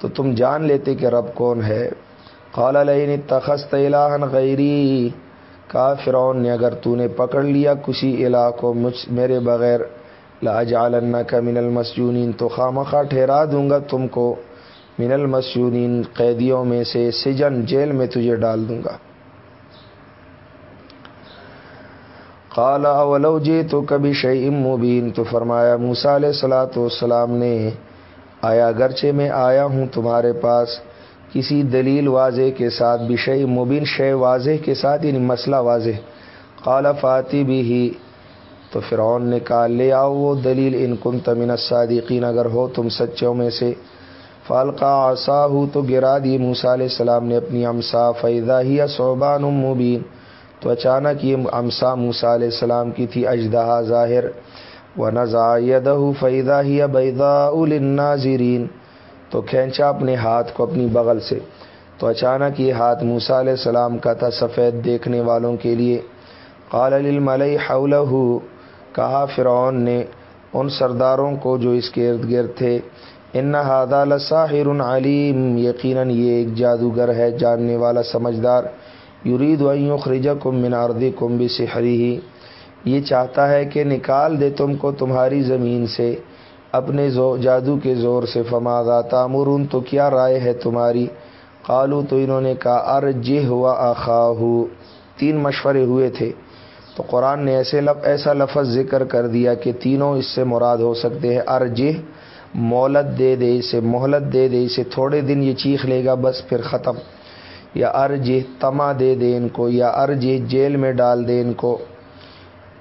تو تم جان لیتے کہ رب کون ہے۔ قال علیہ تخست الہن غیری کا فرعون نے، اگر تو نے پکڑ لیا کسی الہ کو مجھ، میرے بغیر لاجالن کا من المسجونین تو خواہ ٹھہرا دوں گا تم کو من المسجونین، قیدیوں میں سے سجن جیل میں تجھے ڈال دوں گا۔ قال، اولو جی تو کبھی شعیم مبین؟ تو فرمایا موسا علیہ السلاۃ والسلام نے، آیا گرچے میں آیا ہوں تمہارے پاس، کسی دلیل واضح کے ساتھ بھی شعی مبین، شے واضح کے ساتھ یعنی مسئلہ واضح۔ قال، فاتی بھی ہی تو فرعون نے کہا، لے آؤ وہ دلیل ان کن تمن صادقین اگر ہو تم سچوں میں سے. فالقا آسا ہو تو گرا دی موسا علیہ السلام نے اپنی امسا فیضا ہی صوبان مبین تو اچانک یہ امسا موسا علیہ السلام کی تھی اجدہ ظاہر و نزا یدہ فیدہ ہی بیدا الناظرین تو کھینچا اپنے ہاتھ کو اپنی بغل سے، تو اچانک یہ ہاتھ موسا علیہ السلام کا تھا سفید دیکھنے والوں کے لیے، قال الملئی حولہ کہا فرعون نے، ان سرداروں کو جو اس کے ارد گرد تھے۔ ان ہادہ لساحر علیم، یقیناً یہ ایک جادوگر ہے جاننے والا سمجھدار۔ یرید و خرجہ کم مناردی کم بھی سحری ہی یہ چاہتا ہے کہ نکال دے تم کو تمہاری زمین سے، اپنے جادو کے زور سے۔ فماغا تامرون، تو کیا رائے ہے تمہاری؟ قالو تو انہوں نے کہا ار جہ ہوا آخا تین مشورے ہوئے تھے۔ تو قرآن نے ایسے لف ایسا لفظ ذکر کر دیا کہ تینوں اس سے مراد ہو سکتے ہیں ار مولت دے دے اسے، مہلت دے دے اسے، تھوڑے دن یہ چیخ لے گا، بس پھر ختم۔ یا ارج تما دے دے ان کو، یا ارج جیل میں ڈال دے ان کو۔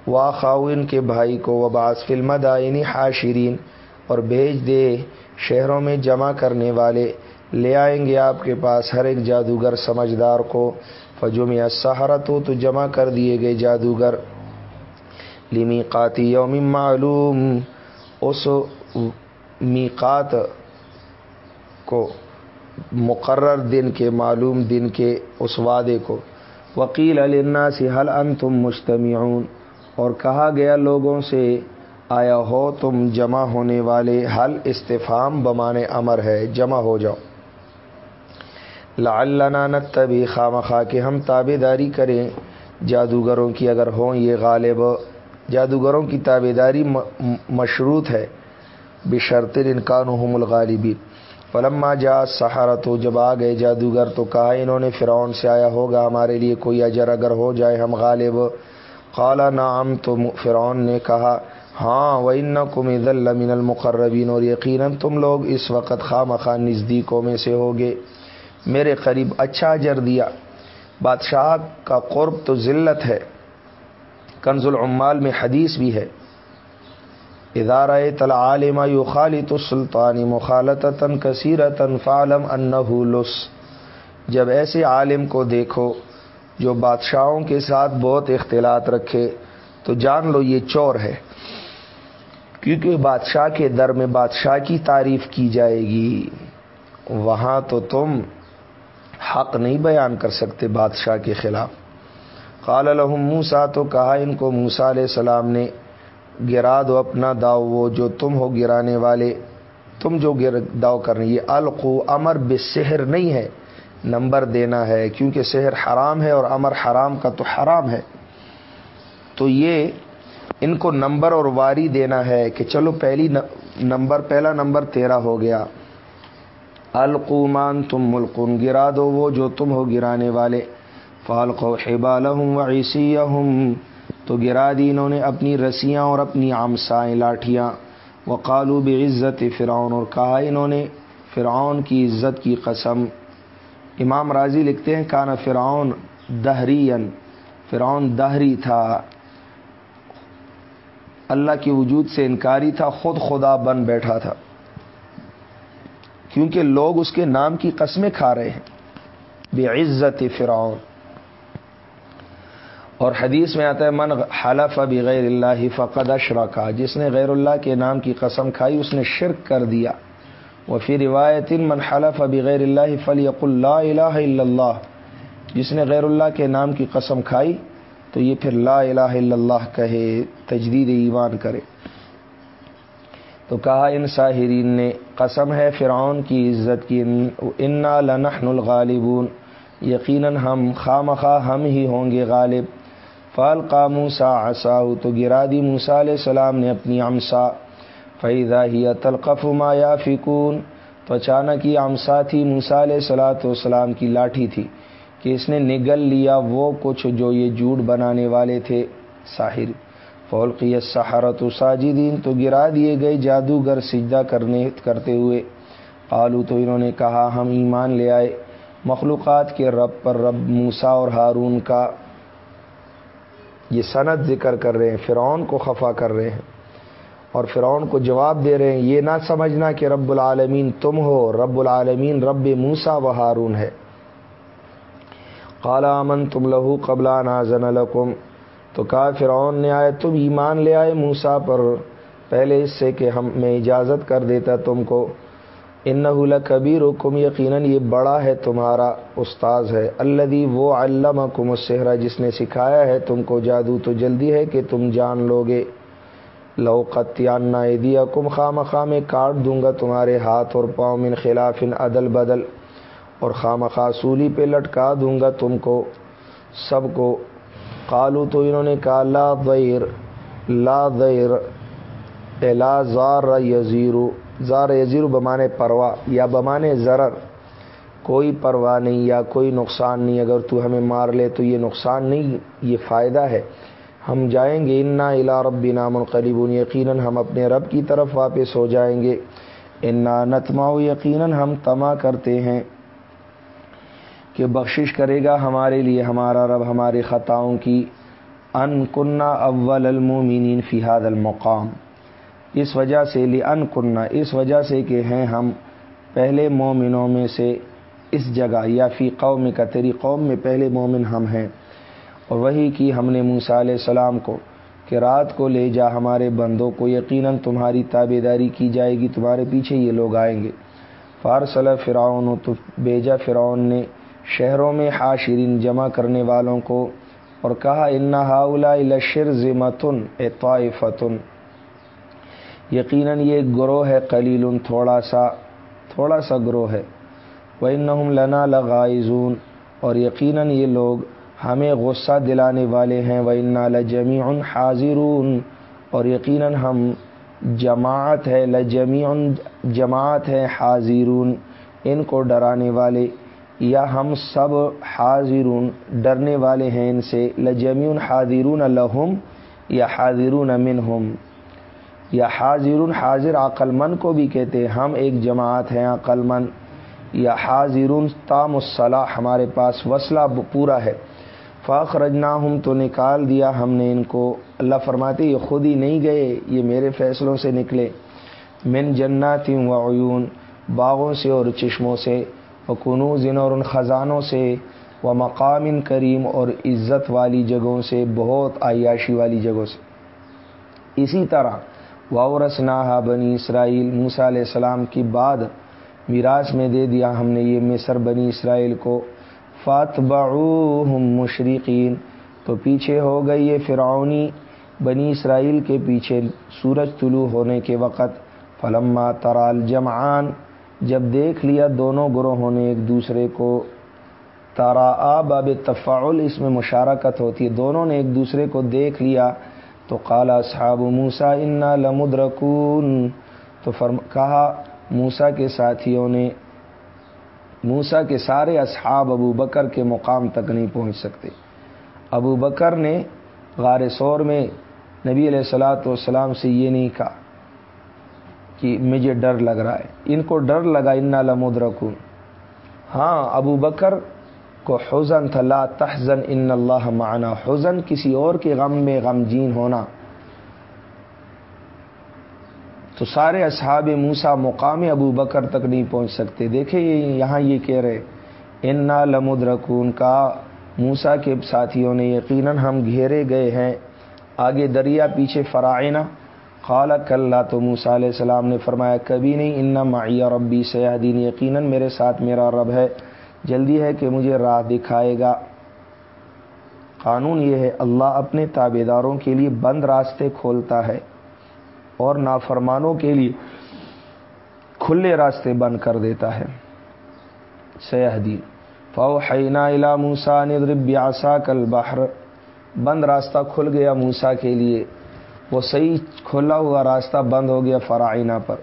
وا خاؤن کے بھائی کو وباس فلم دائنی حاشرین۔ اور بھیج دے شہروں میں جمع کرنے والے۔ لے آئیں گے آپ کے پاس ہر ایک جادوگر سمجھدار کو۔ فجم یا ہو تو جمع کر دیے گئے جادوگر۔ لمی قاتی یوم معلوم، اس میقات کو، مقرر دن کے، معلوم دن کے، اس وعدے کو۔ وکیل علنا سے حل ان تم مجتمعون، اور کہا گیا لوگوں سے، آیا ہو تم جمع ہونے والے حل استفام بمان امر ہے، جمع ہو جاؤ۔ لعلنا نتبی خام خواہ کہ ہم تابے داری کریں۔ جادوگروں کی اگر ہوں یہ غالب، جادوگروں کی تابے داری مشروط ہے۔ بشرط انکان ہم الغالبی فلما جا سہارا تو جب آ گئے جادوگر تو کہا، انہوں نے فرعون سے آیا ہوگا ہمارے لیے کوئی اجر اگر ہو جائے ہم غالب۔ خالہ نام تو فرعون نے کہا ہاں وہ ان کم المین المقربین اور یقیناً تم لوگ اس وقت خواہ مخواہ نزدیکوں میں سے ہوگے۔ میرے قریب اچھا اجر دیا۔ بادشاہ کا قرب تو ذلت ہے۔ کنز العمال میں حدیث بھی ہے۔ ادارہ تلا عالم یو خالط السلطانی مخالت حق نہیں بیان کر سکتے بادشاہ کے خلاف۔ قال الحم موسا تو کہا ان کو موسا علیہ السلام نے، گرا دو اپنا داؤ، وہ جو تم ہو گرانے والے، تم جو گر، داؤ کر رہے یہ القو امر بے سحر نہیں ہے، نمبر دینا ہے، کیونکہ سحر حرام ہے اور امر حرام کا تو حرام ہے۔ تو یہ ان کو نمبر اور واری دینا ہے کہ چلو پہلی نمبر، پہلا نمبر تیرا ہو گیا۔ القومان تم ملکن گرا دو وہ جو تم ہو گرانے والے۔ فالق و حبال ہوں عیسی تو گرا دی انہوں نے اپنی رسیاں اور اپنی آمسائیں، لاٹھیاں۔ وہ قالوب عزت فرعون، اور کہا انہوں نے فرعون کی عزت کی قسم۔ امام راضی لکھتے ہیں، کانا فرعون دہرین فرعون دہری تھا۔ اللہ کے وجود سے انکاری تھا، خود خدا بن بیٹھا تھا۔ کیونکہ لوگ اس کے نام کی قسمیں کھا رہے ہیں۔ بے عزت فرعون۔ اور حدیث میں آتا ہے، من حلف بغیر اللہ فقد اشرکا جس نے غیر اللہ کے نام کی قسم کھائی، اس نے شرک کر دیا۔ وہ پھر روایت، من حلف بغیر اللہ فلیق اللہ الہ الا اللہ جس نے غیر اللہ کے نام کی قسم کھائی، تو یہ پھر لا الہ الا اللہ کہے، تجدید ایمان کرے۔ تو کہا ان ساحرین نے، قسم ہے فرعون کی عزت کی انا لنحن الغالبون۔ یقیناً ہم خام خواہ ہم ہی ہوں گے غالب۔ فال کا موسا آساؤ تو گرا دی موسا علیہ السلام نے اپنی امسا فیدا ہی تلقف ما یا فکون تو اچانک یہ امسا تھی موسا علیہ السلاۃ والسلام کی لاٹھی تھی کہ اس نے نگل لیا وہ کچھ جو یہ جھوٹ بنانے والے تھے ساحر۔ فولقی سہارت و ساجدین تو گرا دیے گئے جادوگر سجدہ کرنے، کرتے ہوئے۔ آلو تو انہوں نے کہا، ہم ایمان لے آئے۔ مخلوقات کے رب پر رب موسا اور ہارون کا یہ صنعت ذکر کر رہے ہیں، فرعون کو خفا کر رہے ہیں۔ اور فرعون کو جواب دے رہے ہیں، یہ نہ سمجھنا کہ رب العالمین تم ہو، رب العالمین رب موسا و ہارون ہے۔ قال امن تم لہو قبلہ نازن القم تو کہا، فرعون نے آئے، تم ایمان لے آئے موسا پر۔ پہلے اس سے کہ ہم میں اجازت کر دیتا تم کو۔ ان نہ کبیر حکم یقیناً یہ بڑا ہے، تمہارا استاذ ہے۔ اللہ وہ علامہ کم السحرا جس نے سکھایا ہے تم کو جادو، تو جلدی ہے کہ تم جان لو گے لو قطیانہ دیا کم خام خواہ میں کاٹ دوں گا تمہارے ہاتھ اور پاؤں من خلاف ان عدل بدل، اور خام خواہ سولی پہ لٹکا دوں گا تم کو، سب کو۔ قالو تو انہوں نے کہا، لا دیر لا دیر لا زار یزیرو زار یزیرو بمانے پروا، یا بمانے ضرر، کوئی پرواہ نہیں، یا کوئی نقصان نہیں، اگر تو ہمیں مار لے تو یہ نقصان نہیں، یہ فائدہ ہے۔ ہم جائیں گے، انا الا رب نام القریب یقیناً ہم اپنے رب کی طرف واپس ہو جائیں گے۔ انا نتما یقیناً ہم تما کرتے ہیں۔ کہ بخشش کرے گا ہمارے لیے، ہمارا رب ہماری خطاؤں کی۔ ان کنہ اول المومنین فہاد المقام۔ اس وجہ سے، لی ان کنہ اس وجہ سے کہ ہیں ہم پہلے مومنوں میں سے اس جگہ، یا فی قوم کا، تیری قوم میں پہلے مومن ہم ہیں۔ اور وہی کی ہم نے موسا علیہ السلام کو کہ رات کو لے جا، ہمارے بندوں کو یقیناً تمہاری تابے داری کی جائے گی، تمہارے پیچھے یہ لوگ آئیں گے۔ فارسل فرعون، تو بیجا فرعون نے شہروں میں حاشرین جمع کرنے والوں کو اور کہا، ان ہاؤلا لشر ذمتن اے طائفتن. یقیناً یہ گروہ ہے قلیل، تھوڑا سا تھوڑا سا گروہ ہے۔ وہ ان لنا لغائزون۔ اور یقیناً یہ لوگ ہمیں غصہ دلانے والے ہیں۔ وہ انا لجمی حاضرون۔ اور یقیناً ہم جماعت ہے لجمی جماعت ہے حاضرون۔ ان کو ڈرانے والے یا ہم سب حاضرون، ڈرنے والے ہیں ان سے لجمیون حاضرون الحم یا حاضرون منہم۔ یا حاضر حاضر عقل مند کو بھی کہتے ہیں، ہم ایک جماعت ہیں عقل مند یا حاضر تام الصلاح، ہمارے پاس وصلہ پورا ہے۔ فاق رجنا ہم تو نکال دیا ہم نے ان کو۔ اللہ فرماتے یہ خود ہی نہیں گئے، یہ میرے فیصلوں سے نکلے۔ من جناتی و عیون، باغوں سے اور چشموں سے۔ کنوز اور ان خزانوں سے و مقام کریم اور عزت والی جگہوں سے، بہت عیاشی والی جگہوں سے۔ اسی طرح واورس نہا بنی اسرائیل موسا علیہ السلام کی بعد میراث میں دے دیا ہم نے یہ مصر بنی اسرائیل کو۔ فاتبعوہم مشرقین، تو پیچھے ہو گئی یہ فرعونی بنی اسرائیل کے پیچھے سورج طلوع ہونے کے وقت۔ فلما ترال جمعان جب دیکھ لیا دونوں گروہوں نے ایک دوسرے کو تارا آب تفاعل، اس میں مشارکت ہوتی ہے، دونوں نے ایک دوسرے کو دیکھ لیا، تو کالا صحاب موسا انا لمدرکون، تو فرم، کہا موسا کے ساتھیوں نے موسا کے سارے اصحاب ابو بکر کے مقام تک نہیں پہنچ سکتے۔ ابو بکر نے غار سور میں نبی علیہ السلاۃ والسلام سے یہ نہیں کہا کہ مجھے ڈر لگ رہا ہے۔ ان کو ڈر لگا، انا لمدرکون ہاں ابو بکر کو حزن تھا، لا تحزن ان اللہ معنا۔ حزن کسی اور کے غم میں غمجین ہونا۔ تو سارے اصحاب موسا مقام ابو بکر تک نہیں پہنچ سکتے۔ دیکھیں یہاں یہ کہہ رہے ان لمد رکون کا موسا کے ساتھیوں نے، یقیناً ہم گھیرے گئے ہیں۔ آگے دریا، پیچھے فرائنا خالہ کلّہ تو موسا علیہ السلام نے فرمایا، کبھی نہیں، ان معیہ ربی سیاحدین یقیناً میرے ساتھ میرا رب ہے، جلدی ہے کہ مجھے راہ دکھائے گا۔ قانون یہ ہے، اللہ اپنے تابے داروں کے لیے بند راستے کھولتا ہے اور نافرمانوں کے لیے کھلے راستے بند کر دیتا ہے۔ سیاحدین فو حینا الا موسا ندربیاسا کل بحر بند راستہ کھل گیا موسا کے لیے۔ وہ صحیح کھلا ہوا راستہ بند ہو گیا فرائنا پر۔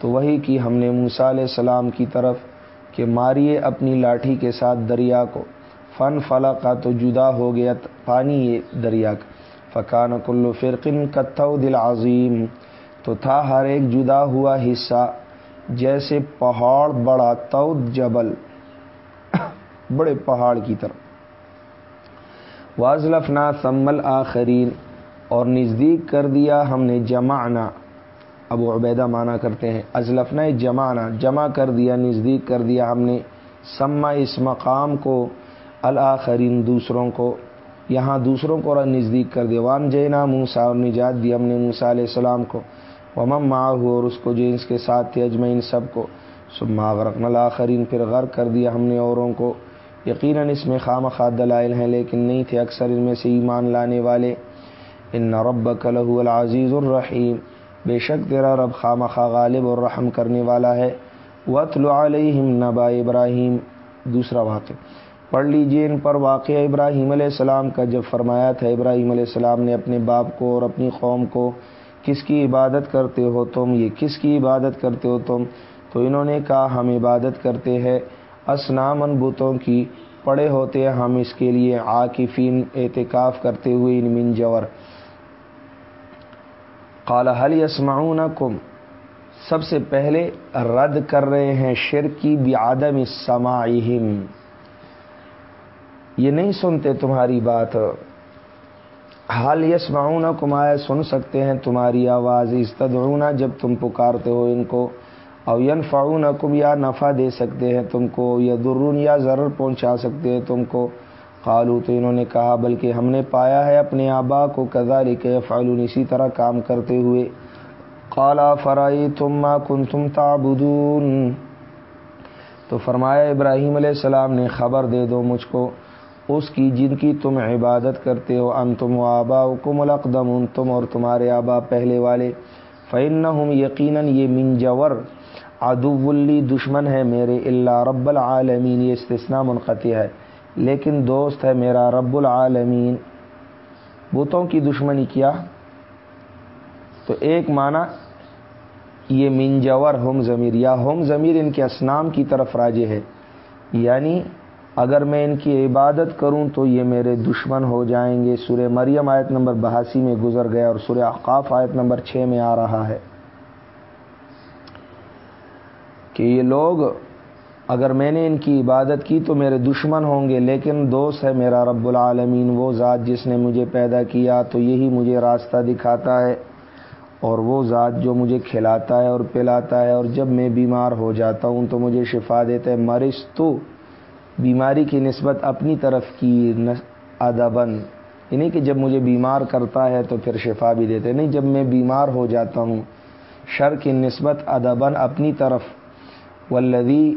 تو وہی کی ہم نے موسا علیہ السلام کی طرف کہ ماریے اپنی لاٹھی کے ساتھ دریا کو۔ فن فلا کا تو جدا ہو گیا پانی یہ دریا کا۔ فقان کلو فرقن کتو دل عظیم تو تھا ہر ایک جدا ہوا حصہ۔ جیسے پہاڑ بڑا تو جبل۔ بڑے پہاڑ کی طرف۔ واضلفنا سمل آخرین اور نزدیک کر دیا ہم نے جمعنا۔ ابو عبیدہ مانا کرتے ہیں، ازلفنا جمعنا، جمع کر دیا، نزدیک کر دیا ہم نے۔ سما اس مقام کو، الآخرین دوسروں کو، یہاں دوسروں کو نزدیک کر دیا۔ وان جینا موسا اور نجات دی ہم نے موسا علیہ السلام کو۔ ومم ماں ہو اور اس کو جو اس کے ساتھ تھے اجمعین سب کو۔ سما غرقن الآخرین، پھر غرق کر دیا ہم نے اوروں کو۔ یقیناً اس میں خام خاد دلائل ہیں، لیکن نہیں تھے اکثر ان میں سے ایمان لانے والے۔ ان رب کلہ العزیز الرحیم بے شک تیرا رب خام خواہ غالب اور رحم کرنے والا ہے۔ وطل علیہم نبا ابراہیم دوسرا واقع پڑھ لیجیے ان پر واقعہ ابراہیم علیہ السلام کا، جب فرمایا تھا ابراہیم علیہ السلام نے اپنے باپ کو اور اپنی قوم کو کس کی عبادت کرتے ہو تم، یہ کس کی عبادت کرتے ہو تم؟ تو انہوں نے کہا، ہم عبادت کرتے ہیں۔ اسنامن بتوں کی پڑے ہوتے ہیں، ہم اس کے لیے عاقفین اعتکاف کرتے ہوئے، ان من جور۔ قال حل یسمعون کم سب سے پہلے رد کر رہے ہیں شرکی بعدم سماعہم۔ یہ نہیں سنتے تمہاری بات۔ حال یسمعون کم آئے سن سکتے ہیں تمہاری آواز۔ استدعون جب تم پکارتے ہو ان کو۔ او ینفعون کم یا نفع دے سکتے ہیں تم کو۔ یا درون یا ضرر پہنچا سکتے ہیں تم کو۔ قالو تو انہوں نے کہا، بلکہ ہم نے پایا ہے اپنے آبا کو کزا لکھے فعلون اسی طرح کام کرتے ہوئے۔ قالا فرائی تم ما کن تم تابدون تو فرمایا، ابراہیم علیہ السلام نے خبر دے دو مجھ کو، اس کی جن کی تم عبادت کرتے ہو ان تم و آبا کم القدم ان تم اور تمہارے آبا پہلے والے۔ فعن ہوں یقیناً، یہ منجور ادولی دشمن ہے میرے اللہ رب العالمین، یہ استثنا منقطع ہے۔ لیکن دوست ہے میرا رب العالمین۔ بتوں کی دشمنی کیا؟ تو ایک معنی، یہ منجور ہوم ضمیر، یا ہوم ضمیر ان کے اسنام کی طرف راجے ہے۔ یعنی اگر میں ان کی عبادت کروں تو یہ میرے دشمن ہو جائیں گے۔ سورہ مریم آیت نمبر بہاسی میں گزر گیا اور سورہ اقاف آیت نمبر چھ میں آ رہا ہے کہ یہ لوگ اگر میں نے ان کی عبادت کی تو میرے دشمن ہوں گے، لیکن دوست ہے میرا رب العالمین، وہ ذات جس نے مجھے پیدا کیا تو یہی مجھے راستہ دکھاتا ہے، اور وہ ذات جو مجھے کھلاتا ہے اور پلاتا ہے، اور جب میں بیمار ہو جاتا ہوں تو مجھے شفا دیتا ہے۔ مرض تو بیماری کی نسبت اپنی طرف کی ادبن یعنی کہ جب مجھے بیمار کرتا ہے تو پھر شفا بھی دیتے نہیں، جب میں بیمار ہو جاتا ہوں، شر کی نسبت ادبن اپنی طرف۔ ولدی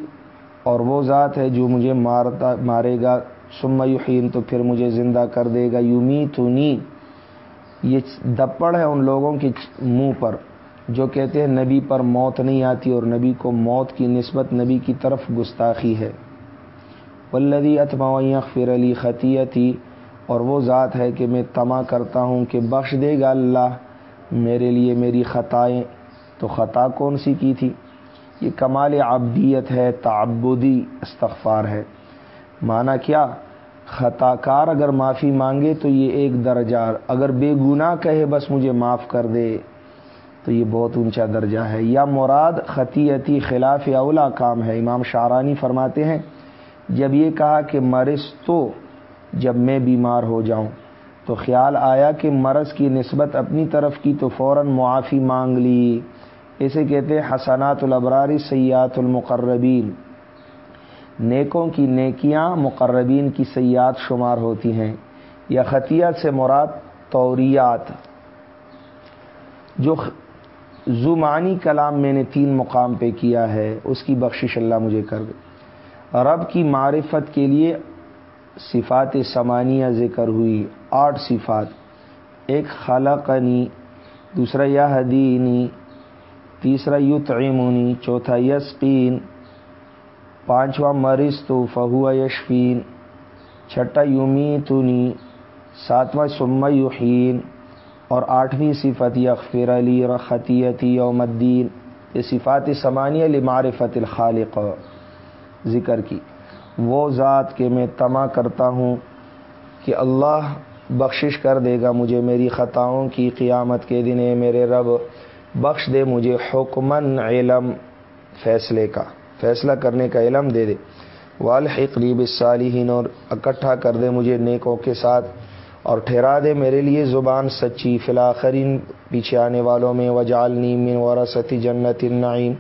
اور وہ ذات ہے جو مجھے مارتا مارے گا سم یقین تو پھر مجھے زندہ کر دے گا یومی تو نی یہ دپڑ ہے ان لوگوں کے منہ پر، جو کہتے ہیں نبی پر موت نہیں آتی اور نبی کو موت کی نسبت نبی کی طرف گستاخی ہے۔ ولدی اتما فر علی خطیتی، اور وہ ذات ہے کہ میں تما کرتا ہوں کہ بخش دے گا اللہ، میرے لیے میری خطائیں۔ تو خطا کون سی کی تھی؟ یہ کمال عبدیت ہے، تعبدی استغفار ہے۔ مانا کیا؟ خطا کار اگر معافی مانگے تو یہ ایک درجہ، اگر بے گناہ کہے بس مجھے معاف کر دے، تو یہ بہت اونچا درجہ ہے۔ یا مراد خطیتی خلاف اولا کام ہے۔ امام شارانی فرماتے ہیں، جب یہ کہا کہ مرض تو جب میں بیمار ہو جاؤں، تو خیال آیا کہ مرض کی نسبت اپنی طرف کی تو فوراً معافی مانگ لی۔ اسے کہتے ہیں حسنات الابراری سیات المقربین۔ نیکوں کی نیکیاں مقربین کی سیاحت شمار ہوتی ہیں۔ یا خطیت سے مراد توریات۔ جو زمانی کلام میں نے تین مقام پہ کیا ہے، اس کی بخشش اللہ مجھے کر دے۔ رب کی معرفت کے لیے صفات سمانیہ ذکر ہوئی، آٹھ صفات۔ ایک خلقنی، دوسرا یا حدینی تیسرا یوتعمونی چوتھا، یسقین، پانچواں مرض تو فہو یشفین، چھٹا یومی تنی ساتواں سما یوحین اور آٹھویں صفت، یغفر علی رخطیتی یوم الدین، یہ صفات سمانیہ لمعرفت الخالق، ذکر کی۔ وہ ذات کے میں تما کرتا ہوں کہ اللہ بخشش کر دے گا مجھے میری خطاؤں کی قیامت کے دن میرے رب بخش دے مجھے حکمن علم، فیصلے کا، فیصلہ کرنے کا علم دے دے۔ والحقلیب صالحین اور اکٹھا کر دے مجھے نیکوں کے ساتھ۔ اور ٹھہرا دے میرے لیے زبان سچی فلاخرین پیچھے آنے والوں میں۔ وجالنی من ورثتی جنت النعیم۔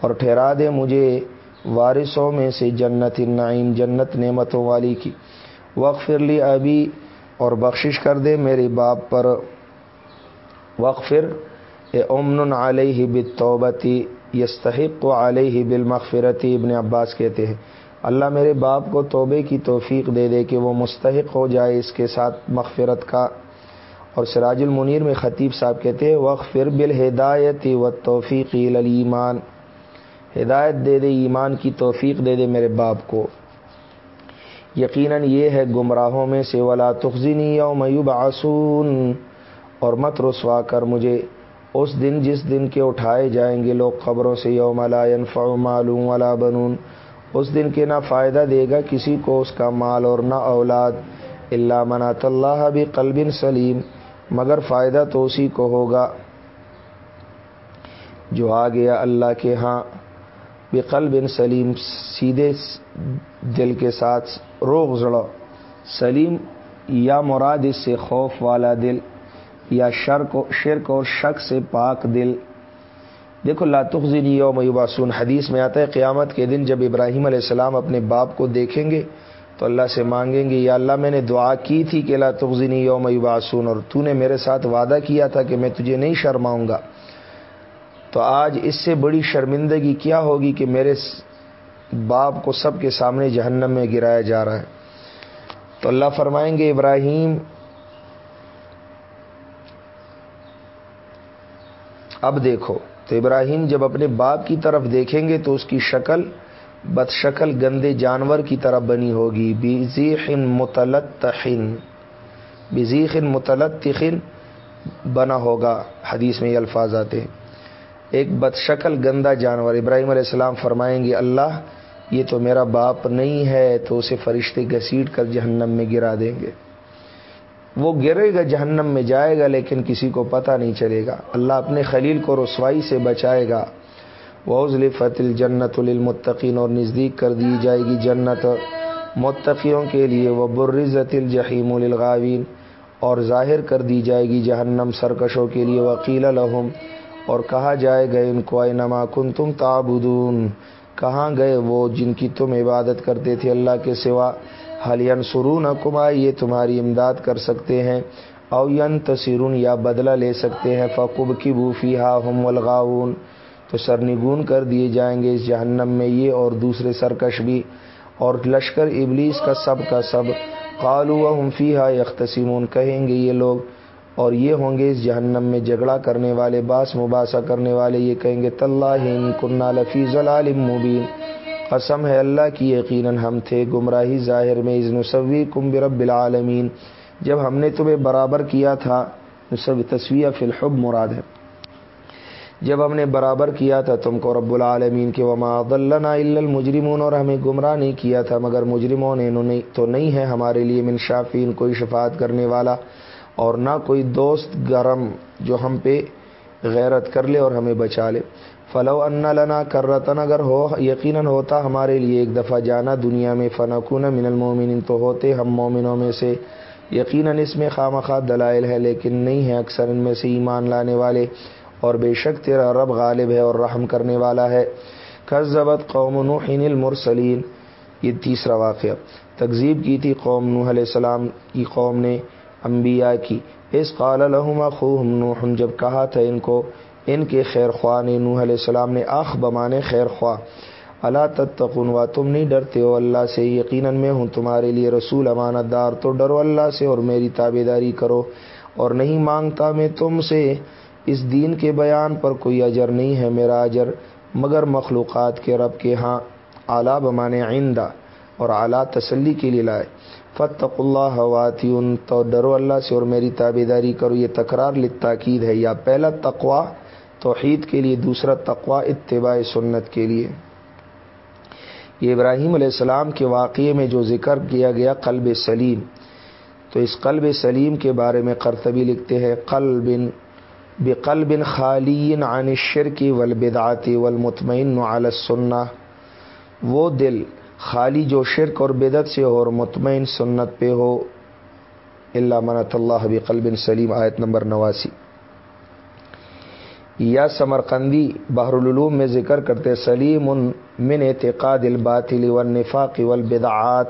اور ٹھہرا دے مجھے وارثوں میں سے جنت النعیم، جنت نعمتوں والی کی۔ وقفر لی ابھی اور بخشش کر دے میرے باپ پر۔ وقفر امن علیہ بتوبتی یستحق علیہ بالمغفرتی ابن عباس کہتے ہیں، اللہ میرے باپ کو توبے کی توفیق دے دے کہ وہ مستحق ہو جائے اس کے ساتھ مغفرت کا۔ اور سراج المنیر میں خطیب صاحب کہتے ہیں وقف فر بل ہدایتی و توفیقی ایمان ہدایت دے دے، ایمان کی توفیق دے دے میرے باپ کو۔ یقیناً یہ ہے، گمراہوں میں سے ولا تخزنی یوم آسون اور مت رسوا کر مجھے۔ اس دن جس دن کے اٹھائے جائیں گے لوگ خبروں سے یوم لا ينفع معلوم ولا بنون، اس دن کے نہ فائدہ دے گا کسی کو اس کا مال اور نہ اولاد اللہ منات اللہ بھی قلب سلیم، مگر فائدہ تو اسی کو ہوگا جو آ گیا اللہ کے ہاں۔ بقلب سلیم، سیدھے دل کے ساتھ روغ زڑو۔ سلیم یا مراد اس سے خوف والا دل۔ یا شرک شرک اور شک سے پاک دل۔ دیکھو لاتخنی یوم یوباسون حدیث میں آتا ہے، قیامت کے دن جب ابراہیم علیہ السلام اپنے باپ کو دیکھیں گے تو اللہ سے مانگیں گے، یا اللہ، میں نے دعا کی تھی کہ لاتخنی یوم یوباسون اور تو نے میرے ساتھ وعدہ کیا تھا کہ میں تجھے نہیں شرماؤں گا۔ تو آج اس سے بڑی شرمندگی کیا ہوگی کہ میرے باپ کو سب کے سامنے جہنم میں گرایا جا رہا ہے۔ تو اللہ فرمائیں گے، ابراہیم اب دیکھو، تو ابراہیم جب اپنے باپ کی طرف دیکھیں گے تو اس کی شکل بد شکل گندے جانور کی طرح بنی ہوگی۔ بیزیخن متلطن بزیخن متلطن بنا ہوگا۔ حدیث میں یہ الفاظ آتے ہیں۔ ایک بد شکل گندا جانور۔ ابراہیم علیہ السلام فرمائیں گے، اللہ، یہ تو میرا باپ نہیں ہے، تو اسے فرشتے گھسیٹ کر جہنم میں گرا دیں گے۔ وہ گرے گا جہنم میں جائے گا لیکن کسی کو پتہ نہیں چلے گا۔ اللہ اپنے خلیل کو رسوائی سے بچائے گا۔ وزل فتل جنت المتقین اور نزدیک کر دی جائے گی جنت۔ متقیوں کے لیے وہ برزت الجحیم الغاوین اور ظاہر کر دی جائے گی جہنم سرکشوں کے لیے۔ وکیل الحم اور کہا جائے گا ان کو نما کن تم تابدون کہاں گئے وہ جن کی تم عبادت کرتے تھے اللہ کے سوا؟ حلین سرون کما یہ تمہاری امداد کر سکتے ہیں۔ اوین تصرون یا بدلہ لے سکتے ہیں۔ فقب کی بوفی ہا ہم الغاون تو سرنگون کر دیے جائیں گے اس جہنم میں یہ اور دوسرے سرکش بھی۔ اور لشکر ابلیس کا سب کا سب۔ قالو ہم فی ہا یختصمون، کہیں گے یہ لوگ۔ اور یہ ہوں گے اس جہنم میں جھگڑا کرنے والے، باس مباسا کرنے والے۔ یہ کہیں گے طلّہ کنہ لفیظ العالم مبین۔ قسم ہے اللہ کی، یقیناً ہم تھے گمراہی ظاہر میں از نصوی کم برب العالمین۔ جب ہم نے تمہیں برابر کیا تھا نصب تصویہ فی الحب مراد ہے۔ جب ہم نے برابر کیا تھا، تم کو رب العالمین کے وما اللہ المجرمون، اور ہمیں گمراہ نہیں کیا تھا، مگر مجرموں نے تو نہیں ہے ہمارے لیے من شافین کوئی شفاعت کرنے والا، اور نہ کوئی دوست گرم جو ہم پہ غیرت کر لے اور ہمیں بچا لے۔ فلو ان لنا کر رتن اگر ہو یقیناً ہوتا ہمارے لیے ایک دفعہ جانا دنیا میں فنکون من المومن تو ہوتے ہم مومنوں میں سے. یقیناً اس میں خام خواہ دلائل ہے، لیکن نہیں ہے اکثر ان میں سے ایمان لانے والے. اور بے شک تیرا رب غالب ہے اور رحم کرنے والا ہے. قزبت قوم نوح المرسلین. یہ تیسرا واقعہ. تقزیب کی تھی قوم نوح علیہ السلام کی قوم نے انبیاء کی. اس قال الحمہ خوہم نوح، جب کہا تھا ان کو ان کے خیر خواہ نے نوح علیہ السلام نے آخ بمانے خیر خواہ۔ اللہ تتقن و تم نہیں ڈرتے ہو اللہ سے، یقیناً میں ہوں تمہارے لیے رسول، امانت دار۔ تو ڈرو اللہ سے اور میری تابے داری کرو۔ اور نہیں مانگتا میں تم سے اس دین کے بیان پر کوئی اجر نہیں ہے میرا اجر، مگر مخلوقات کے رب کے ہاں اعلیٰ بمانے آئندہ اور اعلیٰ تسلی کے لیے لائے۔ فتق اللہ واتی تو ڈرو اللہ سے اور میری تابے داری کرو۔ یہ تکرار لتاکید ہے، یا پہلا تقوا توحید کے لیے، دوسرا تقوا اتباع سنت کے لیے۔ یہ ابراہیم علیہ السلام کے واقعے میں جو ذکر کیا گیا، قلب سلیم۔ تو اس قلب سلیم کے بارے میں کرتبی لکھتے ہیں قلب بقلب خالی عن الشرک والبدعات والمطمئن على السنہ وہ دل خالی جو شرک اور بدت سے ہو اور مطمئن سنت پہ ہو۔ اللہ منت اللہ بقلب سلیم، آیت نمبر نواسی۔ یا سمرقندی بحر العلوم میں ذکر کرتے سلیم من اعتقاد الباطل والنفاق والبدعات۔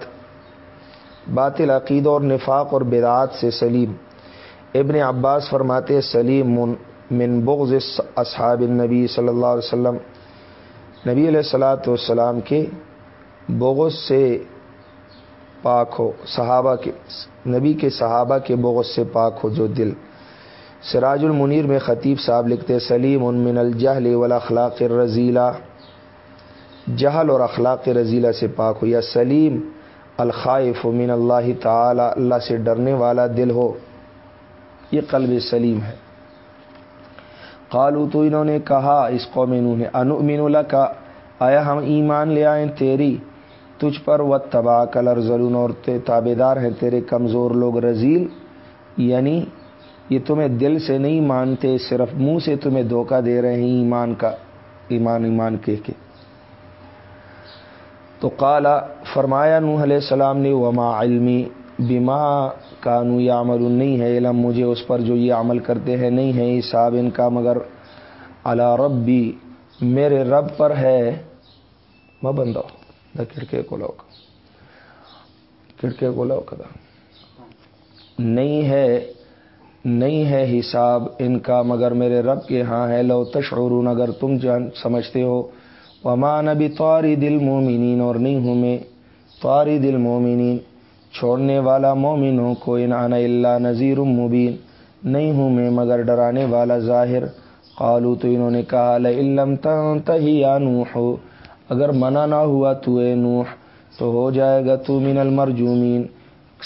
باطل عقید اور نفاق اور بدعات سے سلیم۔ ابن عباس فرماتے سلیم من بغض اصحاب النبی صلی اللہ علیہ وسلم۔ نبی علیہ السلاۃ والسلام کے بغض سے پاک ہو، صحابہ کے، نبی کے صحابہ کے بغض سے پاک ہو جو دل۔ سراج المنیر میں خطیب صاحب لکھتے سلیم من الجہل والاخلاق الرزیلہ۔ جہل اور اخلاق رضیلہ سے پاک ہو یا سلیم، الخائف من اللہ تعالی، اللہ سے ڈرنے والا دل ہو۔ یہ قلب سلیم ہے۔ قالو تو انہوں نے کہا، اس قوم نے، انؤمن اللہ کا آیا ہم ایمان لے آئیں تیری؟ تجھ پر و تباہ کلر ضرور اور تابے دار ہیں، تیرے کمزور لوگ رضیل یعنی یہ تمہیں دل سے نہیں مانتے، صرف منہ سے تمہیں دھوکہ دے رہے ہیں ایمان کا، ایمان ایمان کے کے تو کالا فرمایا نوح علیہ السلام نے، وما علمی بیما کانو یا عمل نہیں ہے علم مجھے اس پر جو یہ عمل کرتے ہیں، نہیں ہے حساب ان کا، مگر اللہ رب بھی میرے رب پر ہے۔ میں بندو دا کھڑکے کو لوگ۔ کھڑکے کو لوگ نہیں ہے نہیں ہے حساب ان کا، مگر میرے رب کے ہاں ہے۔ لو تشعرون، اگر تم جان سمجھتے ہو۔ ومان ابھی تواری دل مومنین اور نہیں ہوں میں تواری دل مومنین چھوڑنے والا مومنوں کو انعان اللہ نذیر مبین نہیں ہوں میں، مگر ڈرانے والا ظاہر۔ قالو تو انہوں نے کہا علم تہی یا نوح ہو اگر منع نہ ہوا تو اے نوح، تو ہو جائے گا تو من المرجومین۔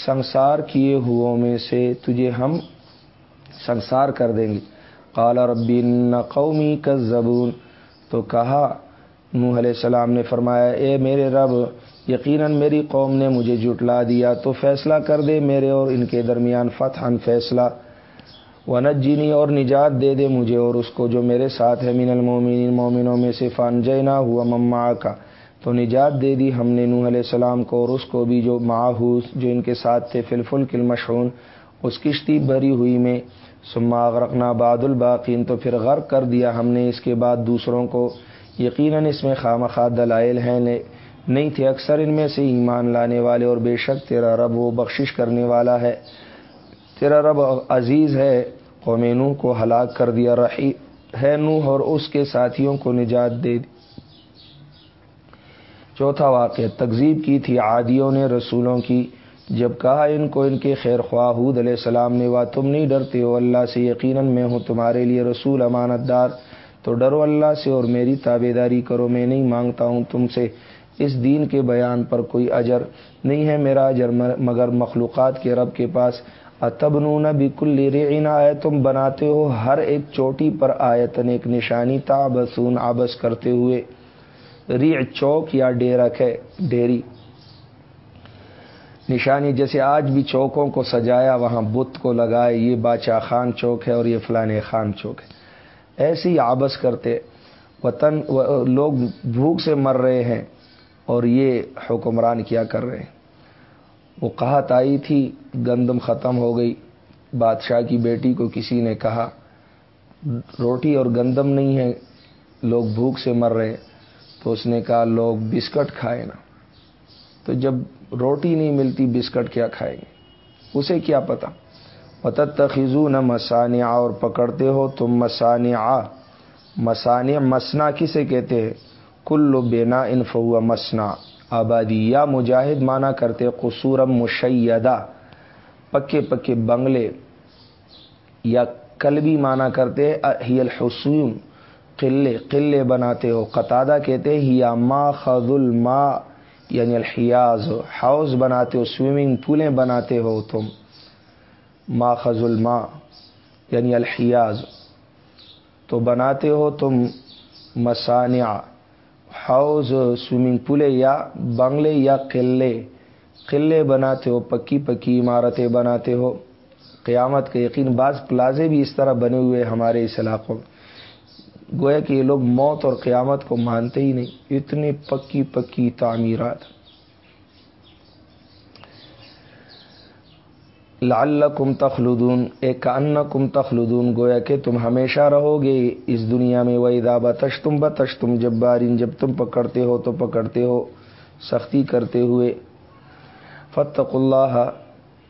سنسار کیے ہو میں سے تجھے ہم سنسار کر دیں گے۔ کالا ربی قومی کا زبون تو کہا، نوح علیہ السلام نے فرمایا، اے میرے رب، یقیناً میری قوم نے مجھے جٹلا دیا، تو فیصلہ کر دے میرے اور ان کے درمیان فتح فیصلہ۔ ونت جینی اور نجات دے دے مجھے اور اس کو جو میرے ساتھ ہے، من المومنین مومنوں میں سے فان جینا ہوا مما کا تو نجات دے دی ہم نے نوح علیہ السلام کو اور اس کو بھی جو معاہوس جو ان کے ساتھ تھے فلفل کل مشہون اس کشتی بھری ہوئی میں۔ سما غرقنا باد الباقین تو پھر غرق کر دیا ہم نے اس کے بعد دوسروں کو۔ یقیناً اس میں خام خواہ دلائل ہیں نہیں تھے اکثر ان میں سے ایمان لانے والے اور بے شک تیرا رب وہ بخشش کرنے والا ہے۔ تیرا رب عزیز ہے قومینو کو ہلاک کر دیا رہی ہے نوح اور اس کے ساتھیوں کو نجات دے دی۔ چوتھا واقعہ تکزیب کی تھی، عادیوں نے رسولوں کی جب کہا ان کو ان کے خیر خواہ حود علیہ السلام نے، وا، تم نہیں ڈرتے ہو، اللہ سے یقیناً میں ہوں، تمہارے لیے رسول امانت دار۔ تو ڈرو اللہ سے اور میری تابے داری کرو، میں نہیں مانگتا ہوں تم سے۔ اس دین کے بیان پر کوئی اجر نہیں ہے میرا اجر مگر مخلوقات کے رب کے پاس۔ اتبنون بکل رعین آئے تم بناتے ہو ہر ایک چوٹی پر آیتن ایک نشانی تابسون آبس کرتے ہوئے۔ ری چوک یا ڈیرک ہے، ڈیری۔ نشانی جیسے آج بھی چوکوں کو سجایا، وہاں بت کو لگائے، یہ باچا خان چوک ہے اور یہ فلان خان چوک ہے۔ ایسے ہی آبس کرتے، وطن لوگ بھوک سے مر رہے ہیں اور یہ حکمران کیا کر رہے ہیں۔ وہ کہت آئی تھی، گندم ختم ہو گئی۔ بادشاہ کی بیٹی کو کسی نے کہا، روٹی اور گندم نہیں ہے، لوگ بھوک سے مر رہے تو اس نے کہا، لوگ بسکٹ کھائے نا۔ تو جب روٹی نہیں ملتی، بسکٹ کیا کھائیں گے؟ اسے کیا پتا؟ پتت تخیزو نہ مسانیہ اور پکڑتے ہو تم مسانیہ مسانیہ مسنا کسے کہتے ہیں؟ کل بینا انفو مسنا۔ آبادی یا مجاہد مانا کرتے قصورم مشیدہ۔ پکے پکے بنگلے یا کلبی مانا کرتے ہی الحسوم قلے قلے بناتے ہو۔ قطادہ کہتے ہی یا ما خز الما یعنی الحیاز ہاؤس بناتے ہو سوئمنگ پولیں بناتے ہو تم ما خز الما یعنی الحیاز تو بناتے ہو تم مسانیہ ہاؤز سوئمنگ پولے یا بنگلے یا قلعے۔ قلعے بناتے ہو، پکی پکی عمارتیں بناتے ہو۔ قیامت کے یقین، بعض پلازے بھی اس طرح بنے ہوئے ہمارے اس علاقوں میں۔ گویا کہ یہ لوگ موت اور قیامت کو مانتے ہی نہیں اتنے پکی پکی تعمیرات۔ لال کم تخلدون، ایک ان کم تخلدون، گویا کہ تم ہمیشہ رہو گے اس دنیا میں وہی دا بتش تم بتش تم جب بارین جب تم پکڑتے ہو تو پکڑتے ہو، سختی کرتے ہوئے۔ فتق اللہ،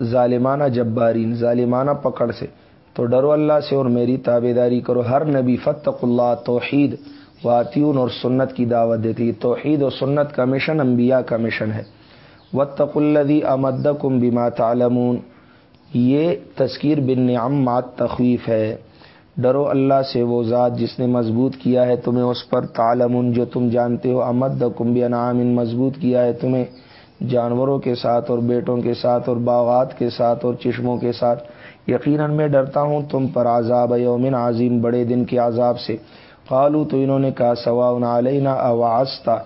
ظالمانہ جب بارین ظالمانہ پکڑ سے۔ تو ڈرو اللہ سے اور میری تابے داری کرو۔ ہر نبی فتق اللہ، توحید واتیون اور سنت کی دعوت دیتی توحید اور سنت کا مشن انبیاء کا مشن ہے۔ وطق الدی امد کم بیما تعلمون۔ یہ تذکیر بن نعمات تخویف ہے۔ ڈرو اللہ سے وہ ذات جس نے مضبوط کیا ہے تمہیں، اس پر تعلم جو تم جانتے ہو۔ امد کمبی نام مضبوط کیا ہے تمہیں۔ جانوروں کے ساتھ اور بیٹوں کے ساتھ اور باغات کے ساتھ اور چشموں کے ساتھ۔ یقیناً میں ڈرتا ہوں تم پر عذاب یومن عظیم بڑے دن کے عذاب سے۔ قالو تو انہوں نے کہا سوا علینا اواستا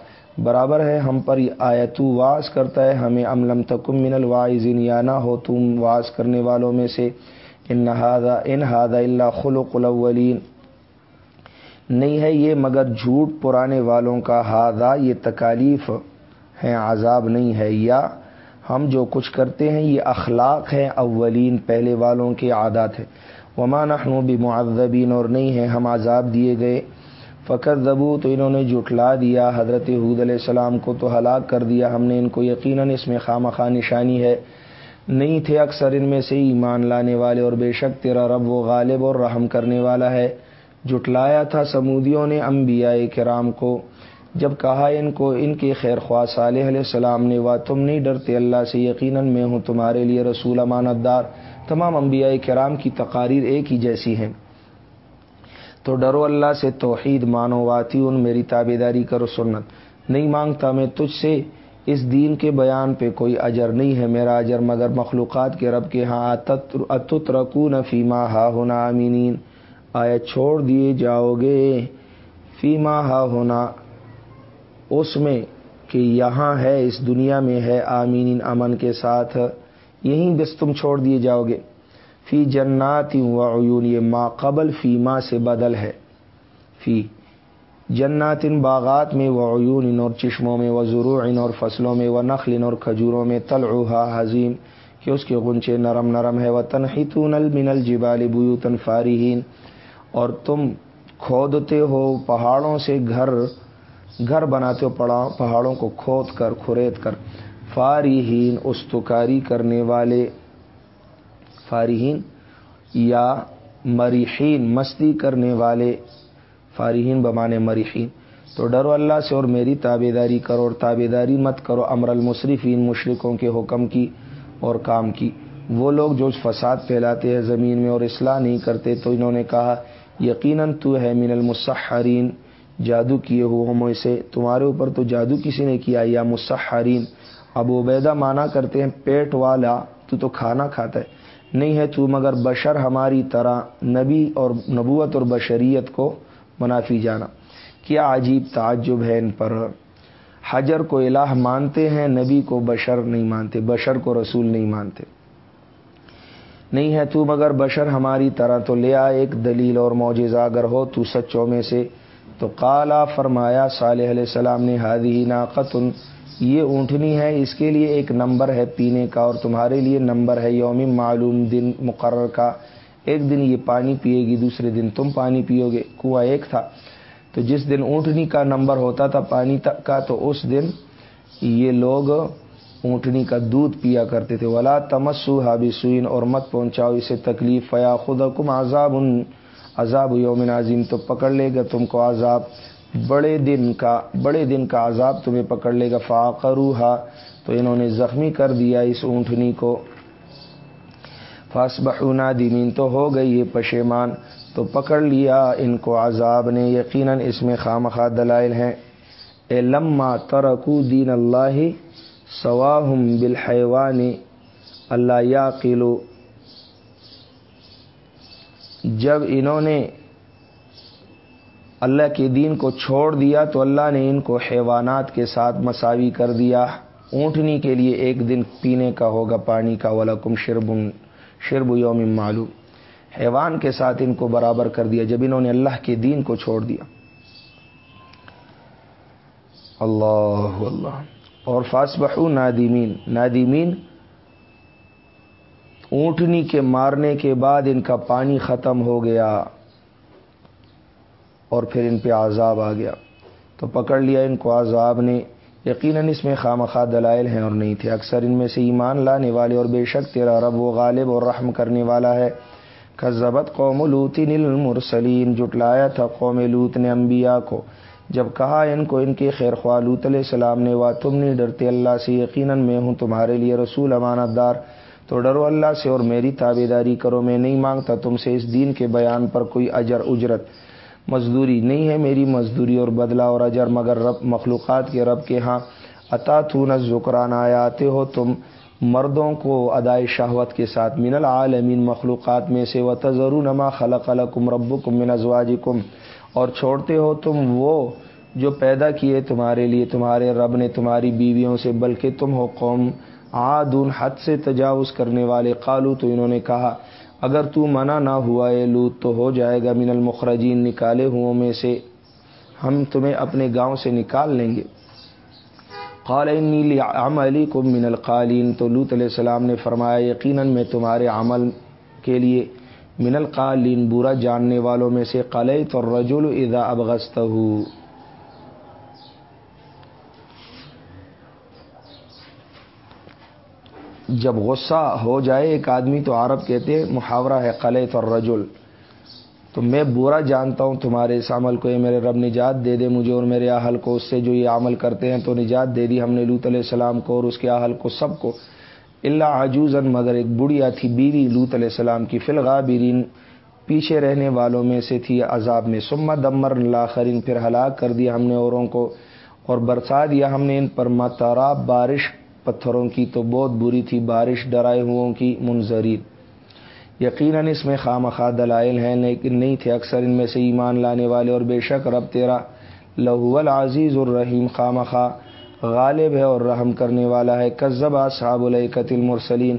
برابر ہے، ہم پر آیا تو واز کرتا ہے۔ ہمیں املم تکم من الواعظین، یا نہ ہو تم واز کرنے والوں میں سے۔ ان نہادا ان ہادا اللہ خلق الاولین۔ نہیں ہے یہ، مگر جھوٹ پرانے والوں کا۔ ہادا یہ تکالیف ہیں عذاب نہیں ہے۔ یا ہم جو کچھ کرتے ہیں، یہ اخلاق ہیں، اولین پہلے والوں کے عادات ہے وما نحن بمعذبین اور نہیں ہے ہم عذاب دیے گئے۔ فقط زبو تو انہوں نے جٹلا دیا۔ حضرت حود علیہ السلام کو تو ہلاک کر دیا۔ ہم نے ان کو یقیناً اس میں خام خواہ نشانی ہے۔ نہیں تھے اکثر ان میں سے ایمان لانے والے، اور بے شک تیرا رب و غالب اور رحم کرنے والا ہے۔ جٹلایا تھا سمودیوں نے انبیاء کرام کو۔ جب کہا ان کو، ان کے خیر خواہ صالح علیہ السلام نے وا تم نہیں ڈرتے اللہ سے، یقیناً میں ہوں تمہارے لیے رسول امانت دار۔ تمام انبیاء کرام کی تقاریر ایک ہی جیسی ہیں۔ تو ڈرو اللہ سے، توحید مانو واتی ان میری تابے داری کرو، سنت۔ نہیں مانگتا میں تجھ سے، اس دین کے بیان پہ کوئی اجر نہیں ہے میرا اجر، مگر مخلوقات کے رب کے ہاں۔ اتت رکو نہ فیما ہا ہونا امینین آیا چھوڑ دیے جاؤ گے۔ فیما ہا ہونا اس میں کہ یہاں ہے، اس دنیا میں ہے آمین امن کے ساتھ، یہیں بس تم چھوڑ دیے جاؤ گے۔ فی جنات و عیون، یہ ما قبل، فی ماں سے بدل ہے۔ فی جنات ان باغات میں وہ عیون اور چشموں میں وہ ضرور اور فصلوں میں وہ نخل اور کھجوروں میں تلعا حضیم کہ اس کے غنچے نرم نرم ہے وہ تنحیتون المن الجبال بیوتن فارحین، اور تم کھودتے ہو پہاڑوں سے گھر گھر بناتے ہو، پڑا، پہاڑوں کو کھود کر، کھرید کر۔ فارحین استکاری کرنے والے۔ فارحین یا مریحین، مستی کرنے والے۔ فارحین بمانے مریحین۔ تو ڈرو اللہ سے اور میری تابے داری کرو اور تابے داری مت کرو، امر المصرفین مشرقوں کے حکم کی اور کام کی۔ وہ لوگ جو فساد پھیلاتے ہیں زمین میں اور اصلاح نہیں کرتے، تو انہوں نے کہا، یقیناً تو ہے من المسحرین۔ جادو کیے ہو ہم سے۔ تمہارے اوپر تو جادو کسی نے کیا؟ یا مسحرین۔ اب عبیدہ مانا کرتے ہیں، پیٹ والا تو تو کھانا کھاتا ہے۔ نہیں ہے تو مگر بشر ہماری طرح نبی اور نبوت اور بشریت کو منافی جانا۔ کیا عجیب تعجب ہے ان پر۔ حجر کو الہ مانتے ہیں، نبی کو بشر نہیں مانتے، بشر کو رسول نہیں مانتے۔ نہیں ہے تو مگر بشر ہماری طرح تو لے آ ایک دلیل اور معجزہ۔ اگر ہو تو سچوں میں سے تو کالا فرمایا، صالح علیہ السلام نے ہادی ناقتن، یہ اونٹنی ہے، اس کے لیے ایک نمبر ہے پینے کا، اور تمہارے لیے نمبر ہے یوم معلوم، دن مقرر کا۔ ایک دن یہ پانی پیے گی، دوسرے دن تم پانی پیو گے۔ کنواں ایک تھا۔ تو جس دن اونٹنی کا نمبر ہوتا تھا پانی تک کا، تو اس دن یہ لوگ اونٹنی کا دودھ پیا کرتے تھے۔ ولا تمسو ہابی سوئن اور مت پہنچاؤ، اسے تکلیف۔ فیا خود کم عذاب ان عذاب یوم عظیم تو پکڑ لے گا تم کو عذاب۔ بڑے دن کا بڑے دن کا عذاب تمہیں پکڑ لے گا۔ فاقروہا، تو انہوں نے زخمی کر دیا اس اونٹنی کو۔ فاس بہنا دمین تو ہو گئی یہ پشیمان۔ تو پکڑ لیا ان کو عذاب نے۔ یقیناً اس میں خامخواہ دلائل ہیں۔ اے لما ترکو دین اللہ سواہم بالحیوان، اللہ یا قلو جب انہوں نے اللہ کے دین کو چھوڑ دیا تو اللہ نے ان کو حیوانات کے ساتھ مساوی کر دیا۔ اونٹنی کے لیے ایک دن پینے کا ہوگا پانی کا ولکم شرب شرب یوم معلوم۔ حیوان کے ساتھ ان کو برابر کر دیا جب انہوں نے اللہ کے دین کو چھوڑ دیا۔ اللہ اللہ۔ اور فاسبحو نادمین نادمین اونٹنی کے مارنے کے بعد ان کا پانی ختم ہو گیا اور پھر ان پہ عذاب آ گیا۔ تو پکڑ لیا ان کو عذاب نے۔ یقیناً اس میں خام خواہ دلائل ہیں اور نہیں تھے۔ اکثر ان میں سے ایمان لانے والے اور بے شک تیرا رب و غالب اور رحم کرنے والا ہے۔ کذبت قوم لوت المرسلین جٹلایا تھا قوم لوت نے انبیاء کو۔ جب کہا ان کو ان کے خیر خواہ لوت علیہ السلام نے، وا، تم نہیں ڈرتے، اللہ سے یقیناً میں ہوں تمہارے لیے رسول امانت دار تو ڈرو اللہ سے اور میری تابے داری کرو، میں نہیں مانگتا تم سے اس دین کے بیان پر کوئی اجر، اجرت۔ مزدوری نہیں ہے میری مزدوری اور بدلہ اور اجر، مگر رب، مخلوقات کے رب کے ہاں۔ عطا تون ذکران آیا آتے ہو تم مردوں کو ادائے شہوت کے ساتھ۔ من العالمین، مخلوقات میں سے۔ و تضرو نما خلق الکم رب کم من ازواج کم اور چھوڑتے ہو تم وہ جو پیدا کیے تمہارے لیے، تمہارے رب نے تمہاری بیویوں سے، بلکہ تم ہو قوم آدون حد سے تجاوز کرنے والے قالو تو انہوں نے کہا، اگر تو منع نہ ہوا اے لوت تو ہو جائے گا من المخرجین نکالے ہوں میں سے، ہم تمہیں اپنے گاؤں سے نکال لیں گے۔ قال انی عملی کو من القالین، تو لوت علیہ السلام نے فرمایا، یقیناً میں تمہارے عمل کے لیے من القالین برا جاننے والوں میں سے قلعی تو رجول ادا ابغست جب غصہ ہو جائے، ایک آدمی تو عرب کہتے ہیں، محاورہ ہے قلعت اور رجل تو میں برا جانتا ہوں، تمہارے اس عمل کو، یہ میرے رب نجات دے دے مجھے اور میرے اہل کو، اس سے جو یہ عمل کرتے ہیں تو نجات دے دی ہم نے لوت علیہ السلام کو اور اس کے اہل کو، سب کو۔ اللہ عجوزن مگر ایک بڑھیا تھی بیوی لوت علیہ السلام کی فلغا بیرین پیچھے رہنے والوں میں سے تھی عذاب میں۔ سما دمر لاخرین، پھر ہلاک کر دیا ہم نے اوروں کو اور برسا دیا ہم نے ان پر۔ متراب بارش پتھروں کی تو بہت بری تھی، بارش ڈرائے ہو کی منظرین۔ یقیناً اس میں خام خواہ دلائل ہیں، لیکن نہیں تھے اکثر ان میں سے ایمان لانے والے۔ اور بے شک رب تیرا لہو العزیز الرحیم خام خواہ غالب ہے اور رحم کرنے والا ہے۔ کذبا صحاب القت المرسلین۔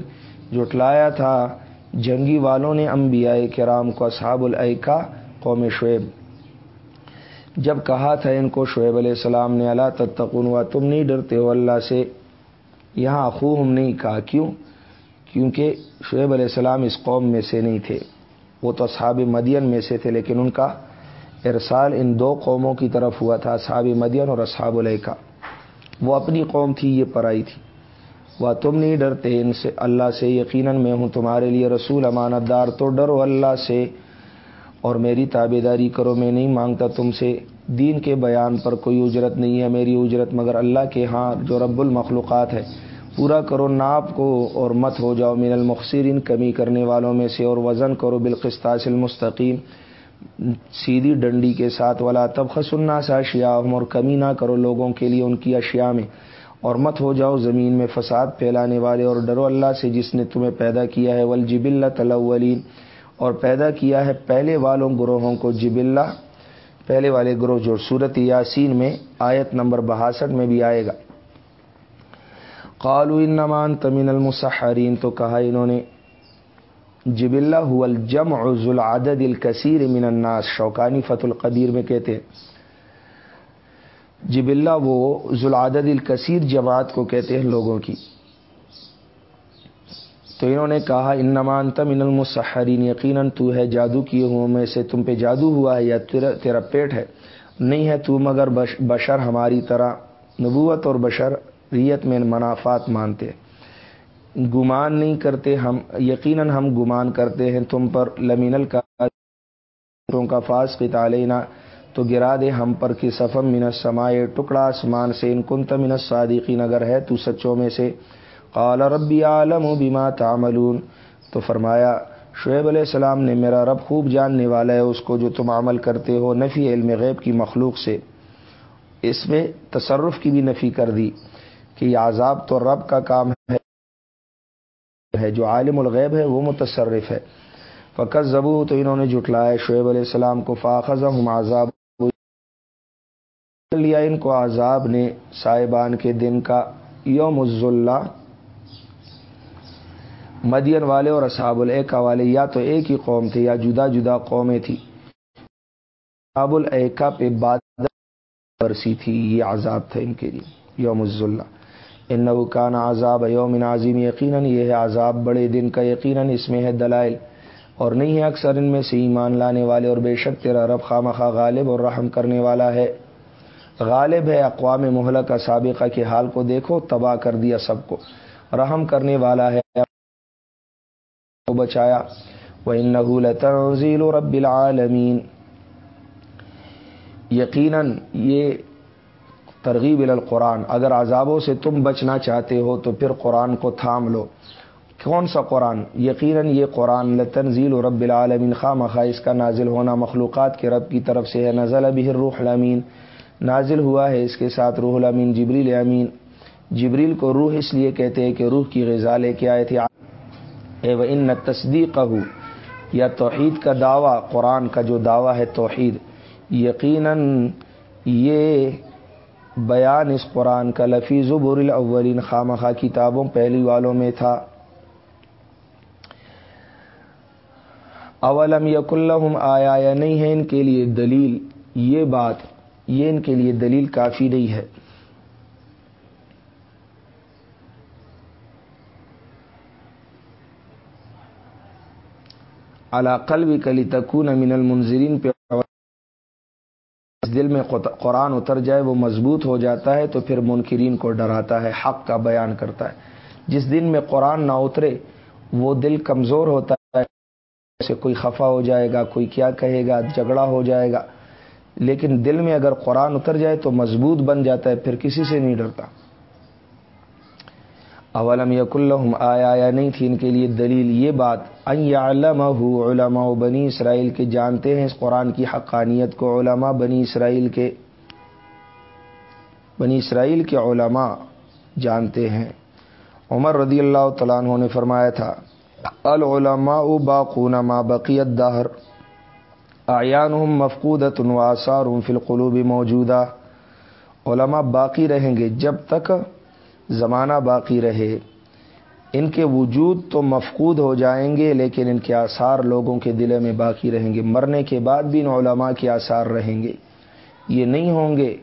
جٹلایا تھا جنگی والوں نے انبیاء کرام کو، اصحاب العقا قوم شعیب۔ جب کہا تھا ان کو شعیب علیہ السلام نے اللہ تتقن ہوا تم نہیں ڈرتے ہو اللہ سے؟ یہاں اخو ہم نہیں، کہا کیوں؟ کیونکہ شعیب علیہ السلام اس قوم میں سے نہیں تھے۔ وہ تو اصحاب مدین میں سے تھے، لیکن ان کا ارسال ان دو قوموں کی طرف ہوا تھا، اصحاب مدین اور اصحاب العقا وہ اپنی قوم تھی، یہ پرائی تھی۔ وہ تم نہیں ڈرتے، ان سے اللہ سے یقیناً میں ہوں، تمہارے لیے رسول امانت دار تو ڈرو اللہ سے۔ اور میری تابے داری کرو، میں نہیں مانگتا تم سے۔ دین کے بیان پر کوئی اجرت نہیں ہے، میری اجرت، مگر اللہ کے ہاں جو رب المخلوقات ہے۔ پورا کرو، ناپ کو اور مت ہو جاؤ۔ من المخصرین کمی کرنے والوں میں سے، اور وزن کرو۔ بالقسطاس المستقیم سیدھی ڈنڈی کے ساتھ۔ والا تب خسنا سا اشیا اور کمی نہ کرو لوگوں کے لیے ان کی اشیاء میں۔ اور مت ہو جاؤ زمین میں فساد پھیلانے والے، اور ڈرو اللہ سے جس نے تمہیں پیدا کیا ہے۔ ولجب اللہ اور پیدا کیا ہے پہلے والوں گروہوں کو۔ جب اللہ پہلے والے گروہ جو صورت یاسین میں آیت نمبر بہاسٹھ میں بھی آئے گا۔ قالو انمان تمین المسحرین تو کہا انہوں نے جب اللہ الجم العدد الکثیر من الناس، شوکانی فت القدیر میں کہتے ہیں۔ جب اللہ وہ ذوالعدد الکثیر جماعت کو کہتے ہیں لوگوں کی۔ تو انہوں نے کہا ان نمان تم ان المسحرین، یقیناً تو ہے جادو کیے ہوں میں سے تم پہ جادو ہوا ہے یا تیرا تیرا پیٹ ہے؟ نہیں ہے تو مگر بشر ہماری طرح نبوت اور بشر ریت میں منافات مانتے گمان نہیں کرتے ہم یقیناً ہم گمان کرتے ہیں، تم پر لمین کا فاس کی تو گرا دے ہم پر کی سفم من سمائے ٹکڑا آسمان سے، ان کنت من صادقین اگر ہے تو سچوں میں سے قال ربی عالم و بیما تعملون تو فرمایا، شعیب علیہ السلام نے میرا رب خوب جاننے والا ہے، اس کو جو تم عمل کرتے ہو نفی علم غیب کی مخلوق سے۔ اس میں تصرف کی بھی نفی کر دی کہ یہ عذاب تو رب کا کام ہے، جو عالم الغیب ہے، وہ متصرف ہے۔ فقط زبو تو انہوں نے جٹلایا شعیب علیہ السلام کو فاخذ ہم عذاب۔ لیا ان کو عذاب نے صاحبان کے دن کا یوم الزلہ مدین والے اور اصحاب العقا والے یا تو ایک ہی قوم تھے یا جدا جدا قومیں تھی اصحاب العقا پہ باد برسی تھی، یہ عذاب تھا ان کے لیے، یوم الزلہ ان کان عذاب یوم ناظم یقیناً یہ ہے عذاب بڑے دن کا، یقیناً اس میں ہے دلائل۔ اور نہیں ہے اکثر ان میں سے ایمان لانے والے، اور بے شک تیرا رب خام خواہ غالب اور رحم کرنے والا ہے۔ غالب ہے اقوام محلہ کا سابقہ کے حال کو دیکھو، تباہ کر دیا سب کو۔ رحم کرنے والا ہے۔ بچایا۔ وہ نحول تنزیل و رب العالمین یقیناً یہ ترغیب القرآن، اگر عذابوں سے تم بچنا چاہتے ہو تو پھر قرآن کو تھام لو۔ کون سا قرآن؟ یقیناً یہ قرآن لتنزیل و رب العالمین خواہ مخواہ اس کا نازل ہونا مخلوقات کے رب کی طرف سے ہے۔ نزل ابھی روح الامین، نازل ہوا ہے اس کے ساتھ روح الامین جبریل امین۔ جبریل کو روح اس لیے کہتے ہیں کہ روح کی غذا لے کے آئے تھے۔ اے و ان تصدیق ہو یا توحید کا دعویٰ، قرآن کا جو دعویٰ ہے توحید، یقیناً یہ بیان اس قرآن کا لفیظ بر الاولین خام کتابوں پہلی والوں میں تھا۔ اولم یق الحم آیا یا نہیں ہے ان کے لیے دلیل، یہ بات، یہ ان کے لیے دلیل کافی نہیں ہے۔ علاقل بھی کلی تکون امین المنظرین پہ دل میں قرآن اتر جائے، وہ مضبوط ہو جاتا ہے، تو پھر منکرین کو ڈراتا ہے، حق کا بیان کرتا ہے۔ جس دن میں قرآن نہ اترے، وہ دل کمزور ہوتا ہے، جیسے کوئی خفا ہو جائے گا، کوئی کیا کہے گا، جھگڑا ہو جائے گا۔ لیکن دل میں اگر قرآن اتر جائے، تو مضبوط بن جاتا ہے، پھر کسی سے نہیں ڈرتا۔ اولم یق الحم آیا یا نہیں تھی ان کے لیے دلیل یہ بات؟ علم علماء بنی اسرائیل کے جانتے ہیں اس قرآن کی حقانیت کو علماء بنی اسرائیل کے بنی اسرائیل کے علماء جانتے ہیں۔ عمر رضی اللہ تعالیٰ عنہ نے فرمایا تھا، العلماء باقون ما بقیت دہر آیان مفقودت واسار فی القلوب موجودہ۔ علماء باقی رہیں گے جب تک زمانہ باقی رہے۔ ان کے وجود تو مفقود ہو جائیں گے، لیکن ان کے آثار لوگوں کے دلے میں باقی رہیں گے۔ مرنے کے بعد بھی ان علماء کے آثار رہیں گے۔ یہ نہیں ہوں گے۔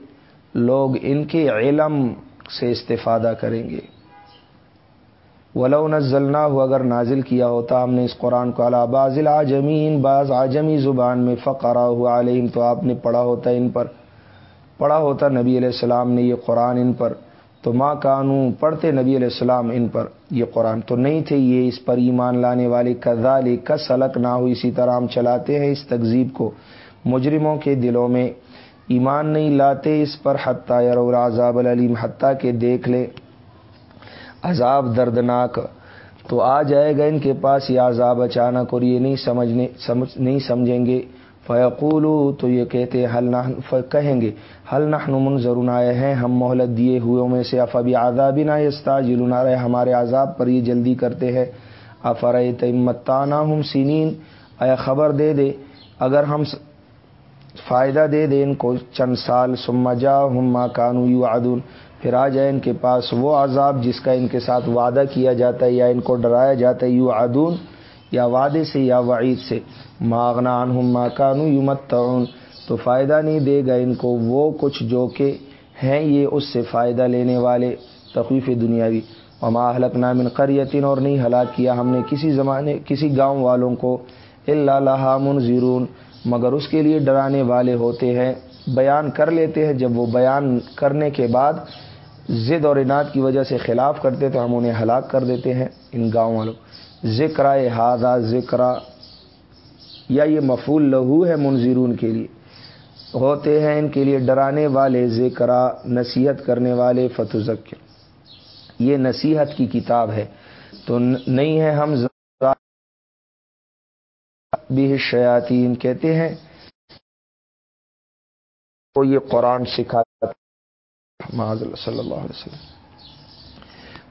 لوگ ان کے علم سے استفادہ کریں گے۔ ولو نزلنا ہو اگر نازل کیا ہوتا، ہم نے اس قرآن کو اللہ بازل آجمین بعض آجمی زبان میں فقرا ہوا علیہم تو آپ نے پڑھا ہوتا ان پر۔ پڑھا ہوتا نبی علیہ السلام نے یہ قرآن ان پر۔ تو ماں کانو پڑھتے نبی علیہ السلام ان پر یہ قرآن تو نہیں تھے، یہ اس پر ایمان لانے والے کزال کا سلک نہ ہو اسی طرح ہم چلاتے ہیں اس تقزیب کو۔ مجرموں کے دلوں میں ایمان نہیں لاتے، اس پر حتیٰ اور عذاب العلیم، حتیٰ کہ دیکھ لے، عذاب دردناک۔ تو آ جائے گا ان کے پاس، یہ عذاب اچانک اور یہ نہیں سمجھنے، سمجھ نہیں سمجھیں گے۔ فیقولو، تو یہ کہتے حل نہ کہیں گے حل نہ منظر آئے ہیں، ہم مہلت دیے ہوئے میں سے افبی آزابی نہ استا رہے ہمارے عذاب پر یہ جلدی کرتے ہیں۔ افر تمتانہ ہم سنین؟ اے خبر دے دے، اگر ہم فائدہ دے دیں ان کو چند سال سما جا ہم ماں کانو یو عدون پھر آ جائے ان کے پاس وہ عذاب جس کا ان کے ساتھ وعدہ کیا جاتا ہے یا ان کو ڈرایا جاتا ہے یو عدون یا وعدے سے یا وعید سے. ماغنا عنہم ما کانو یمتعون. تو فائدہ نہیں دے گا ان کو وہ کچھ جو کہ ہیں یہ اس سے فائدہ لینے والے. تخویف دنیاوی. وما حلق نامن قریتن اور نہیں ہلاک کیا ہم نے کسی زمانے کسی گاؤں والوں کو اللہ لہا مگر اس کے لیے ڈرانے والے ہوتے ہیں. بیان کر لیتے ہیں. جب وہ بیان کرنے کے بعد ضد اور انعد کی وجہ سے خلاف کرتے تو ہم انہیں ہلاک کر دیتے ہیں ان گاؤں والوں. ذکر ہادہ ذکر، یا یہ مفول لہو ہے منظرون کے لیے۔ ہوتے ہیں ان کے لیے ڈرانے والے، ذکر، نصیحت کرنے والے فتح یہ نصیحت کی کتاب ہے۔ تو نہیں ہے ہم بھی شیاطین کہتے ہیں۔ وہ یہ قرآن سکھاتا صلی اللہ علیہ وسلم۔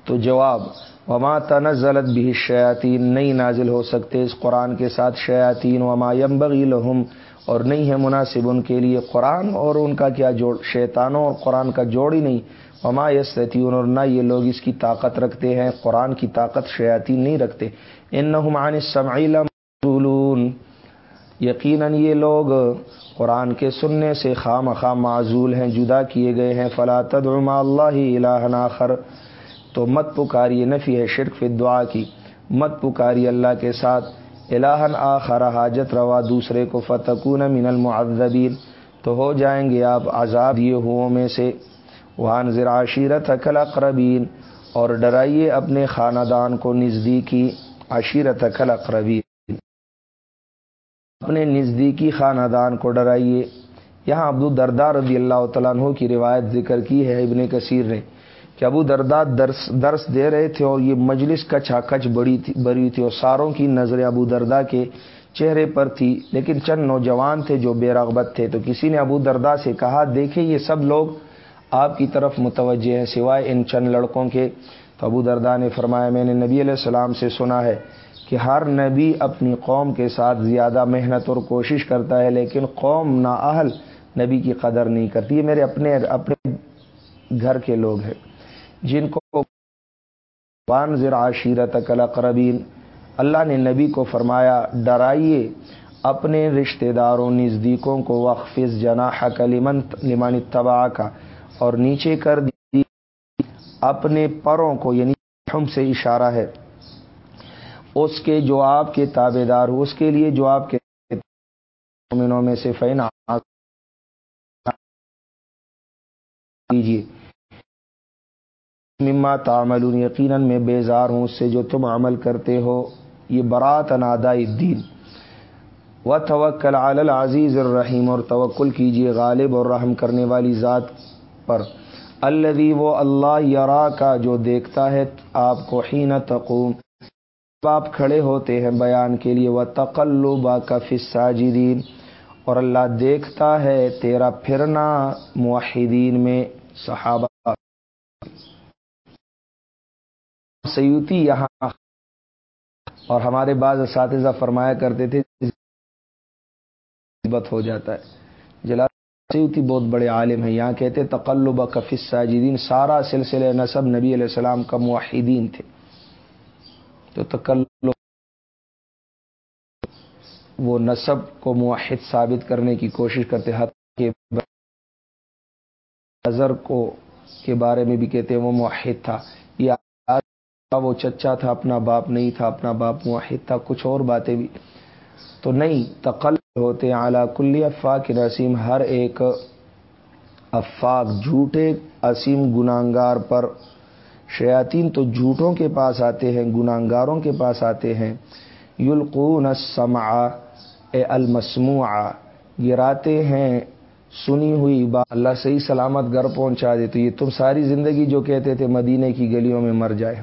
تو جواب وما تنزلت بھی شیاطین نہیں نازل ہو سکتے اس قرآن کے ساتھ شیاطین، وما یمبغی لہم اور نہیں ہے مناسب ان کے لیے قرآن اور ان کا کیا جوڑ، شیطانوں اور قرآن کا جوڑ ہی نہیں۔ وما یستیون اور نہ یہ لوگ اس کی طاقت رکھتے ہیں، قرآن کی طاقت شیاطین نہیں رکھتے۔ ان عن السمع معلون یقیناً یہ لوگ قرآن کے سننے سے خام خام معذول ہیں، جدا کیے گئے ہیں۔ فلا تدعما اللہ الہ آخر۔ تو مت پکاری نفی ہے شرک فی دعا کی۔ مت پکاری اللہ کے ساتھ۔ الہن آخر حاجت روا دوسرے کو فتقون من المعذبین۔ تو ہو جائیں گے آپ عذاب یہ ہو میں سے۔ وہاں ذرا عشیرت اکل اقربین اور ڈرائیے اپنے خاندان کو نزدیکی عشیرت اکل اقربین اپنے نزدیکی خاندان کو ڈرائیے۔ یہاں ابو دردار رضی اللہ تعالیٰ عنہ کی روایت ذکر کی ہے ابن کثیر نے۔ کہ ابو دردار درس درس دے رہے تھے اور یہ مجلس کچھ کچ بڑی تھی بڑی تھی اور ساروں کی نظر ابو دردا کے چہرے پر تھی۔ لیکن چند نوجوان تھے جو بے رغبت تھے۔ تو کسی نے ابو دردا سے کہا، دیکھیں یہ سب لوگ آپ کی طرف متوجہ ہیں سوائے ان چند لڑکوں کے۔ تو ابو دردا نے فرمایا، میں نے نبی علیہ السلام سے سنا ہے کہ ہر نبی اپنی قوم کے ساتھ زیادہ محنت اور کوشش کرتا ہے، لیکن قوم نا اہل نبی کی قدر نہیں کرتی۔ یہ میرے اپنے اپنے گھر کے لوگ ہیں۔ جن کو بانزر عشیرت اقربین اللہ نے نبی کو فرمایا، ڈرائیے اپنے رشتہ داروں، نزدیکوں کو وقف جنا کلیمن لمن تباہ کا اور نیچے کر دی اپنے پروں کو یعنی ہم سے اشارہ ہے۔ اس کے جو آپ کے تابے دار ہو، اس کے لیے جو آپ کے مومنوں میں سے فینا کیجیے مما تعمل یقیناً میں بیزار ہوں اس سے جو تم عمل کرتے ہو، یہ برات انادا دین و توکل العزیز الرحیم، اور توکل کیجیے غالب اور رحم کرنے والی ذات پر۔ الدی وہ اللہ یرا کا جو دیکھتا ہے، آپ کو حین تقوم۔ آپ کھڑے ہوتے ہیں بیان کے لیے وہ تقلبا کا فساجدین اور اللہ دیکھتا ہے تیرا پھرنا معاہدین میں، صحابہ سیوتی یہاں اور ہمارے بعض اساتذہ فرمایا کرتے تھے، نسبت ہو جاتا ہے۔ جلال سیوتی بہت بڑے عالم ہیں۔ یہاں کہتے تقلب کفس ساجدین سارا سلسلہ نصب نبی علیہ السلام کا معاہدین تھے۔ تو تقلب، وہ نصب کو معاہد ثابت کرنے کی کوشش کرتے کہ نظر کو، کے بارے میں بھی کہتے ہیں، وہ معاہد تھا۔ یہ وہ چچا تھا، اپنا باپ نہیں تھا، اپنا باپ معاہد تھا، کچھ اور باتیں بھی۔ تو نہیں تقل ہوتے اعلیٰ کلی افاق رسیم ہر ایک افاق جھوٹے اسیم گناگار پر۔ شیاطین تو جھوٹوں کے پاس آتے ہیں گناگاروں کے پاس آتے ہیں۔ یلقون السمع، اے المسموع گراتے ہیں، سنی ہوئی بات اللہ صحیح سلامت گھر پہنچا دے تو یہ تم ساری زندگی جو کہتے تھے، مدینے کی گلیوں میں مر جائے۔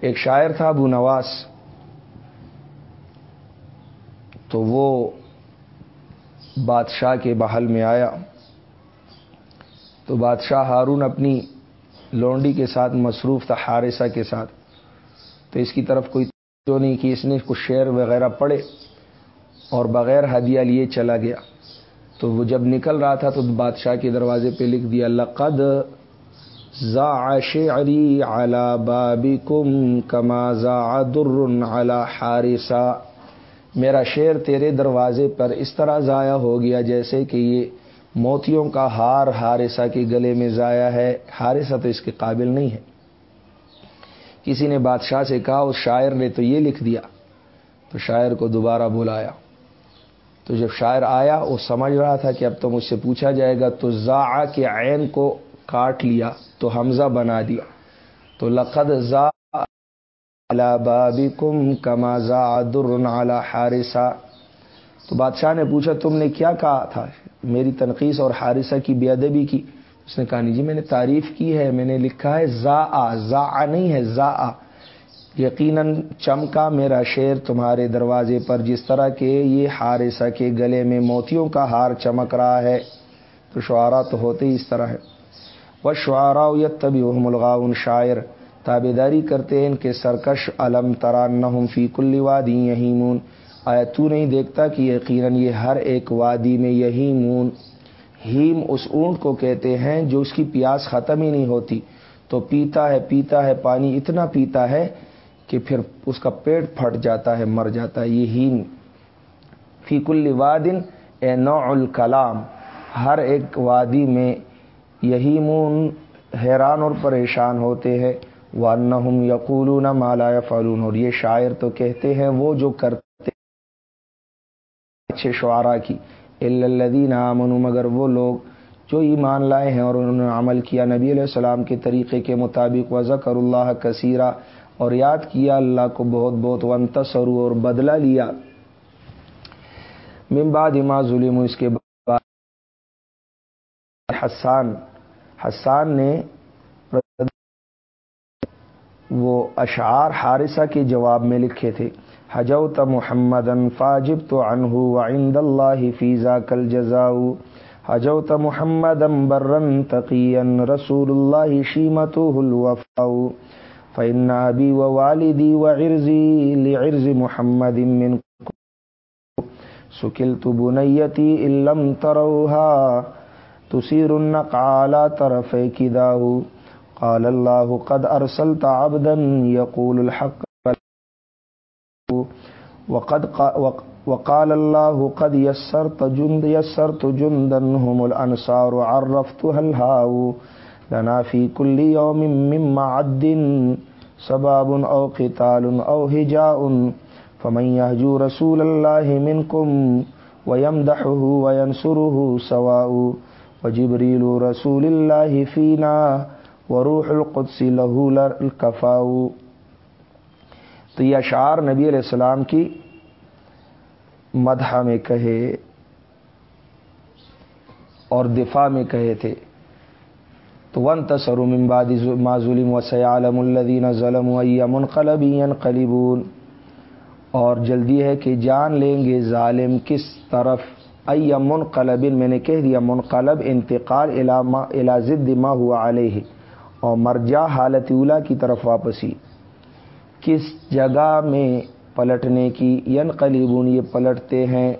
ایک شاعر تھا، ابو نواس۔ تو وہ بادشاہ کے بحل میں آیا۔ تو بادشاہ ہارون اپنی لونڈی کے ساتھ مصروف تھا، حارثہ کے ساتھ۔ تو اس کی طرف کوئی تو نہیں کہ اس نے کچھ شعر وغیرہ پڑھے اور بغیر ہدیہ لیے چلا گیا۔ تو وہ جب نکل رہا تھا تو بادشاہ کے دروازے پہ لکھ دیا، لقد زا شعری علی بابکم کما زا در علی حارثہ میرا شعر تیرے دروازے پر اس طرح ضائع ہو گیا جیسے کہ یہ موتیوں کا ہار ہارسا کے گلے میں ضائع ہے۔ ہارسا تو اس کے قابل نہیں ہے۔ کسی نے بادشاہ سے کہا، اس شاعر نے تو یہ لکھ دیا۔ تو شاعر کو دوبارہ بلایا۔ تو جب شاعر آیا، وہ سمجھ رہا تھا کہ اب تو مجھ سے پوچھا جائے گا، تو زا کے عین کو کاٹ لیا، تو حمزہ بنا دیا۔ تو لقد زا بابی کم کمازا در حارثہ تو بادشاہ نے پوچھا، تم نے کیا کہا تھا؟ میری تنقید اور حارثہ کی بے ادبی کی۔ اس نے کہا نہیں جی میں نے تعریف کی ہے، میں نے لکھا ہے زا زا نہیں ہے، زا یقیناً چمکا میرا شعر تمہارے دروازے پر، جس طرح کے یہ حارثہ کے گلے میں موتیوں کا ہار چمک رہا ہے۔ تو شعرا تو ہوتے ہی اس طرح ہے وہ شعرا تبھی وہ شاعر تابے داری کرتے ہیں ان کے سرکش علم تران فی کل وادی یہی مون آیا تو نہیں دیکھتا کہ یقیناً یہ ہر ایک وادی میں یہی مون ہیم اس اونٹ کو کہتے ہیں جو اس کی پیاس ختم ہی نہیں ہوتی۔ تو پیتا ہے پیتا ہے، پانی اتنا پیتا ہے کہ پھر اس کا پیٹ پھٹ جاتا ہے، مر جاتا ہے۔ یہ ہیم۔ فی کل وادن، اے نوع الکلام۔ ہر ایک وادی میں یہی مون حیران اور پریشان ہوتے ہیں۔ وانہم یقولون ما لا یفعلون اور یہ شاعر تو کہتے ہیں وہ جو کرتے اچھے شعراء کی۔ الذین آمنوا۔ مگر وہ لوگ جو ایمان لائے ہیں اور انہوں نے عمل کیا۔ نبی علیہ السلام کے طریقے کے مطابق۔ وذکر اللہ کثیرہ اور یاد کیا اللہ کو بہت بہت۔ ونتصروا اور بدلہ لیا۔ من بعد ما ظلم اس کے بعد حسان حسان نے وہ اشعار حارثہ کے جواب میں لکھے تھے، حجوت محمد فاجب تو انہ عند اللہ فیضا کل جزاؤ حجوت محمد برن تقین رسول اللہ شیمت الوفاء، فإن أبي ووالدي وعرزي لعرز محمد من سكلت بنيتي إن لم تروها تسير النقع على طرفي قال اللہ قد ارسلت عبدا يقول الحق وقد وقال الله قد يسرت جند، يسرت جندا هم الانصار عرفتها الهاو لنا في كل يوم من معد سباب او قتال او هجاء فمن يهجو رسول الله منكم ويمدحه وينصره سواء وجبريل رسول الله فينا وروح القدس لہو الکفاؤ تو یہ اشعار نبی علیہ السلام کی مدح میں کہے اور دفاع میں کہے تھے. تو ون تصر ممباد ما ظلم و سیالم الدین ظلم و منقلبین قلیبون اور جلدی ہے کہ جان لیں گے ظالم کس طرف ایم منقلبن میں نے کہہ دیا منقلب، انتقال الا ضد ما ہوا علیہ. اور مرجا حالت اولا کی طرف واپسی. کس جگہ میں پلٹنے کی ین قلیبون یہ پلٹتے ہیں؟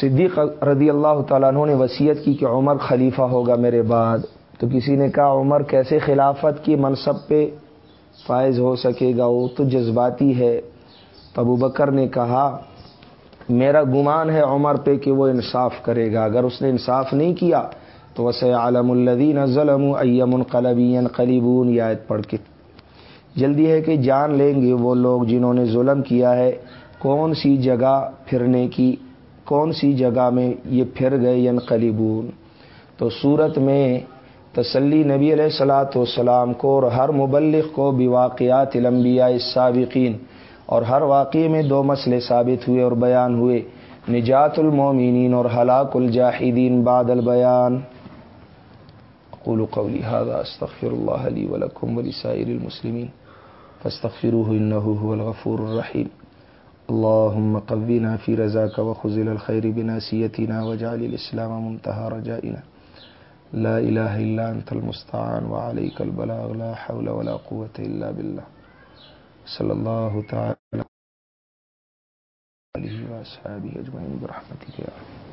صدیق رضی اللہ تعالیٰ عنہ نے وصیت کی کہ عمر خلیفہ ہوگا میرے بعد. تو کسی نے کہا عمر کیسے خلافت کی منصب پہ فائز ہو سکے گا؟ وہ تو جذباتی ہے. ابو بکر نے کہا میرا گمان ہے عمر پہ کہ وہ انصاف کرے گا۔ اگر اس نے انصاف نہیں کیا تو وسے عالم الدین ظلم ایم القلبین قلیبون یاد پڑھ کے۔ جلدی ہے کہ جان لیں گے وہ لوگ جنہوں نے ظلم کیا ہے، کون سی جگہ پھرنے کی، کون سی جگہ میں یہ پھر گئے ین قلیبون۔ تو صورت میں تسلی نبی علیہ السلاۃ والسلام کو اور ہر مبلغ کو بواقعات الانبیاء السابقین اور ہر واقعے میں دو مسئلے ثابت ہوئے اور بیان ہوئے۔ نجات المومنین اور ہلاک الجاہدین بعد البیان۔ اقول قولی هذا، استغفر الله لي ولكم ولسائر المسلمين فاستغفروه انه هو الغفور الرحيم اللهم قونا في رزاك وخذل الخير بناسيتنا واجعل الاسلام منتهى رجائنا۔ لا الہ الا انت المستعان وعلیک البلاغ، لا حول ولا قوة الا باللہ۔ صلی اللہ تعالی علیہ وآلہ اجمعین برحمتک یا رب